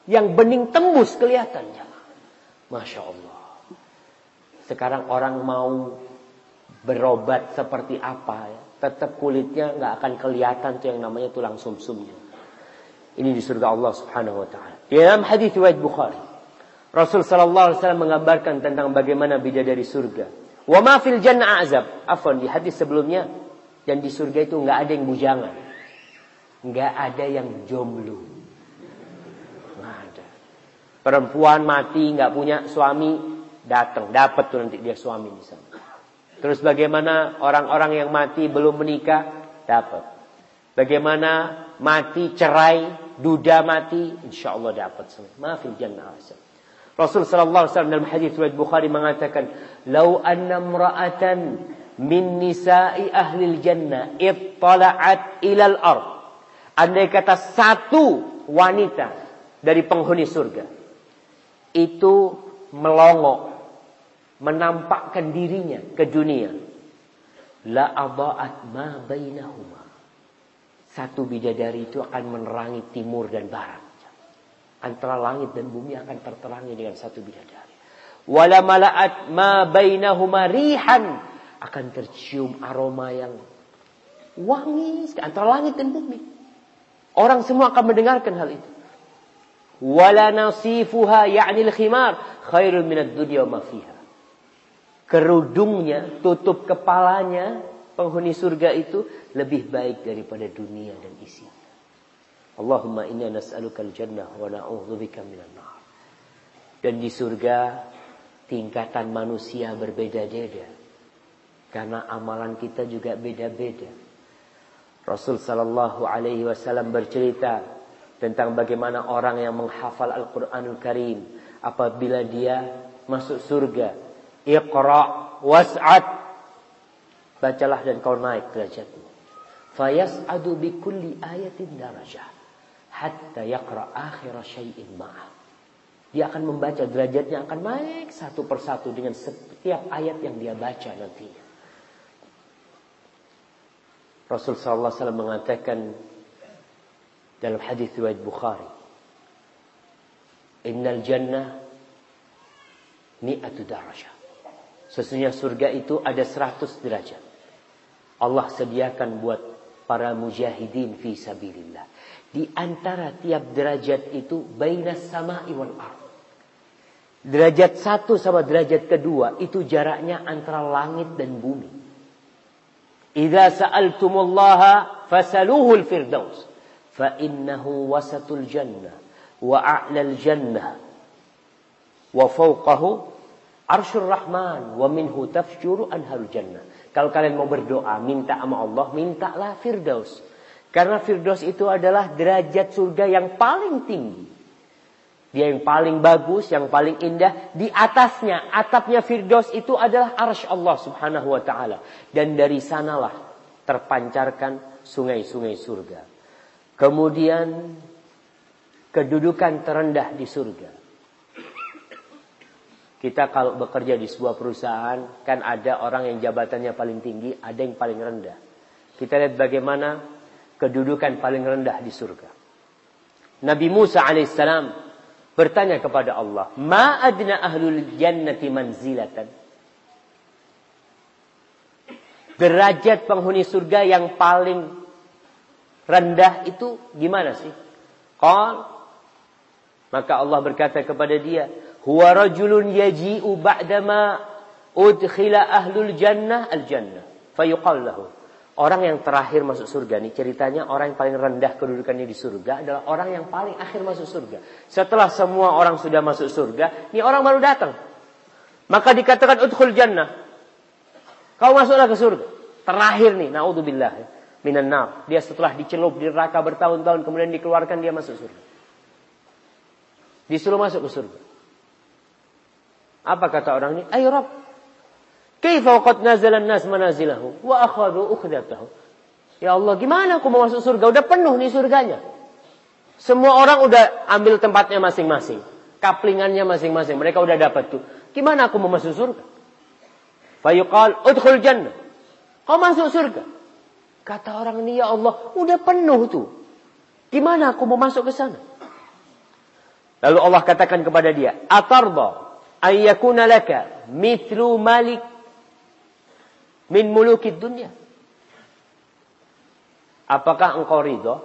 Yang bening tembus kelihatannya. Masya Allah. Sekarang orang mau berobat seperti apa ya. Tetap kulitnya nggak akan kelihatan tuh yang namanya tulang sumsumnya. Ini di surga Allah Subhanahu wa taala. Di dalam hadis riwayat Bukhari, Rasul sallallahu alaihi wasallam menggambarkan tentang bagaimana bidadari surga. Wa ma fil jannah azab. Afwan di hadis sebelumnya dan di surga itu nggak ada yang bujangan nggak ada yang jomblo. Nggak ada. Perempuan mati nggak punya suami datang, dapat tuh nanti dia suami di sana. Terus bagaimana orang-orang yang mati belum menikah dapat. Bagaimana mati cerai, duda mati, insya Allah dapat semua. Maafin jannah asal. Rasul sallallahu alaihi wasallam dalam hadis riwayat Bukhari mengatakan, "Lau anna imra'atan min nisa'i ahli jannah ittala'at ilal ard Andai kata satu wanita dari penghuni surga itu melongok menampakkan dirinya ke dunia. La adaat ma bainahuma. Satu bidadari itu akan menerangi timur dan barat. Antara langit dan bumi akan terterangi dengan satu bidadari. Wala malaat ma bainahuma rihan. Akan tercium aroma yang wangi antara langit dan bumi Orang semua akan mendengarkan hal itu. Wala nasifuha ya'ni al-khimar khairun minad dunya wa fiha. Kerudungnya, tutup kepalanya penghuni surga itu lebih baik daripada dunia dan isinya. Allahumma inna nas'aluka al-jannah wa na'udzubika minan nar. Dan di surga tingkatan manusia berbeda-beda. Karena amalan kita juga beda-beda. Rasul sallallahu alaihi wasallam bercerita tentang bagaimana orang yang menghafal Al-Qur'anul Karim apabila dia masuk surga. Iqra was'ad. Bacalah dan kau naik derajatmu. Fayas'adu bi kulli ayatin darajah hatta yaqra akhir syai'in ma'ah. Dia akan membaca derajatnya akan naik satu persatu dengan setiap ayat yang dia baca nantinya. Rasul sallallahu alaihi wasallam mengatakan dalam hadis riwayat Bukhari, "Innal jannah mi'atu darajah." Sesungguhnya surga itu ada 100 derajat. Allah sediakan buat para mujahidin fi sabilillah. Di antara tiap derajat itu bainas sama'i wal ard. Derajat satu sama derajat kedua itu jaraknya antara langit dan bumi. Idza sa'altumullaha fasaluhu al-firdaus fa innahu wasatul jannah wa a'lal jannah wa fawqahu arsyur rahman wa minhu tafjuru anharul jannah. Kalau kalian mau berdoa, minta sama Allah, mintalah Firdaus. Karena Firdaus itu adalah derajat surga yang paling tinggi. Dia yang paling bagus, yang paling indah. Di atasnya, atapnya Firdaus itu adalah arsy Allah subhanahu wa ta'ala. Dan dari sanalah terpancarkan sungai-sungai surga. Kemudian kedudukan terendah di surga. Kita kalau bekerja di sebuah perusahaan, kan ada orang yang jabatannya paling tinggi, ada yang paling rendah. Kita lihat bagaimana kedudukan paling rendah di surga. Nabi Musa alaihissalam bertanya kepada Allah, "Ma adna ahlul jannati manzilatan?" Derajat penghuni surga yang paling rendah itu gimana sih? Qal maka Allah berkata kepada dia, "Huwa rajulun yaji'u ba'dama udkhila ahlul jannah al-jannah." Fayuqal lahu. Orang yang terakhir masuk surga nih ceritanya orang yang paling rendah kedudukannya di surga adalah orang yang paling akhir masuk surga. Setelah semua orang sudah masuk surga, ini orang baru datang. Maka dikatakan udkhul jannah. Kau masuklah ke surga. Terakhir nih, naudzubillah minan nar. Dia setelah dicelup di neraka bertahun-tahun kemudian dikeluarkan dia masuk surga. Disuruh masuk ke surga. Apa kata orang ini? Ayo Rabb. Kaifa qad nazala nas manazilahu wa akhadhu ukhdatahu. Ya Allah, gimana aku mau masuk surga? Udah penuh nih surganya. Semua orang udah ambil tempatnya masing-masing. Kaplingannya masing-masing. Mereka udah dapat tuh. Gimana aku mau masuk surga? Fayuqal udkhul jannah. Kau masuk surga. Kata orang ini, ya Allah, udah penuh tuh. Gimana aku mau masuk ke sana? Lalu Allah katakan kepada dia, "Atarda ayyakuna laka mithlu malik min mulukid dunya?" Apakah engkau ridho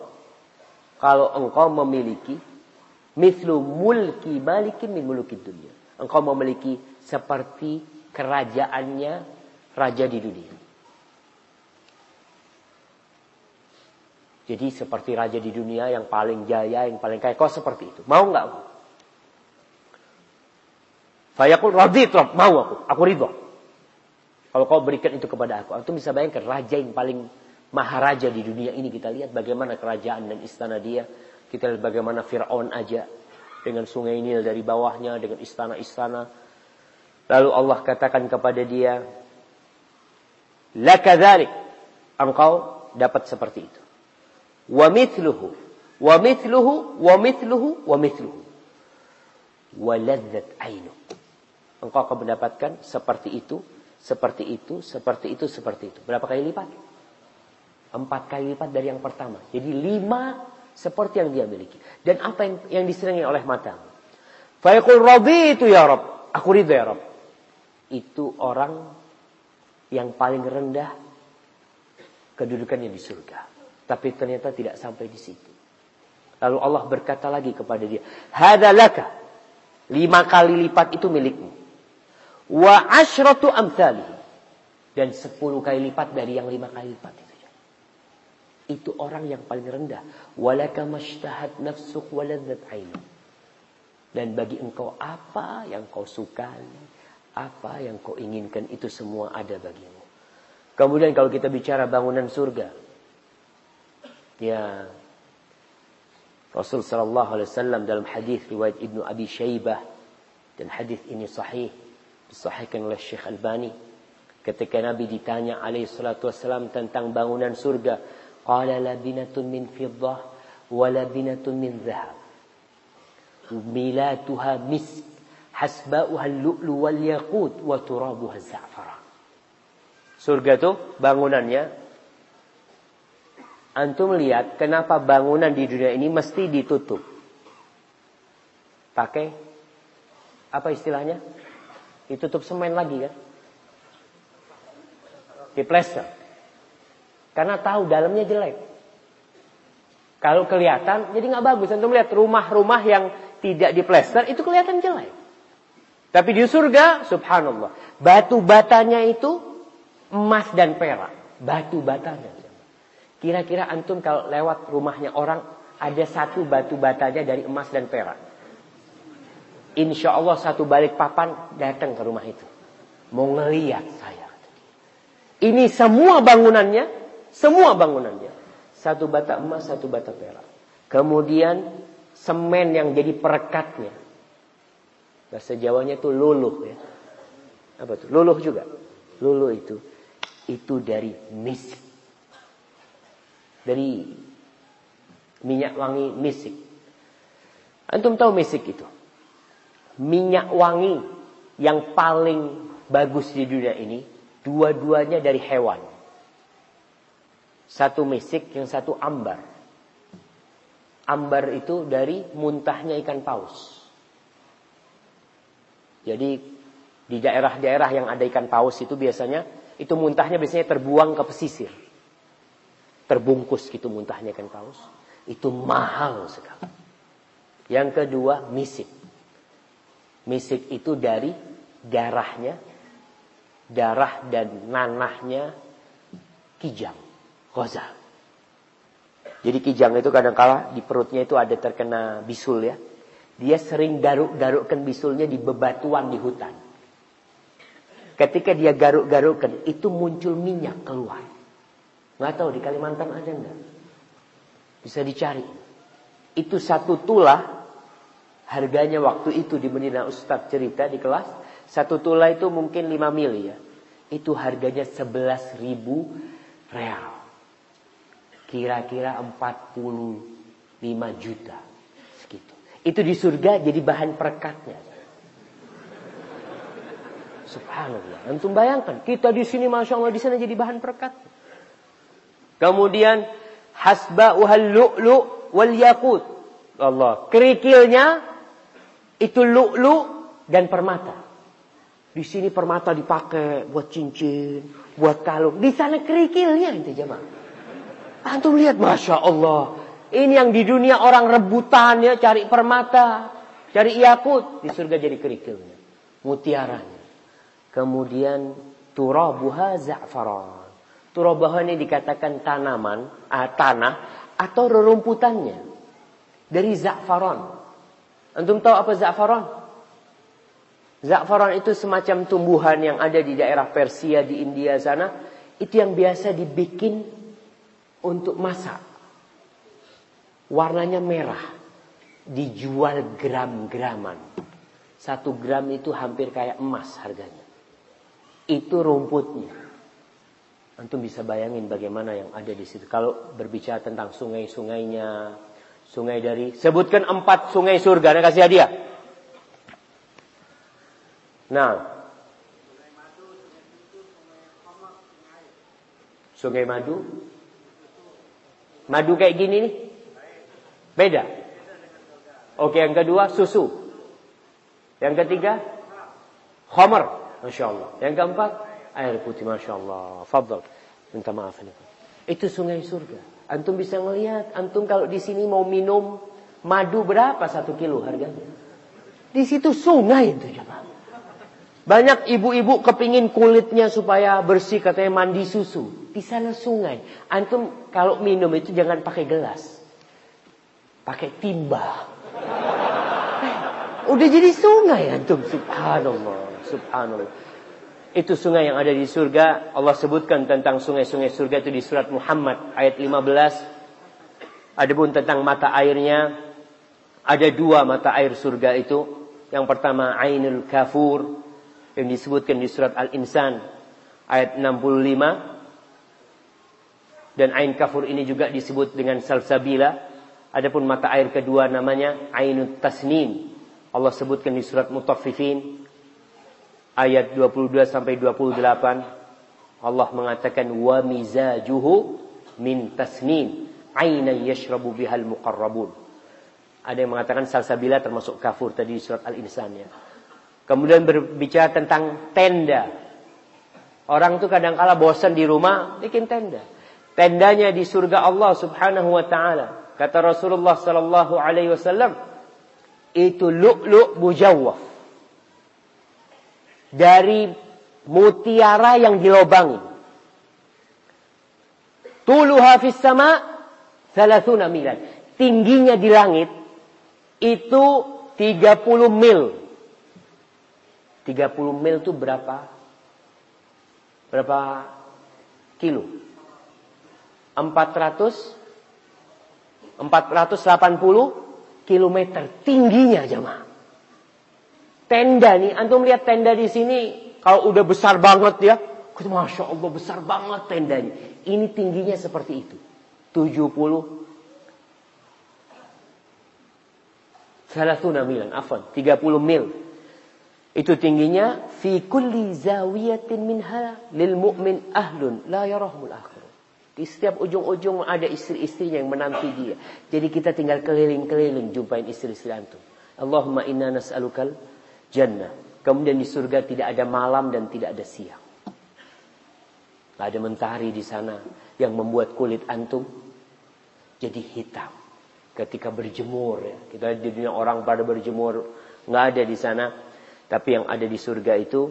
kalau engkau memiliki mithlu mulki malikin min mulukid dunya? Engkau memiliki seperti kerajaannya raja di dunia. Jadi seperti raja di dunia yang paling jaya, yang paling kaya. Kau seperti itu. Mau nggak? Fayaqul radit mau aku. Aku ridho. Kalau kau berikan itu kepada aku. Aku bisa bayangkan raja yang paling maharaja di dunia ini. Kita lihat bagaimana kerajaan dan istana dia. Kita lihat bagaimana Fir'aun aja. Dengan sungai Nil dari bawahnya. Dengan istana-istana. Lalu Allah katakan kepada dia. Laka dhalik. Engkau dapat seperti itu wa mithluhu wa mithluhu wa mithluhu wa mithluhu wa ladzat engkau akan mendapatkan seperti itu seperti itu seperti itu seperti itu. Berapa kali lipat? Empat kali lipat dari yang pertama. Jadi lima seperti yang dia miliki. Dan apa yang yang disenangi oleh mata fayaqul itu ya rab aku ridha ya rab itu orang yang paling rendah kedudukannya di surga. Tapi ternyata tidak sampai di situ. Lalu Allah berkata lagi kepada dia, Hadalaka, lima kali lipat itu milikmu. Wa ashratu amthali. Dan sepuluh kali lipat dari yang lima kali lipat itu. Itu orang yang paling rendah. Walaka mashtahat nafsuk waladzat ainu. Dan bagi engkau apa yang kau sukai, apa yang kau inginkan itu semua ada bagimu. Kemudian kalau kita bicara bangunan surga, Ya Rasul sallallahu alaihi wasallam dalam hadis riwayat Ibnu Abi Syaibah dan hadis ini sahih disahihkan oleh Syekh Albani ketika Nabi ditanya alaihi salatu wasallam tentang bangunan surga qala labinatun min fiddah wa labinatun min dhahab milatuha misk hasba'uha al-lu'lu wal yaqut wa turabuha za'faran surga itu bangunannya Antum lihat kenapa bangunan di dunia ini mesti ditutup. Pakai apa istilahnya? Ditutup semen lagi kan? Diplester. Karena tahu dalamnya jelek. Kalau kelihatan jadi nggak bagus. Antum lihat rumah-rumah yang tidak diplester itu kelihatan jelek. Tapi di surga, subhanallah, batu batanya itu emas dan perak. Batu batanya. Kira-kira antum kalau lewat rumahnya orang ada satu batu batanya dari emas dan perak. Insya Allah satu balik papan datang ke rumah itu. Mau ngeliat saya. Ini semua bangunannya, semua bangunannya. Satu bata emas, satu bata perak. Kemudian semen yang jadi perekatnya. Bahasa Jawanya itu luluh ya. Apa tuh? Luluh juga. Luluh itu itu dari misik. Dari minyak wangi misik. Antum tahu misik itu? Minyak wangi yang paling bagus di dunia ini dua-duanya dari hewan. Satu misik, yang satu ambar. Ambar itu dari muntahnya ikan paus. Jadi di daerah-daerah yang ada ikan paus itu biasanya itu muntahnya biasanya terbuang ke pesisir. Terbungkus gitu muntahnya ikan paus. Itu mahal sekali. Yang kedua misik. Misik itu dari darahnya, darah dan nanahnya kijang, kozal. Jadi kijang itu kadang-kala di perutnya itu ada terkena bisul ya. Dia sering garuk-garukkan bisulnya di bebatuan di hutan. Ketika dia garuk-garukkan, itu muncul minyak keluar. Nggak tahu di Kalimantan ada enggak? Bisa dicari. Itu satu tulah Harganya waktu itu di Medina Ustaz cerita di kelas. Satu tulai itu mungkin 5 mil ya. Itu harganya 11 ribu real. Kira-kira 45 juta. Segitu. Itu di surga jadi bahan perekatnya. Subhanallah. Antum bayangkan. Kita di sini Masya Allah di sana jadi bahan perekat. Kemudian. Hasba uhal lu'lu wal yakut. Allah. Kerikilnya itu lu'lu dan permata. Di sini permata dipakai buat cincin, buat kalung. Di sana kerikilnya itu jemaah. Antum lihat, masya Allah. Ini yang di dunia orang rebutan ya, cari permata, cari yakut. Di surga jadi kerikilnya, mutiaranya. Kemudian turabuha za'faran. Turabuha ini dikatakan tanaman, ah, tanah atau rerumputannya dari za'faran. Antum tahu apa za'faran? Za'faran itu semacam tumbuhan yang ada di daerah Persia di India sana. Itu yang biasa dibikin untuk masak. Warnanya merah. Dijual gram-graman. Satu gram itu hampir kayak emas harganya. Itu rumputnya. Antum bisa bayangin bagaimana yang ada di situ. Kalau berbicara tentang sungai-sungainya, Sungai dari sebutkan empat sungai surga. Nah, kasih hadiah. Nah. Sungai Madu. Madu kayak gini nih. Beda. Oke, yang kedua susu. Yang ketiga Homer. Masya Allah. Yang keempat air putih. Masya Allah. Fadl. Minta maaf ini. Itu sungai surga. Antum bisa melihat, antum kalau di sini mau minum madu berapa satu kilo harganya? Di situ sungai itu coba. Banyak ibu-ibu kepingin kulitnya supaya bersih katanya mandi susu. Di sana sungai. Antum kalau minum itu jangan pakai gelas. Pakai timba. Eh, udah jadi sungai antum. Subhanallah. Subhanallah. Itu sungai yang ada di surga. Allah sebutkan tentang sungai-sungai surga itu di surat Muhammad ayat 15. Adapun tentang mata airnya, ada dua mata air surga itu. Yang pertama Ainul Kafur yang disebutkan di surat Al-Insan ayat 65. Dan Ain Kafur ini juga disebut dengan Salsabila. Adapun mata air kedua namanya Ainut Tasnim. Allah sebutkan di surat Mutaffifin ayat 22 sampai 28 Allah mengatakan wa mizajuhu min tasnim aina yashrabu bihal muqarrabun. Ada yang mengatakan salsabila termasuk kafur tadi di surat al-insan ya. Kemudian berbicara tentang tenda. Orang itu kadang kala bosan di rumah bikin tenda. Tendanya di surga Allah subhanahu wa taala. Kata Rasulullah sallallahu alaihi wasallam itu lu'lu' mujawwaf dari mutiara yang dilobangi. Tuluha fis sama thalathuna milan. tingginya di langit itu 30 mil. 30 mil itu berapa? Berapa kilo? 400 480 kilometer tingginya jemaah. Tenda nih, antum lihat tenda di sini kalau udah besar banget ya, masya Allah besar banget tendanya. Ini tingginya seperti itu, 70 Salatuna milan, afan, 30 mil. Itu tingginya fi kulli zawiyatin minha lil mu'min ahlun la yarahumul akhir. Di setiap ujung-ujung ada istri-istrinya yang menanti dia. Jadi kita tinggal keliling-keliling jumpain istri-istri antum. Allahumma inna nas'alukal jannah. Kemudian di surga tidak ada malam dan tidak ada siang. Tidak ada mentari di sana yang membuat kulit antum jadi hitam ketika berjemur ya. Kita di dunia orang pada berjemur nggak ada di sana. Tapi yang ada di surga itu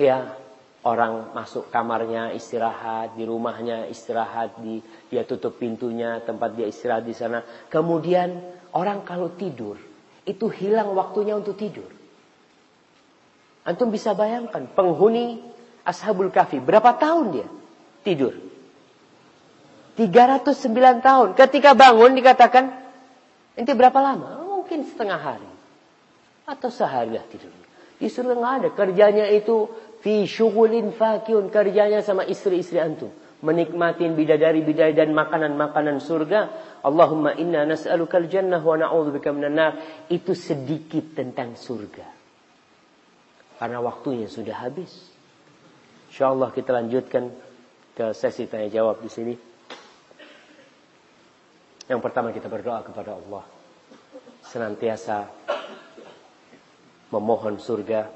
ya orang masuk kamarnya istirahat, di rumahnya istirahat, di dia tutup pintunya tempat dia istirahat di sana. Kemudian orang kalau tidur itu hilang waktunya untuk tidur. Antum bisa bayangkan penghuni Ashabul Kahfi berapa tahun dia tidur? 309 tahun. Ketika bangun dikatakan, nanti berapa lama? Mungkin setengah hari. Atau sehari lah tidur. Di surga nggak ada. Kerjanya itu fi syughulin fakiun. Kerjanya sama istri-istri antum. Menikmatin bidadari-bidadari dan makanan-makanan surga. Allahumma inna nas'alukal jannah wa na'udzubika minan nar. Itu sedikit tentang surga. Karena waktunya sudah habis. InsyaAllah kita lanjutkan ke sesi tanya jawab di sini. Yang pertama kita berdoa kepada Allah. Senantiasa memohon surga.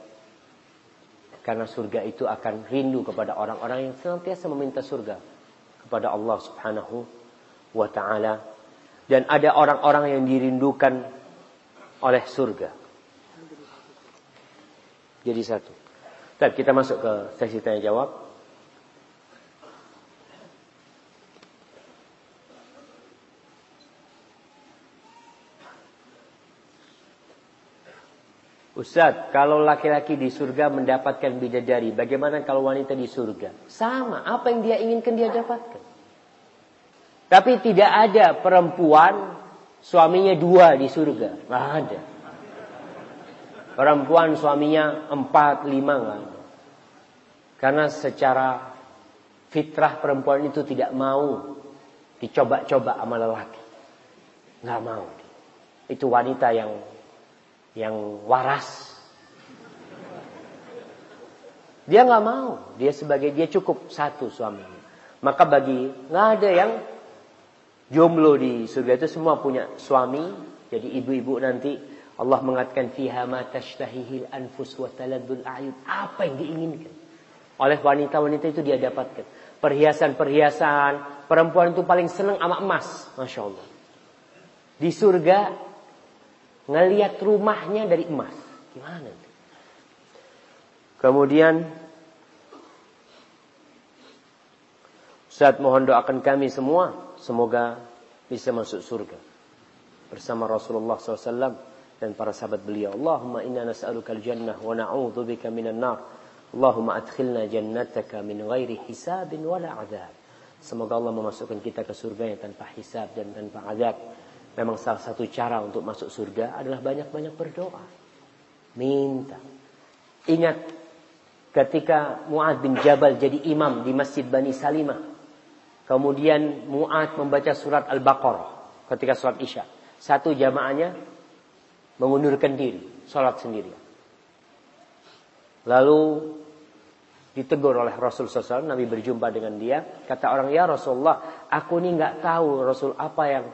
Karena surga itu akan rindu kepada orang-orang yang senantiasa meminta surga. Kepada Allah subhanahu wa ta'ala. Dan ada orang-orang yang dirindukan oleh surga. Jadi satu. Tapi kita masuk ke sesi tanya jawab. Ustaz, kalau laki-laki di surga mendapatkan bidadari, bagaimana kalau wanita di surga? Sama, apa yang dia inginkan dia dapatkan. Tapi tidak ada perempuan suaminya dua di surga. Nggak ada. Perempuan suaminya empat, lima nggak ada. Karena secara fitrah perempuan itu tidak mau dicoba-coba sama lelaki. Nggak mau. Itu wanita yang yang waras. Dia nggak mau, dia sebagai dia cukup satu suaminya. Maka bagi nggak ada yang jomblo di surga itu semua punya suami. Jadi ibu-ibu nanti Allah mengatakan fiha ma tashtahihil anfus wa taladdul a'yun. Apa yang diinginkan oleh wanita-wanita itu dia dapatkan. Perhiasan-perhiasan, perempuan itu paling senang sama emas, masya Allah. Di surga ngelihat rumahnya dari emas. Gimana? Kemudian Ustaz mohon doakan kami semua semoga bisa masuk surga bersama Rasulullah SAW dan para sahabat beliau. Allahumma inna nas'aluka al-jannah wa na'udzu bika minan nar. Allahumma adkhilna jannataka min ghairi hisabin wala adab. Semoga Allah memasukkan kita ke surga yang tanpa hisab dan tanpa azab. Memang salah satu cara untuk masuk surga adalah banyak-banyak berdoa. Minta. Ingat ketika Mu'ad bin Jabal jadi imam di Masjid Bani Salimah. Kemudian Mu'ad membaca surat Al-Baqarah ketika sholat Isya. Satu jamaahnya mengundurkan diri, sholat sendiri. Lalu ditegur oleh Rasul SAW, Nabi berjumpa dengan dia. Kata orang, ya Rasulullah, aku ini nggak tahu Rasul apa yang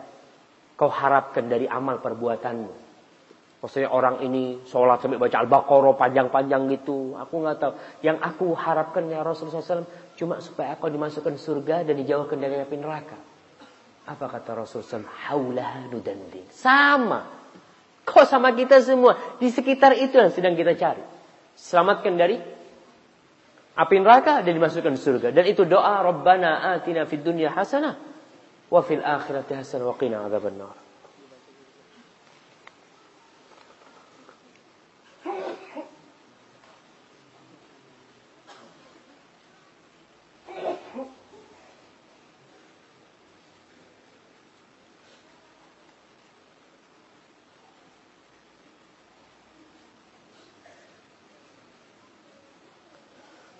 kau harapkan dari amal perbuatanmu. Maksudnya orang ini sholat sampai baca Al-Baqarah panjang-panjang gitu. Aku nggak tahu. Yang aku harapkan ya Rasulullah SAW cuma supaya aku dimasukkan surga dan dijauhkan dari api neraka. Apa kata Rasulullah SAW? Haulah nudandin. Sama. Kau sama kita semua. Di sekitar itu yang sedang kita cari. Selamatkan dari api neraka dan dimasukkan surga. Dan itu doa Rabbana atina fid dunya hasanah wa fil akhirati hasanah wa qina adzabannar.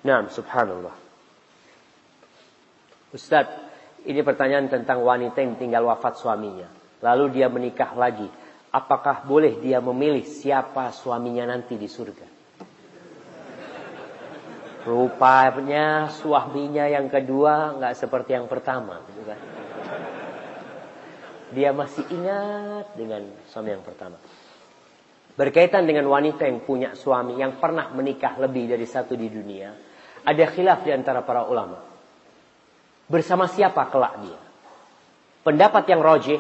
Nah, subhanallah. Ustaz, ini pertanyaan tentang wanita yang tinggal wafat suaminya. Lalu dia menikah lagi. Apakah boleh dia memilih siapa suaminya nanti di surga? Rupanya suaminya yang kedua nggak seperti yang pertama. Gitu kan? Dia masih ingat dengan suami yang pertama. Berkaitan dengan wanita yang punya suami yang pernah menikah lebih dari satu di dunia. Ada khilaf di antara para ulama. Bersama siapa kelak dia? Pendapat yang rojih,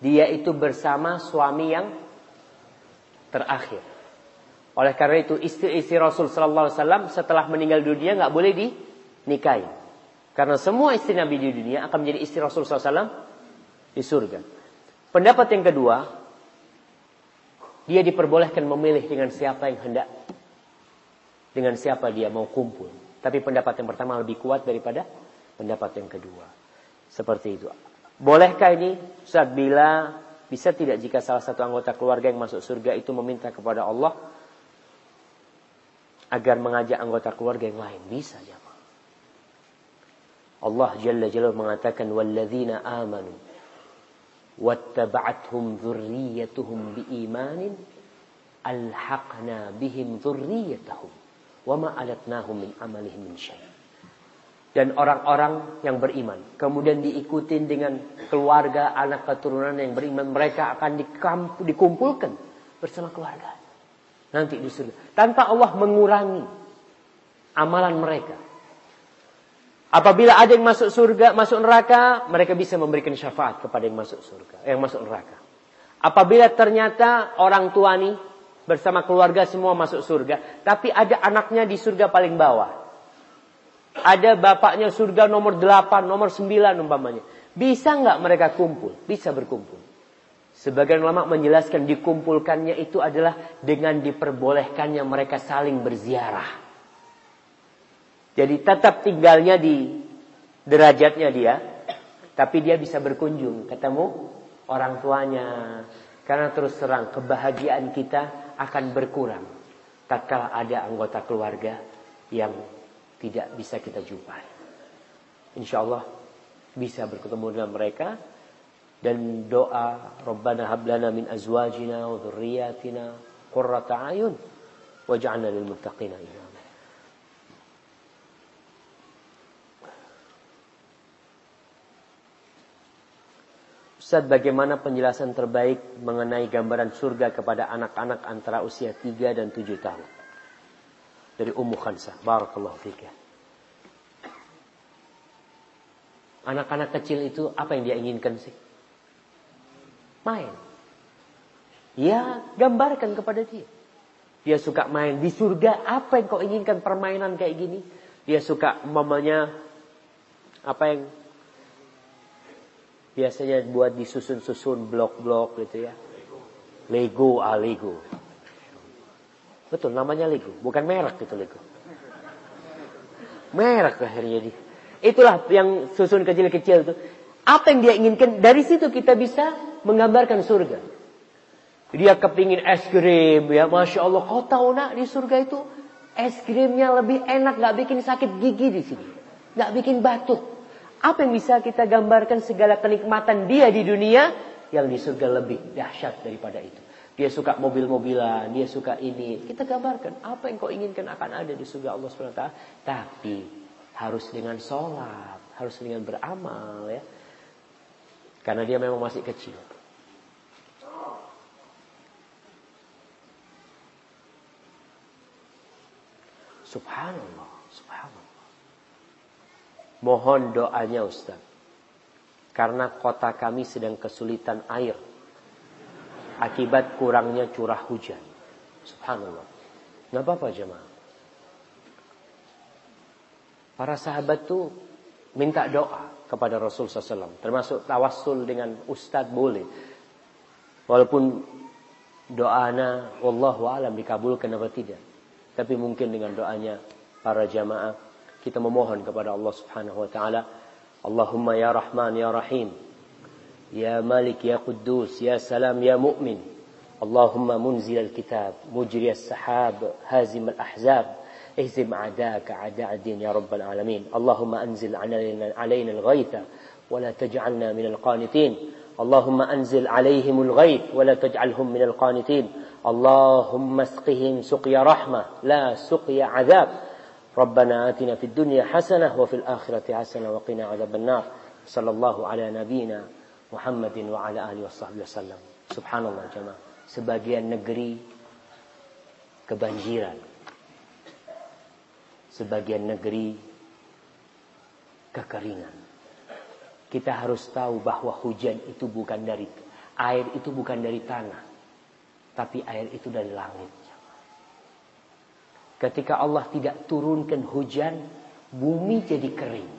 dia itu bersama suami yang terakhir. Oleh karena itu istri-istri Rasul Sallallahu Alaihi Wasallam setelah meninggal dunia nggak boleh dinikahi. Karena semua istri Nabi di dunia akan menjadi istri Rasul Sallallahu Alaihi Wasallam di surga. Pendapat yang kedua, dia diperbolehkan memilih dengan siapa yang hendak, dengan siapa dia mau kumpul. Tapi pendapat yang pertama lebih kuat daripada pendapat yang kedua. Seperti itu. Bolehkah ini Ustaz bila bisa tidak jika salah satu anggota keluarga yang masuk surga itu meminta kepada Allah agar mengajak anggota keluarga yang lain? Bisa ya. Allah Jalla Jalla mengatakan walladzina amanu wattaba'athum dzurriyyatuhum biimanin alhaqna bihim dzurriyyatahum alatnahum min amalihim min dan orang-orang yang beriman. Kemudian diikuti dengan keluarga, anak keturunan yang beriman. Mereka akan dikumpulkan bersama keluarga. Nanti di surga. Tanpa Allah mengurangi amalan mereka. Apabila ada yang masuk surga, masuk neraka, mereka bisa memberikan syafaat kepada yang masuk surga, yang masuk neraka. Apabila ternyata orang tua nih bersama keluarga semua masuk surga, tapi ada anaknya di surga paling bawah. Ada bapaknya surga nomor 8, nomor 9 umpamanya. Bisa nggak mereka kumpul? Bisa berkumpul. Sebagian ulama menjelaskan dikumpulkannya itu adalah dengan diperbolehkannya mereka saling berziarah. Jadi tetap tinggalnya di derajatnya dia, tapi dia bisa berkunjung, ketemu orang tuanya. Karena terus terang kebahagiaan kita akan berkurang tatkala ada anggota keluarga yang tidak bisa kita jumpai. Insya Allah bisa bertemu dengan mereka dan doa Rabbana hablana min azwajina wa dhurriyyatina qurrata ayun waj'alna lil muttaqina imama. Ustaz, bagaimana penjelasan terbaik mengenai gambaran surga kepada anak-anak antara usia 3 dan 7 tahun? Dari Ummu Khansah. Barakallahu fika. Anak-anak kecil itu apa yang dia inginkan sih? Main. Ya, gambarkan kepada dia. Dia suka main di surga. Apa yang kau inginkan permainan kayak gini? Dia suka mamanya apa yang Biasanya buat disusun-susun blok-blok gitu ya. Lego, ah Lego. Betul, namanya Lego. Bukan merek itu Lego. Merek akhirnya di. Itulah yang susun kecil-kecil itu. Apa yang dia inginkan, dari situ kita bisa menggambarkan surga. Dia kepingin es krim, ya Masya Allah. Kau tahu nak, di surga itu es krimnya lebih enak, gak bikin sakit gigi di sini. Gak bikin batuk. Apa yang bisa kita gambarkan segala kenikmatan dia di dunia yang di surga lebih dahsyat daripada itu. Dia suka mobil-mobilan, dia suka ini. Kita gambarkan apa yang kau inginkan akan ada di surga Allah SWT. Tapi harus dengan sholat, harus dengan beramal ya. Karena dia memang masih kecil. Subhanallah, subhanallah. Mohon doanya Ustaz. Karena kota kami sedang kesulitan air. Akibat kurangnya curah hujan. Subhanallah. Nggak apa-apa jemaah. Para sahabat tuh minta doa kepada Rasul SAW. Termasuk tawassul dengan ustadz boleh. Walaupun doana wallahu alam dikabulkan apa tidak. Tapi mungkin dengan doanya para jamaah kita memohon kepada Allah Subhanahu wa taala, Allahumma ya Rahman ya Rahim, ya Malik ya Quddus, ya Salam ya Mu'min. Allahumma munzil al-kitab, mujri as-sahab, اهزم عداك عداء الدين يا رب العالمين اللهم أنزل علينا, علينا الغيث ولا تجعلنا من القانتين اللهم أنزل عليهم الغيث ولا تجعلهم من القانتين اللهم اسقهم سقيا رحمة لا سقيا عذاب ربنا آتنا في الدنيا حسنة وفي الآخرة حسنة وقنا عذاب النار صلى الله على نبينا محمد وعلى آله وصحبه وسلم سبحان الله جماعة sebagian negeri kebanjiran sebagian negeri kekeringan. Kita harus tahu bahwa hujan itu bukan dari air itu bukan dari tanah, tapi air itu dari langit. Ketika Allah tidak turunkan hujan, bumi jadi kering.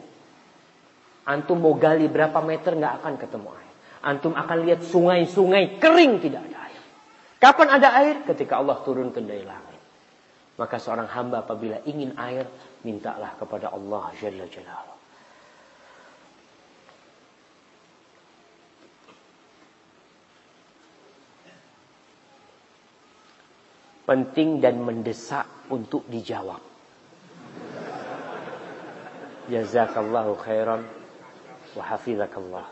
Antum mau gali berapa meter nggak akan ketemu air. Antum akan lihat sungai-sungai kering tidak ada air. Kapan ada air? Ketika Allah turunkan dari langit. Maka seorang hamba apabila ingin air, mintalah kepada Allah Jalla Jalla. Penting dan mendesak untuk dijawab. Jazakallahu khairan wa hafizakallah.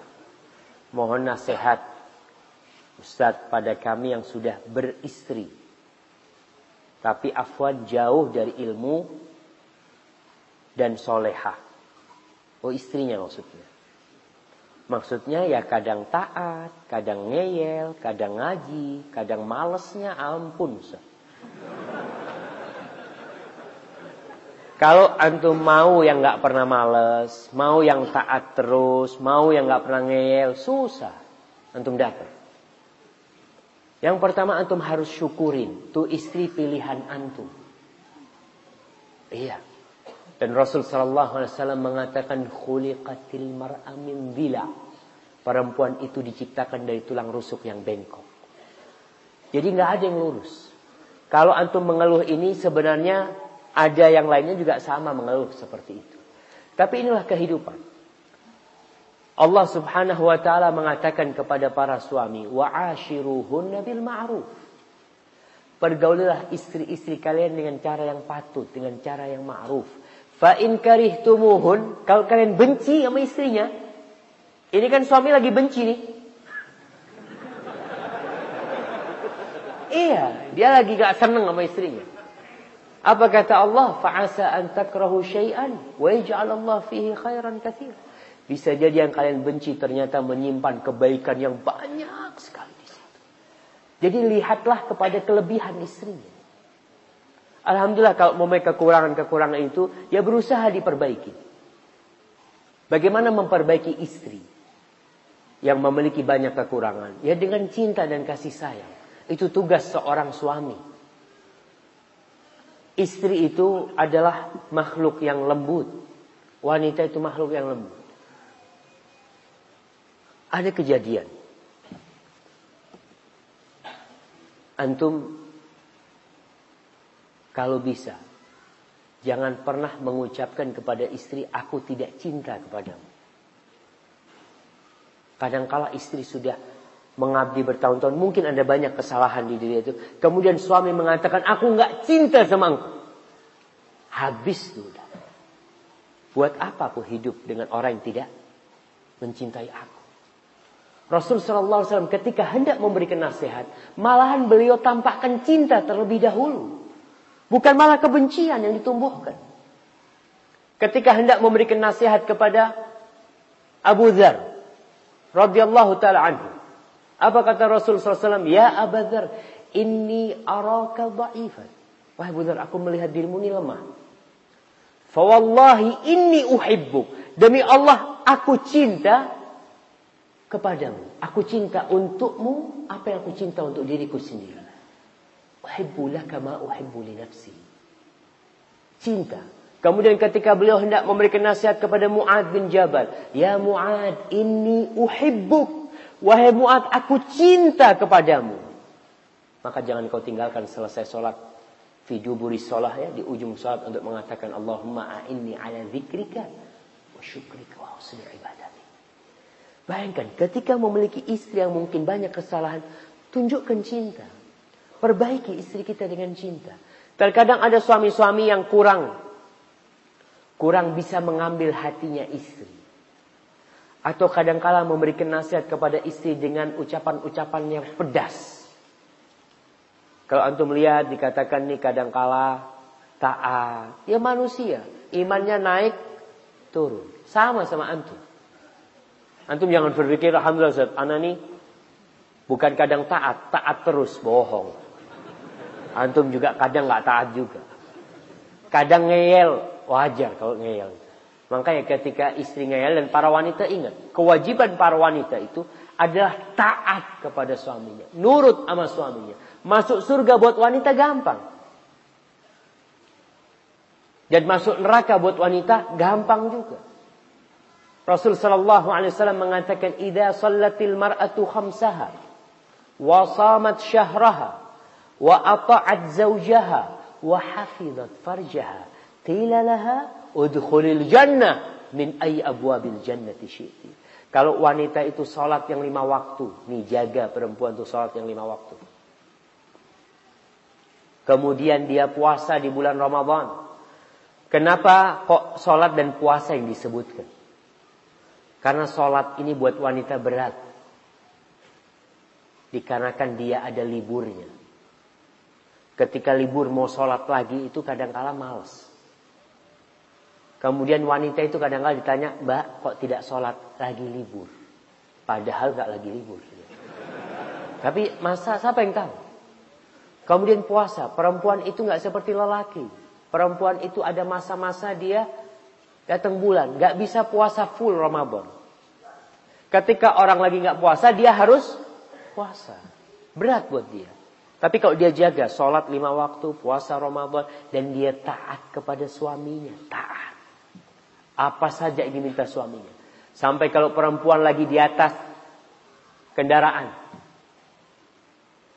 Mohon nasihat Ustaz pada kami yang sudah beristri tapi Afwan jauh dari ilmu dan solehah. Oh istrinya maksudnya. Maksudnya ya kadang taat, kadang ngeyel, kadang ngaji, kadang malesnya ampun. Kalau antum mau yang nggak pernah males, mau yang taat terus, mau yang nggak pernah ngeyel, susah. Antum dapat. Yang pertama antum harus syukurin. Tuh istri pilihan antum. Iya. Dan Rasul Sallallahu Alaihi Wasallam mengatakan khuliqatil mar'a min bila. Perempuan itu diciptakan dari tulang rusuk yang bengkok. Jadi nggak ada yang lurus. Kalau antum mengeluh ini sebenarnya ada yang lainnya juga sama mengeluh seperti itu. Tapi inilah kehidupan. Allah Subhanahu wa taala mengatakan kepada para suami, "Wa bil ma'ruf." Pergaulilah istri-istri kalian dengan cara yang patut, dengan cara yang ma'ruf. Fa in karihtumuhun, kalau kalian benci sama istrinya, ini kan suami lagi benci nih. iya, dia lagi gak seneng sama istrinya. Apa kata Allah? Fa'asa an takrahu syai'an wa yaj'al Allah fihi khairan katsira. Bisa jadi yang kalian benci ternyata menyimpan kebaikan yang banyak sekali di situ. Jadi lihatlah kepada kelebihan istrinya. Alhamdulillah kalau mau kekurangan-kekurangan itu, ya berusaha diperbaiki. Bagaimana memperbaiki istri yang memiliki banyak kekurangan? Ya dengan cinta dan kasih sayang. Itu tugas seorang suami. Istri itu adalah makhluk yang lembut. Wanita itu makhluk yang lembut. Ada kejadian. Antum kalau bisa jangan pernah mengucapkan kepada istri aku tidak cinta kepadamu. Kadangkala istri sudah mengabdi bertahun-tahun, mungkin ada banyak kesalahan di diri itu. Kemudian suami mengatakan aku nggak cinta sama engkau. Habis sudah. Buat apa aku hidup dengan orang yang tidak mencintai aku? Rasul Wasallam ketika hendak memberikan nasihat, malahan beliau tampakkan cinta terlebih dahulu, bukan malah kebencian yang ditumbuhkan. Ketika hendak memberikan nasihat kepada Abu Dhar, radhiyallahu taala anhu, apa kata Rasul SAW? Ya Abu Dhar, ini araka da'ifan. Wahai Abu Dhar, aku melihat dirimu ini lemah. Fawallahi inni uhibbu. Demi Allah, aku cinta kepadamu. Aku cinta untukmu apa yang aku cinta untuk diriku sendiri. Uhibbu laka ma uhibbu li nafsi. Cinta Kemudian ketika beliau hendak memberikan nasihat kepada Mu'ad bin Jabal. Ya Mu'ad, ini uhibbuk. Wahai Mu'ad, aku cinta kepadamu. Maka jangan kau tinggalkan selesai sholat. Fiduburi sholat ya. Di ujung sholat untuk mengatakan. Allahumma a'inni ala zikrika. Wa syukrika wa husni ibadati. Bayangkan ketika memiliki istri yang mungkin banyak kesalahan. Tunjukkan cinta. Perbaiki istri kita dengan cinta. Terkadang ada suami-suami yang kurang kurang bisa mengambil hatinya istri. Atau kadangkala memberikan nasihat kepada istri dengan ucapan-ucapan yang pedas. Kalau antum lihat dikatakan nih kadangkala taat. Ya manusia. Imannya naik, turun. Sama sama antum. Antum jangan berpikir, Alhamdulillah Ustaz, anak nih bukan kadang taat, taat terus, bohong. Antum juga kadang nggak taat juga. Kadang ngeyel, Wajar kalau ngeyel. Makanya ketika istri ngeyel dan para wanita ingat. Kewajiban para wanita itu adalah taat kepada suaminya. Nurut sama suaminya. Masuk surga buat wanita gampang. Dan masuk neraka buat wanita gampang juga. Rasul sallallahu alaihi wasallam mengatakan idza sallatil mar'atu khamsaha wa shamat syahraha wa ata'at zawjaha wa hafizat farjaha Qila laha udkhulil jannah min ay abwabil jannati syi'ti. Kalau wanita itu sholat yang lima waktu. Nih jaga perempuan itu sholat yang lima waktu. Kemudian dia puasa di bulan Ramadan. Kenapa kok sholat dan puasa yang disebutkan? Karena sholat ini buat wanita berat. Dikarenakan dia ada liburnya. Ketika libur mau sholat lagi itu kadang kala males. Kemudian wanita itu kadang-kadang ditanya, Mbak kok tidak sholat lagi libur? Padahal gak lagi libur. Tapi masa siapa yang tahu? Kemudian puasa, perempuan itu gak seperti lelaki. Perempuan itu ada masa-masa dia datang bulan, gak bisa puasa full Ramadan. Ketika orang lagi gak puasa, dia harus puasa. Berat buat dia. Tapi kalau dia jaga sholat lima waktu, puasa Ramadan, dan dia taat kepada suaminya, taat. Apa saja yang diminta suaminya. Sampai kalau perempuan lagi di atas kendaraan.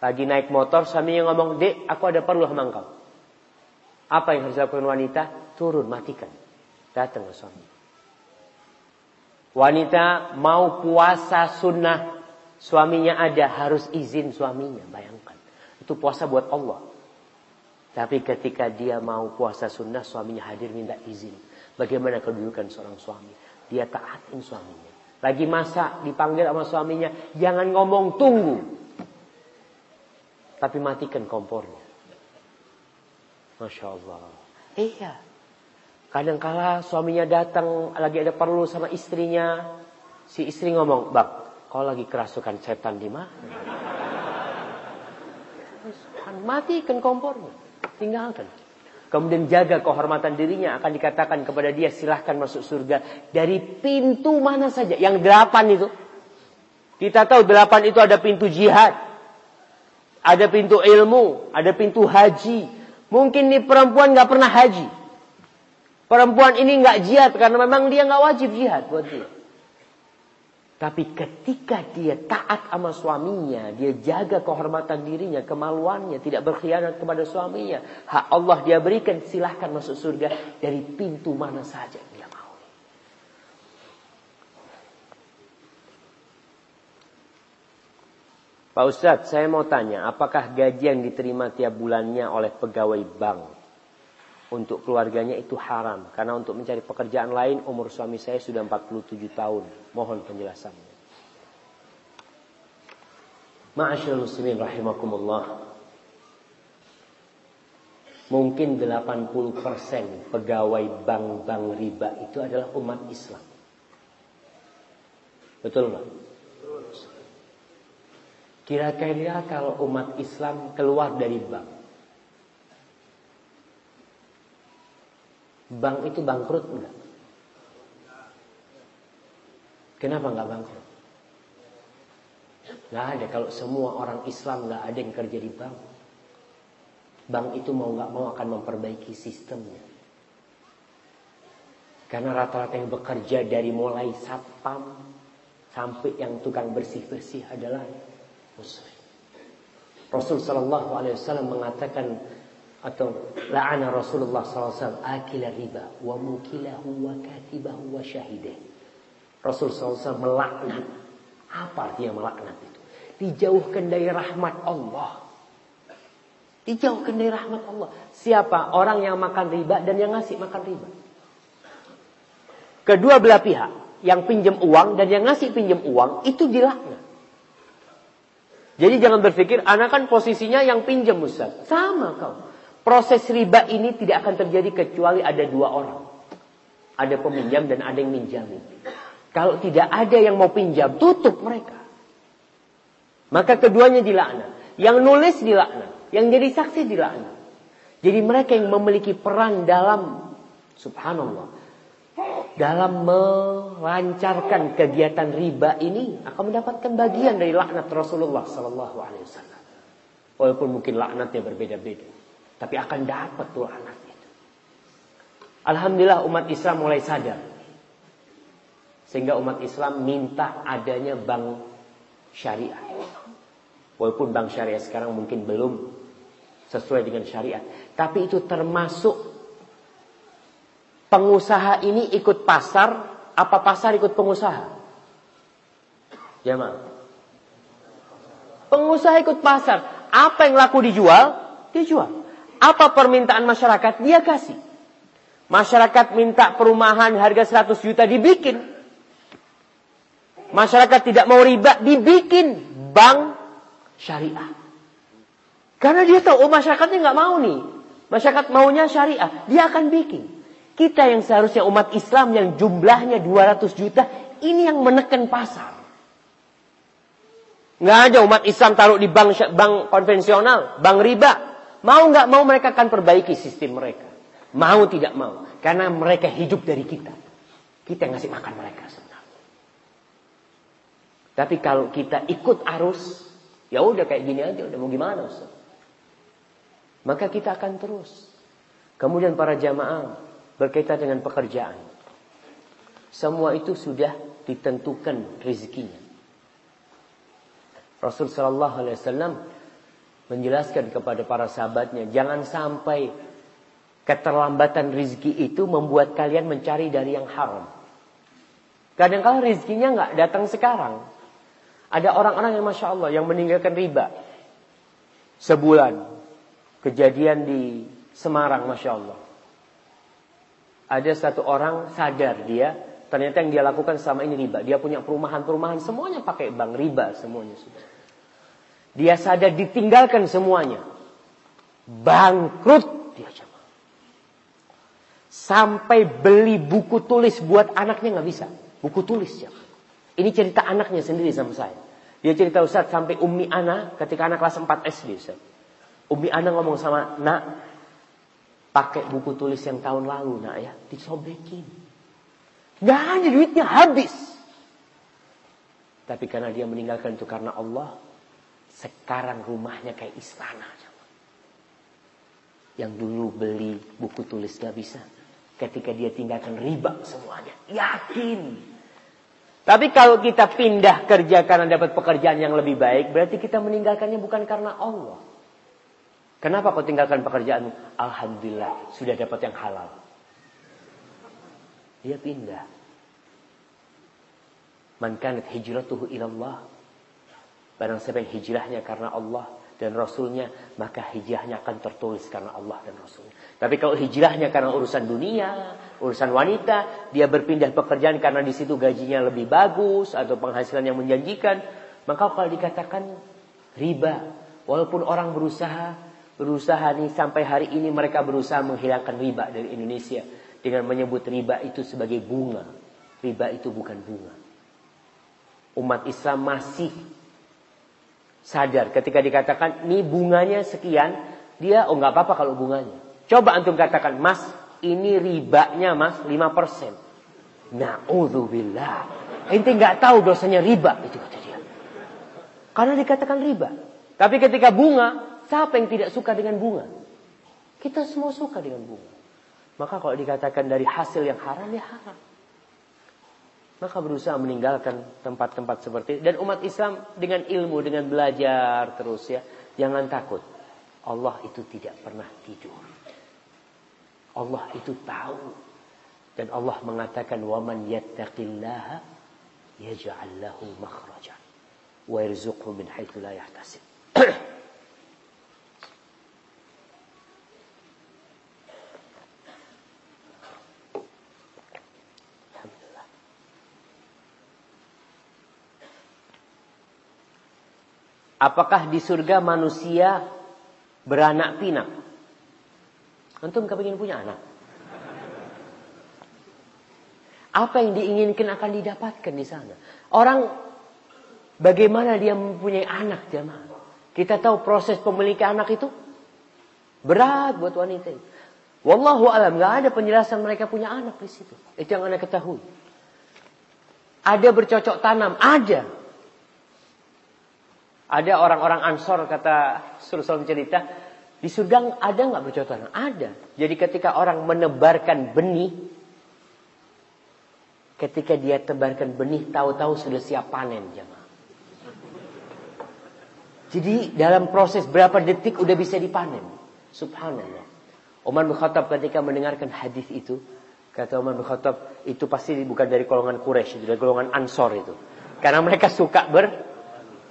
Lagi naik motor, suaminya ngomong, Dek, aku ada perlu sama engkau. Apa yang harus dilakukan wanita? Turun, matikan. Datang ke suami. Wanita mau puasa sunnah, suaminya ada, harus izin suaminya. Bayangkan. Itu puasa buat Allah. Tapi ketika dia mau puasa sunnah, suaminya hadir minta izin. Bagaimana kedudukan seorang suami? Dia taatin suaminya. Lagi masak, dipanggil sama suaminya. Jangan ngomong tunggu. Tapi matikan kompornya. Masya Allah. Iya. Kadangkala suaminya datang, lagi ada perlu sama istrinya. Si istri ngomong, Bang, kau lagi kerasukan setan di mana? Matikan kompornya. Tinggalkan. Kemudian jaga kehormatan dirinya akan dikatakan kepada dia silahkan masuk surga dari pintu mana saja. Yang delapan itu. Kita tahu delapan itu ada pintu jihad. Ada pintu ilmu. Ada pintu haji. Mungkin nih perempuan nggak pernah haji. Perempuan ini nggak jihad karena memang dia nggak wajib jihad buat dia. Tapi ketika dia taat sama suaminya, dia jaga kehormatan dirinya, kemaluannya, tidak berkhianat kepada suaminya. Hak Allah dia berikan, silahkan masuk surga dari pintu mana saja dia mau. Pak Ustadz, saya mau tanya, apakah gaji yang diterima tiap bulannya oleh pegawai bank untuk keluarganya itu haram? Karena untuk mencari pekerjaan lain, umur suami saya sudah 47 tahun. Mohon penjelasannya. Ma'asyil muslimin rahimakumullah. Mungkin 80% pegawai bank-bank riba itu adalah umat Islam. Betul nggak? Kira-kira kalau umat Islam keluar dari bank. Bank itu bangkrut enggak? Kenapa nggak bangkrut? Nggak ada kalau semua orang Islam nggak ada yang kerja di bank. Bank itu mau nggak mau akan memperbaiki sistemnya. Karena rata-rata yang bekerja dari mulai satpam sampai yang tukang bersih-bersih adalah muslim. Rasul sallallahu alaihi wasallam mengatakan atau la'ana Rasulullah wasallam akila riba wa mukilahu wa katibahu wa syahideh. Rasul wasallam melaknat. Apa artinya melaknat itu? Dijauhkan dari rahmat Allah. Dijauhkan dari rahmat Allah. Siapa orang yang makan riba dan yang ngasih makan riba? Kedua belah pihak, yang pinjam uang dan yang ngasih pinjam uang itu dilaknat. Jadi jangan berpikir anak kan posisinya yang pinjam Ustaz. Sama kau. Proses riba ini tidak akan terjadi kecuali ada dua orang. Ada peminjam dan ada yang minjamin. Kalau tidak ada yang mau pinjam, tutup mereka. Maka keduanya dilaknat. Yang nulis dilaknat. Yang jadi saksi dilaknat. Jadi mereka yang memiliki peran dalam subhanallah dalam melancarkan kegiatan riba ini akan mendapatkan bagian dari laknat Rasulullah Sallallahu Alaihi Wasallam. Walaupun mungkin laknatnya berbeda-beda, tapi akan dapat tuh laknat itu. Alhamdulillah umat Islam mulai sadar, sehingga umat Islam minta adanya bank syariah. Walaupun bank syariah sekarang mungkin belum sesuai dengan syariat, tapi itu termasuk pengusaha ini ikut pasar, apa pasar ikut pengusaha? Ya ma. Pengusaha ikut pasar. Apa yang laku dijual? Dijual. Apa permintaan masyarakat? Dia kasih. Masyarakat minta perumahan harga 100 juta dibikin. Masyarakat tidak mau riba dibikin bank syariah. Karena dia tahu oh masyarakatnya nggak mau nih. Masyarakat maunya syariah. Dia akan bikin. Kita yang seharusnya umat Islam yang jumlahnya 200 juta, ini yang menekan pasar. Nggak ada umat Islam taruh di bank bank konvensional, bank riba. Mau nggak mau mereka akan perbaiki sistem mereka. Mau tidak mau, karena mereka hidup dari kita. Kita yang ngasih makan mereka sebenarnya. Tapi kalau kita ikut arus, ya udah kayak gini aja, udah mau gimana Ustaz? Maka kita akan terus. Kemudian para jamaah berkaitan dengan pekerjaan. Semua itu sudah ditentukan rezekinya. Rasul Shallallahu Alaihi Wasallam menjelaskan kepada para sahabatnya, jangan sampai keterlambatan rezeki itu membuat kalian mencari dari yang haram. Kadang-kala rezekinya nggak datang sekarang. Ada orang-orang yang masya Allah yang meninggalkan riba sebulan. Kejadian di Semarang, masya Allah ada satu orang sadar dia ternyata yang dia lakukan selama ini riba. Dia punya perumahan-perumahan semuanya pakai bank riba semuanya sudah. Dia sadar ditinggalkan semuanya. Bangkrut dia coba. Sampai beli buku tulis buat anaknya nggak bisa. Buku tulis ya. Ini cerita anaknya sendiri sama saya. Dia cerita Ustaz sampai Umi Ana ketika anak kelas 4 SD Ustaz. Umi Ana ngomong sama, "Nak, Pakai buku tulis yang tahun lalu nak ya. Disobekin. Gak hanya duitnya habis. Tapi karena dia meninggalkan itu karena Allah. Sekarang rumahnya kayak istana. Yang dulu beli buku tulis gak bisa. Ketika dia tinggalkan riba semuanya. Yakin. Tapi kalau kita pindah kerja karena dapat pekerjaan yang lebih baik. Berarti kita meninggalkannya bukan karena Allah. Kenapa kau tinggalkan pekerjaanmu? Alhamdulillah, sudah dapat yang halal. Dia pindah. Man kanat hijratuhu ilallah. Barang siapa yang hijrahnya karena Allah dan Rasulnya, maka hijrahnya akan tertulis karena Allah dan Rasulnya. Tapi kalau hijrahnya karena urusan dunia, urusan wanita, dia berpindah pekerjaan karena di situ gajinya lebih bagus atau penghasilan yang menjanjikan, maka kalau dikatakan riba, walaupun orang berusaha berusaha nih sampai hari ini mereka berusaha menghilangkan riba dari Indonesia dengan menyebut riba itu sebagai bunga. Riba itu bukan bunga. Umat Islam masih sadar ketika dikatakan ini bunganya sekian, dia oh nggak apa-apa kalau bunganya. Coba antum katakan, "Mas, ini ribanya Mas 5%." Na'udzubillah. Ente nggak tahu dosanya riba itu kata dia. Karena dikatakan riba. Tapi ketika bunga Siapa yang tidak suka dengan bunga? Kita semua suka dengan bunga. Maka kalau dikatakan dari hasil yang haram ya haram. Maka berusaha meninggalkan tempat-tempat seperti itu. Dan umat Islam dengan ilmu, dengan belajar terus ya. Jangan takut. Allah itu tidak pernah tidur. Allah itu tahu. Dan Allah mengatakan waman yattaqillaha yaj'al lahu makhrajan wa yarzuqhu min haitsu la yahtasib. Apakah di surga manusia beranak pinak? Antum kepingin punya anak? Apa yang diinginkan akan didapatkan di sana? Orang bagaimana dia mempunyai anak jemaah? Kita tahu proses pemilikan anak itu berat buat wanita. Wallahu alam nggak ada penjelasan mereka punya anak di situ. Itu yang anda ketahui. Ada bercocok tanam, ada. Ada orang-orang ansor kata Rasul cerita di surga ada nggak bercocok Ada. Jadi ketika orang menebarkan benih, ketika dia tebarkan benih, tahu-tahu sudah siap panen jemaah. Jadi dalam proses berapa detik udah bisa dipanen. Subhanallah. Umar bin Khattab ketika mendengarkan hadis itu, kata Umar bin Khattab, itu pasti bukan dari golongan Quraisy, dari golongan Ansor itu. Karena mereka suka ber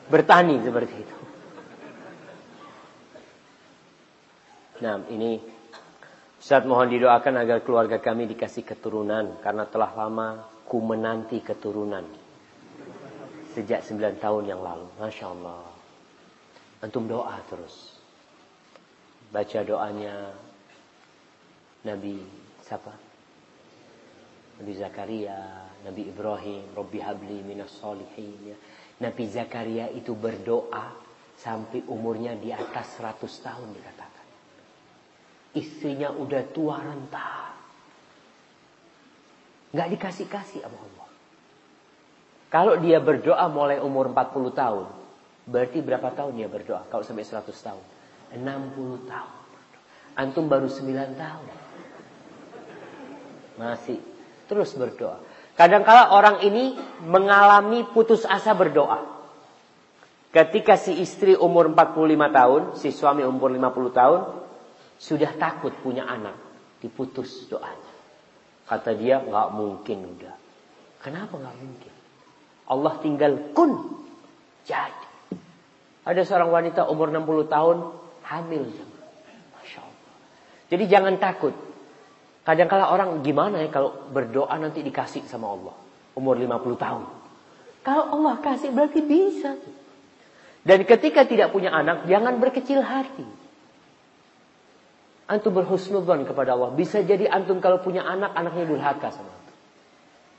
bertani seperti itu. Nah, ini Ustaz mohon didoakan agar keluarga kami dikasih keturunan karena telah lama ku menanti keturunan. Sejak 9 tahun yang lalu. Masya Allah. Antum doa terus. Baca doanya Nabi siapa? Nabi Zakaria, Nabi Ibrahim, Rabbi habli minas solihin. Ya. Nabi Zakaria itu berdoa sampai umurnya di atas 100 tahun dikatakan. Istrinya udah tua renta. Gak dikasih-kasih sama Allah. Kalau dia berdoa mulai umur 40 tahun. Berarti berapa tahun dia berdoa? Kalau sampai 100 tahun. 60 tahun. Antum baru 9 tahun. Masih terus berdoa. Kadangkala orang ini mengalami putus asa berdoa. Ketika si istri umur 45 tahun, si suami umur 50 tahun, sudah takut punya anak, diputus doanya. Kata dia, nggak mungkin udah. Kenapa nggak mungkin? Allah tinggal kun jadi. Ada seorang wanita umur 60 tahun hamil. Masya Allah. Jadi jangan takut. Kadang-kala orang gimana ya kalau berdoa nanti dikasih sama Allah. Umur 50 tahun. Kalau Allah kasih berarti bisa. Dan ketika tidak punya anak, jangan berkecil hati. Antum berhusnudzon kepada Allah. Bisa jadi antum kalau punya anak, anaknya durhaka sama antum.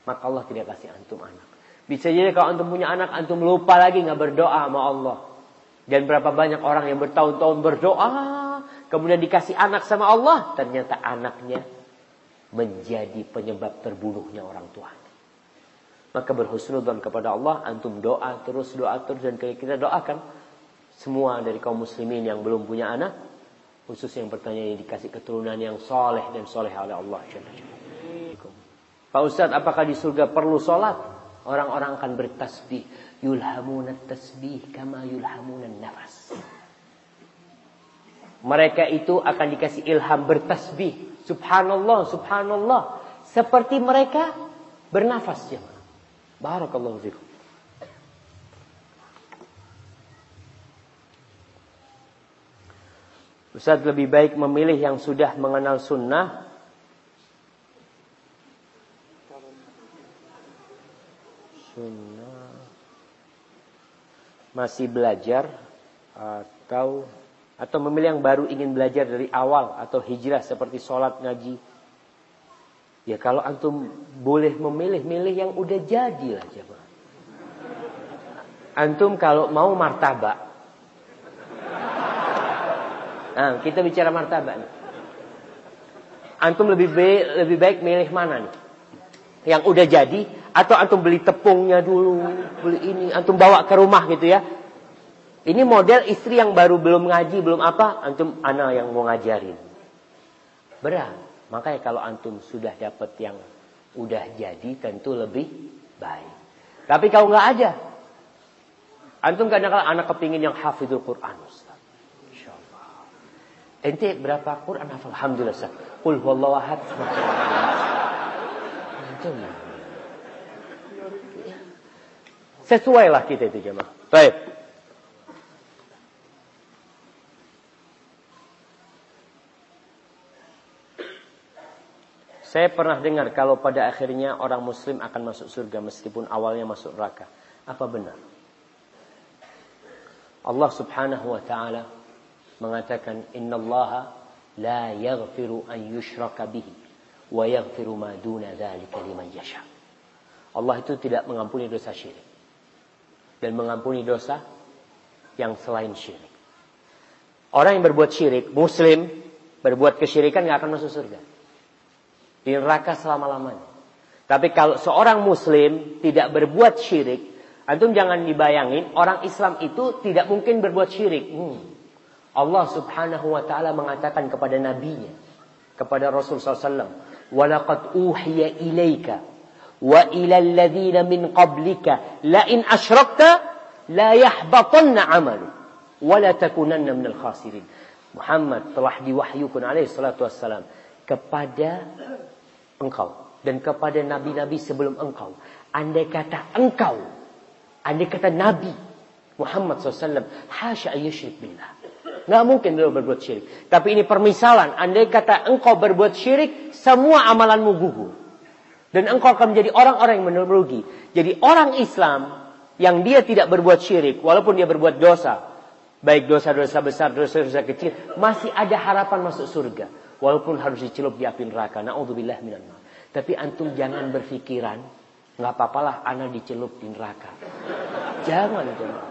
Maka Allah tidak kasih antum anak. Bisa jadi kalau antum punya anak, antum lupa lagi nggak berdoa sama Allah. Dan berapa banyak orang yang bertahun-tahun berdoa, kemudian dikasih anak sama Allah, ternyata anaknya menjadi penyebab terbunuhnya orang tuanya. Maka berhusnudzon kepada Allah, antum doa terus, doa terus dan kita doakan semua dari kaum muslimin yang belum punya anak, khusus yang bertanya dikasih keturunan yang soleh dan soleh oleh Allah. Pak Ustaz, apakah di surga perlu sholat? Orang-orang akan bertasbih. Yulhamuna tasbih kama yulhamuna nafas. Mereka itu akan dikasih ilham bertasbih Subhanallah, subhanallah. Seperti mereka bernafas jemaah. Barakallahu fikum. Ustaz lebih baik memilih yang sudah mengenal sunnah Sunnah Masih belajar Atau atau memilih yang baru ingin belajar dari awal atau hijrah seperti sholat ngaji. Ya kalau antum boleh memilih, milih yang udah jadi lah jemaah. Antum kalau mau martabak. Nah, kita bicara martabak nih. Antum lebih baik, lebih baik milih mana nih? Yang udah jadi atau antum beli tepungnya dulu, beli ini, antum bawa ke rumah gitu ya. Ini model istri yang baru belum ngaji, belum apa, antum anak yang mau ngajarin. Berat. Makanya kalau antum sudah dapat yang udah jadi tentu lebih baik. Tapi kalau nggak ada, antum kadang-kadang anak kepingin yang hafidul Quran. Ente berapa Quran hafal? Alhamdulillah, Ustaz. Qul huwallahu ahad. Antum. Sesuailah kita itu jemaah. Baik. Saya pernah dengar kalau pada akhirnya orang muslim akan masuk surga meskipun awalnya masuk neraka. Apa benar? Allah Subhanahu wa taala mengatakan innallaha la yaghfiru an yushraka bihi wa yaghfiru ma duna dzalika liman yasha. Allah itu tidak mengampuni dosa syirik dan mengampuni dosa yang selain syirik. Orang yang berbuat syirik, muslim, berbuat kesyirikan nggak akan masuk surga di neraka selama-lamanya. Tapi kalau seorang muslim tidak berbuat syirik, antum jangan dibayangin orang Islam itu tidak mungkin berbuat syirik. Hmm. Allah Subhanahu wa taala mengatakan kepada nabinya, kepada Rasul sallallahu "Walaqad uhiya ilaika wa ila alladhina min qablika la in asyrakta la yahbatanna 'amalu wa la takunanna minal khasirin." Muhammad telah diwahyukan alaihi salatu wassalam kepada engkau dan kepada nabi-nabi sebelum engkau. Andai kata engkau, andai kata Nabi Muhammad SAW, hasya yushrik billah. Nggak mungkin beliau berbuat syirik. Tapi ini permisalan. Andai kata engkau berbuat syirik, semua amalanmu gugur. Dan engkau akan menjadi orang-orang yang merugi. Jadi orang Islam yang dia tidak berbuat syirik, walaupun dia berbuat dosa, baik dosa-dosa besar, dosa-dosa kecil, masih ada harapan masuk surga. Walaupun harus dicelup di api neraka. Na'udzubillah minan Tapi antum jangan berpikiran. nggak apa-apalah anak dicelup di neraka. Jangan. Jangan.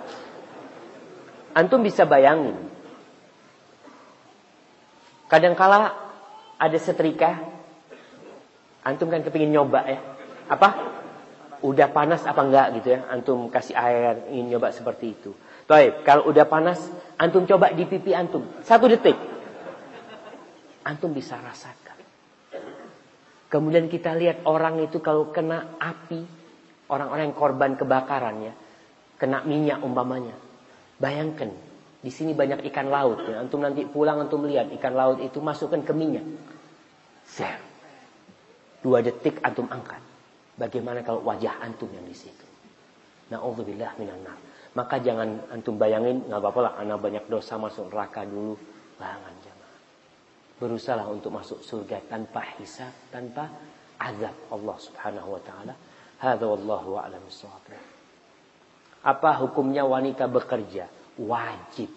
Antum bisa bayangin. Kadangkala ada setrika. Antum kan kepingin nyoba ya. Apa? Udah panas apa enggak gitu ya. Antum kasih air, ingin nyoba seperti itu. Baik, kalau udah panas, antum coba di pipi antum. Satu detik. Antum bisa rasakan. Kemudian kita lihat orang itu kalau kena api, orang-orang yang korban kebakaran ya, kena minyak umpamanya. Bayangkan, di sini banyak ikan laut ya. Antum nanti pulang antum lihat ikan laut itu masukkan ke minyak. Ser. Dua detik antum angkat. Bagaimana kalau wajah antum yang di situ? Nauzubillah minan. Maka jangan antum bayangin nggak apa-apa lah anak banyak dosa masuk neraka dulu. Jangan berusaha untuk masuk surga tanpa hisab, tanpa azab Allah Subhanahu wa taala. Hadza wallahu a'lam Apa hukumnya wanita bekerja? Wajib.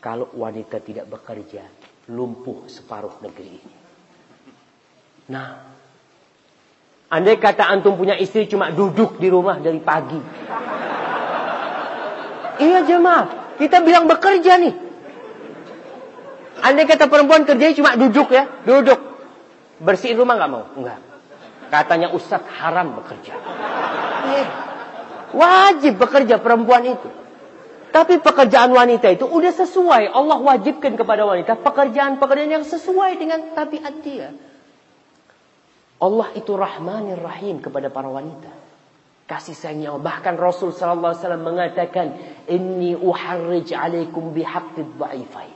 Kalau wanita tidak bekerja, lumpuh separuh negeri ini. Nah, andai kata antum punya istri cuma duduk di rumah dari pagi. Iya jemaah, kita bilang bekerja nih. Andai kata perempuan kerjanya cuma duduk ya, duduk. Bersihin rumah nggak mau? Enggak. Katanya Ustadz haram bekerja. Eh, wajib bekerja perempuan itu. Tapi pekerjaan wanita itu udah sesuai. Allah wajibkan kepada wanita pekerjaan-pekerjaan yang sesuai dengan tabiat dia. Allah itu rahmanir rahim kepada para wanita. Kasih sayangnya bahkan Rasul wasallam mengatakan, "Inni uharrij alaikum bihaqqid dha'ifain."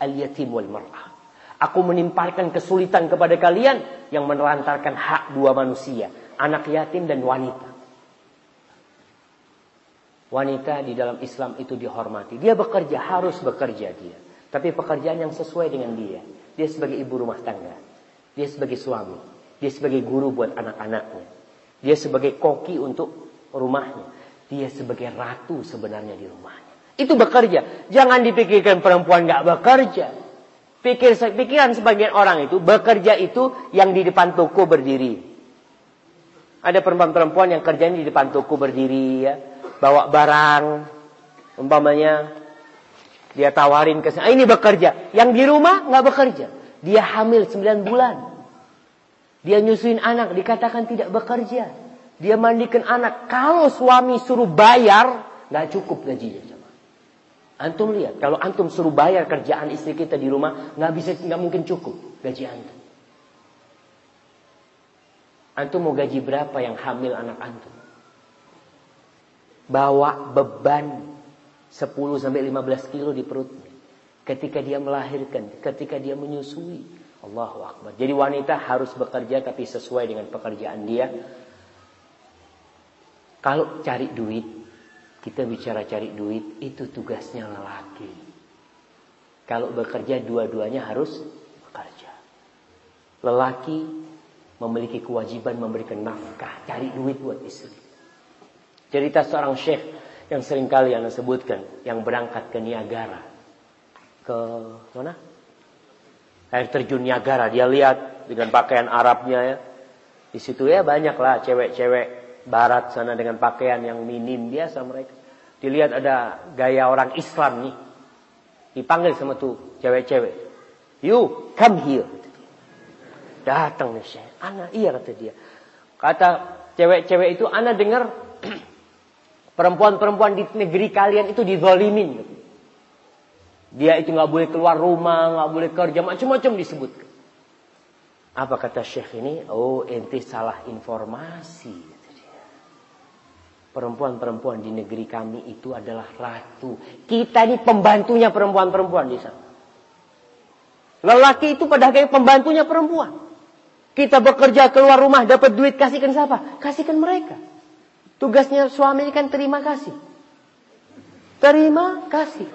Al-yatim wal mar'ah. Aku menimparkan kesulitan kepada kalian yang menelantarkan hak dua manusia, anak yatim dan wanita. Wanita di dalam Islam itu dihormati. Dia bekerja, harus bekerja dia. Tapi pekerjaan yang sesuai dengan dia. Dia sebagai ibu rumah tangga. Dia sebagai suami. Dia sebagai guru buat anak-anaknya. Dia sebagai koki untuk rumahnya. Dia sebagai ratu sebenarnya di rumahnya. Itu bekerja. Jangan dipikirkan perempuan nggak bekerja. Pikir pikiran sebagian orang itu bekerja itu yang di depan toko berdiri. Ada perempuan-perempuan yang kerjanya di depan toko berdiri ya, bawa barang, umpamanya dia tawarin ke sana. Ah, ini bekerja. Yang di rumah nggak bekerja. Dia hamil 9 bulan. Dia nyusuin anak, dikatakan tidak bekerja. Dia mandikan anak. Kalau suami suruh bayar, nggak cukup gajinya. Antum lihat, kalau antum suruh bayar kerjaan istri kita di rumah, nggak bisa, nggak mungkin cukup gaji antum. Antum mau gaji berapa yang hamil anak antum? Bawa beban 10 sampai 15 kilo di perutnya. Ketika dia melahirkan, ketika dia menyusui. Allahu Akbar. Jadi wanita harus bekerja tapi sesuai dengan pekerjaan dia. Kalau cari duit, kita bicara cari duit itu tugasnya lelaki. Kalau bekerja dua-duanya harus bekerja. Lelaki memiliki kewajiban memberikan nafkah, cari duit buat istri. Cerita seorang syekh yang sering kali anda sebutkan, yang berangkat ke Niagara. Ke mana? Air terjun Niagara. Dia lihat dengan pakaian Arabnya ya. Di situ ya banyak lah cewek-cewek barat sana dengan pakaian yang minim biasa mereka. Dilihat ada gaya orang Islam nih. Dipanggil sama tuh cewek-cewek. You come here. Datang nih Syekh. Ana iya kata dia. Kata cewek-cewek itu Ana dengar perempuan-perempuan di negeri kalian itu dizolimin. Dia itu nggak boleh keluar rumah, nggak boleh kerja, macam-macam disebut. Apa kata Syekh ini? Oh, ente salah informasi. Perempuan-perempuan di negeri kami itu adalah ratu. Kita ini pembantunya perempuan-perempuan di sana. Lelaki itu pada kayak pembantunya perempuan. Kita bekerja keluar rumah dapat duit kasihkan siapa? Kasihkan mereka. Tugasnya suami kan terima kasih. Terima kasih.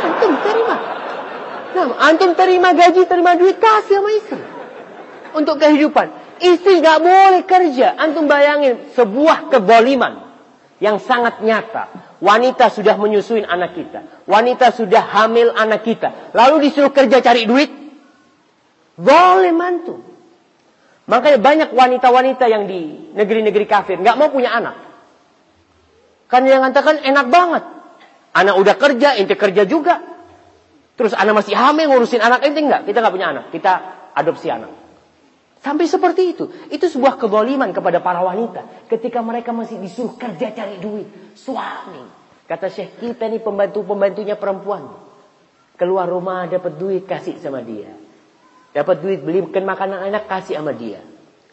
Antum terima. Nah, antum terima gaji, terima duit, kasih sama istri. Untuk kehidupan. Istri nggak boleh kerja. Antum bayangin sebuah keboliman yang sangat nyata. Wanita sudah menyusuin anak kita. Wanita sudah hamil anak kita. Lalu disuruh kerja cari duit. Boleh mantu. Makanya banyak wanita-wanita yang di negeri-negeri kafir nggak mau punya anak. Kan yang katakan enak banget. Anak udah kerja, ente kerja juga. Terus anak masih hamil ngurusin anak ente enggak? Kita nggak punya anak, kita adopsi anak. Sampai seperti itu. Itu sebuah keboliman kepada para wanita. Ketika mereka masih disuruh kerja cari duit. Suami. Kata Syekh, kita ini pembantu-pembantunya perempuan. Keluar rumah dapat duit, kasih sama dia. Dapat duit, belikan makanan enak, kasih sama dia.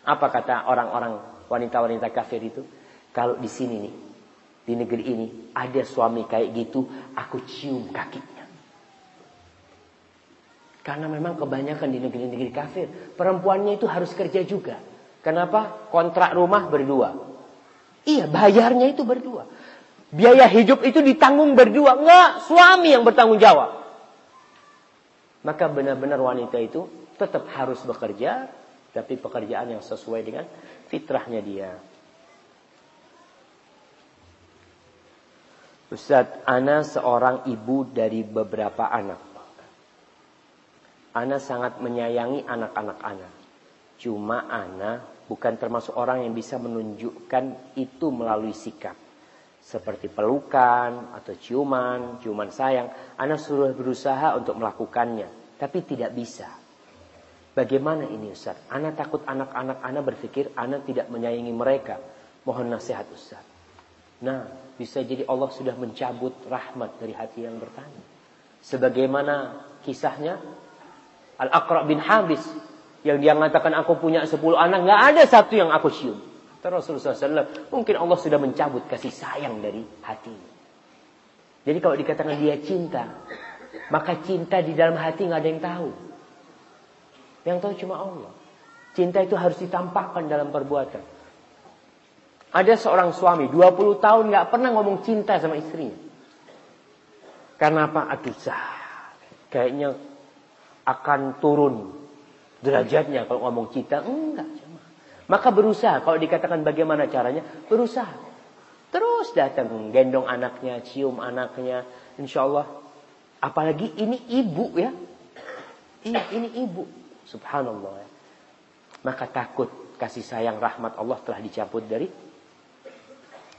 Apa kata orang-orang wanita-wanita kafir itu? Kalau di sini nih, di negeri ini, ada suami kayak gitu, aku cium kakinya. Karena memang kebanyakan di negeri-negeri kafir, perempuannya itu harus kerja juga. Kenapa? Kontrak rumah berdua. Iya, bayarnya itu berdua. Biaya hidup itu ditanggung berdua. Enggak, suami yang bertanggung jawab. Maka benar-benar wanita itu tetap harus bekerja, tapi pekerjaan yang sesuai dengan fitrahnya dia. Ustadz, Ana seorang ibu dari beberapa anak. Ana sangat menyayangi anak-anak Ana. Cuma Ana bukan termasuk orang yang bisa menunjukkan itu melalui sikap. Seperti pelukan atau ciuman, ciuman sayang. Ana suruh berusaha untuk melakukannya. Tapi tidak bisa. Bagaimana ini Ustaz? Ana takut anak-anak Ana berpikir Ana tidak menyayangi mereka. Mohon nasihat Ustaz. Nah, bisa jadi Allah sudah mencabut rahmat dari hati yang bertanya. Sebagaimana kisahnya Al-Aqra bin Habis yang dia mengatakan aku punya 10 anak, nggak ada satu yang aku cium. Terus Rasulullah SAW, mungkin Allah sudah mencabut kasih sayang dari hatinya. Jadi kalau dikatakan dia cinta, maka cinta di dalam hati nggak ada yang tahu. Yang tahu cuma Allah. Cinta itu harus ditampakkan dalam perbuatan. Ada seorang suami 20 tahun nggak pernah ngomong cinta sama istrinya. Karena apa? Aduh, kayaknya akan turun derajatnya kalau ngomong cinta enggak maka berusaha kalau dikatakan bagaimana caranya berusaha terus datang gendong anaknya cium anaknya insya Allah apalagi ini ibu ya iya ini ibu subhanallah ya. maka takut kasih sayang rahmat Allah telah dicabut dari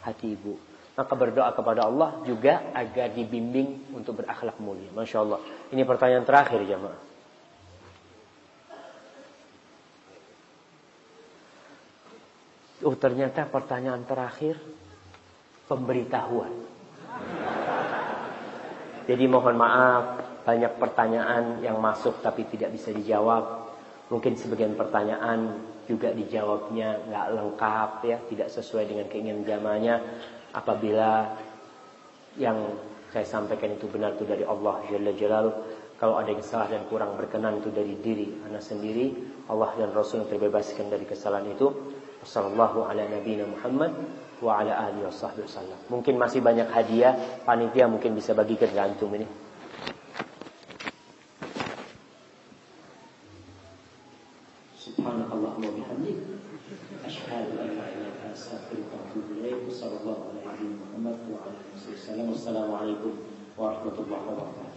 hati ibu maka berdoa kepada Allah juga agar dibimbing untuk berakhlak mulia. Masya Allah. Ini pertanyaan terakhir jemaah. Oh ternyata pertanyaan terakhir pemberitahuan. Jadi mohon maaf banyak pertanyaan yang masuk tapi tidak bisa dijawab. Mungkin sebagian pertanyaan juga dijawabnya nggak lengkap ya, tidak sesuai dengan keinginan jamaahnya. Apabila yang saya sampaikan itu benar itu dari Allah Jalla Jalal. Kalau ada yang salah dan kurang berkenan itu dari diri anak sendiri. Allah dan Rasul yang terbebaskan dari kesalahan itu. Wassalamualaikum ala nabiyina Muhammad wa ala wasallam. Mungkin masih banyak hadiah, panitia mungkin bisa bagikan ke antum ini. Subhanallah wa. Wassallallahu warahmatullahi wabarakatuh.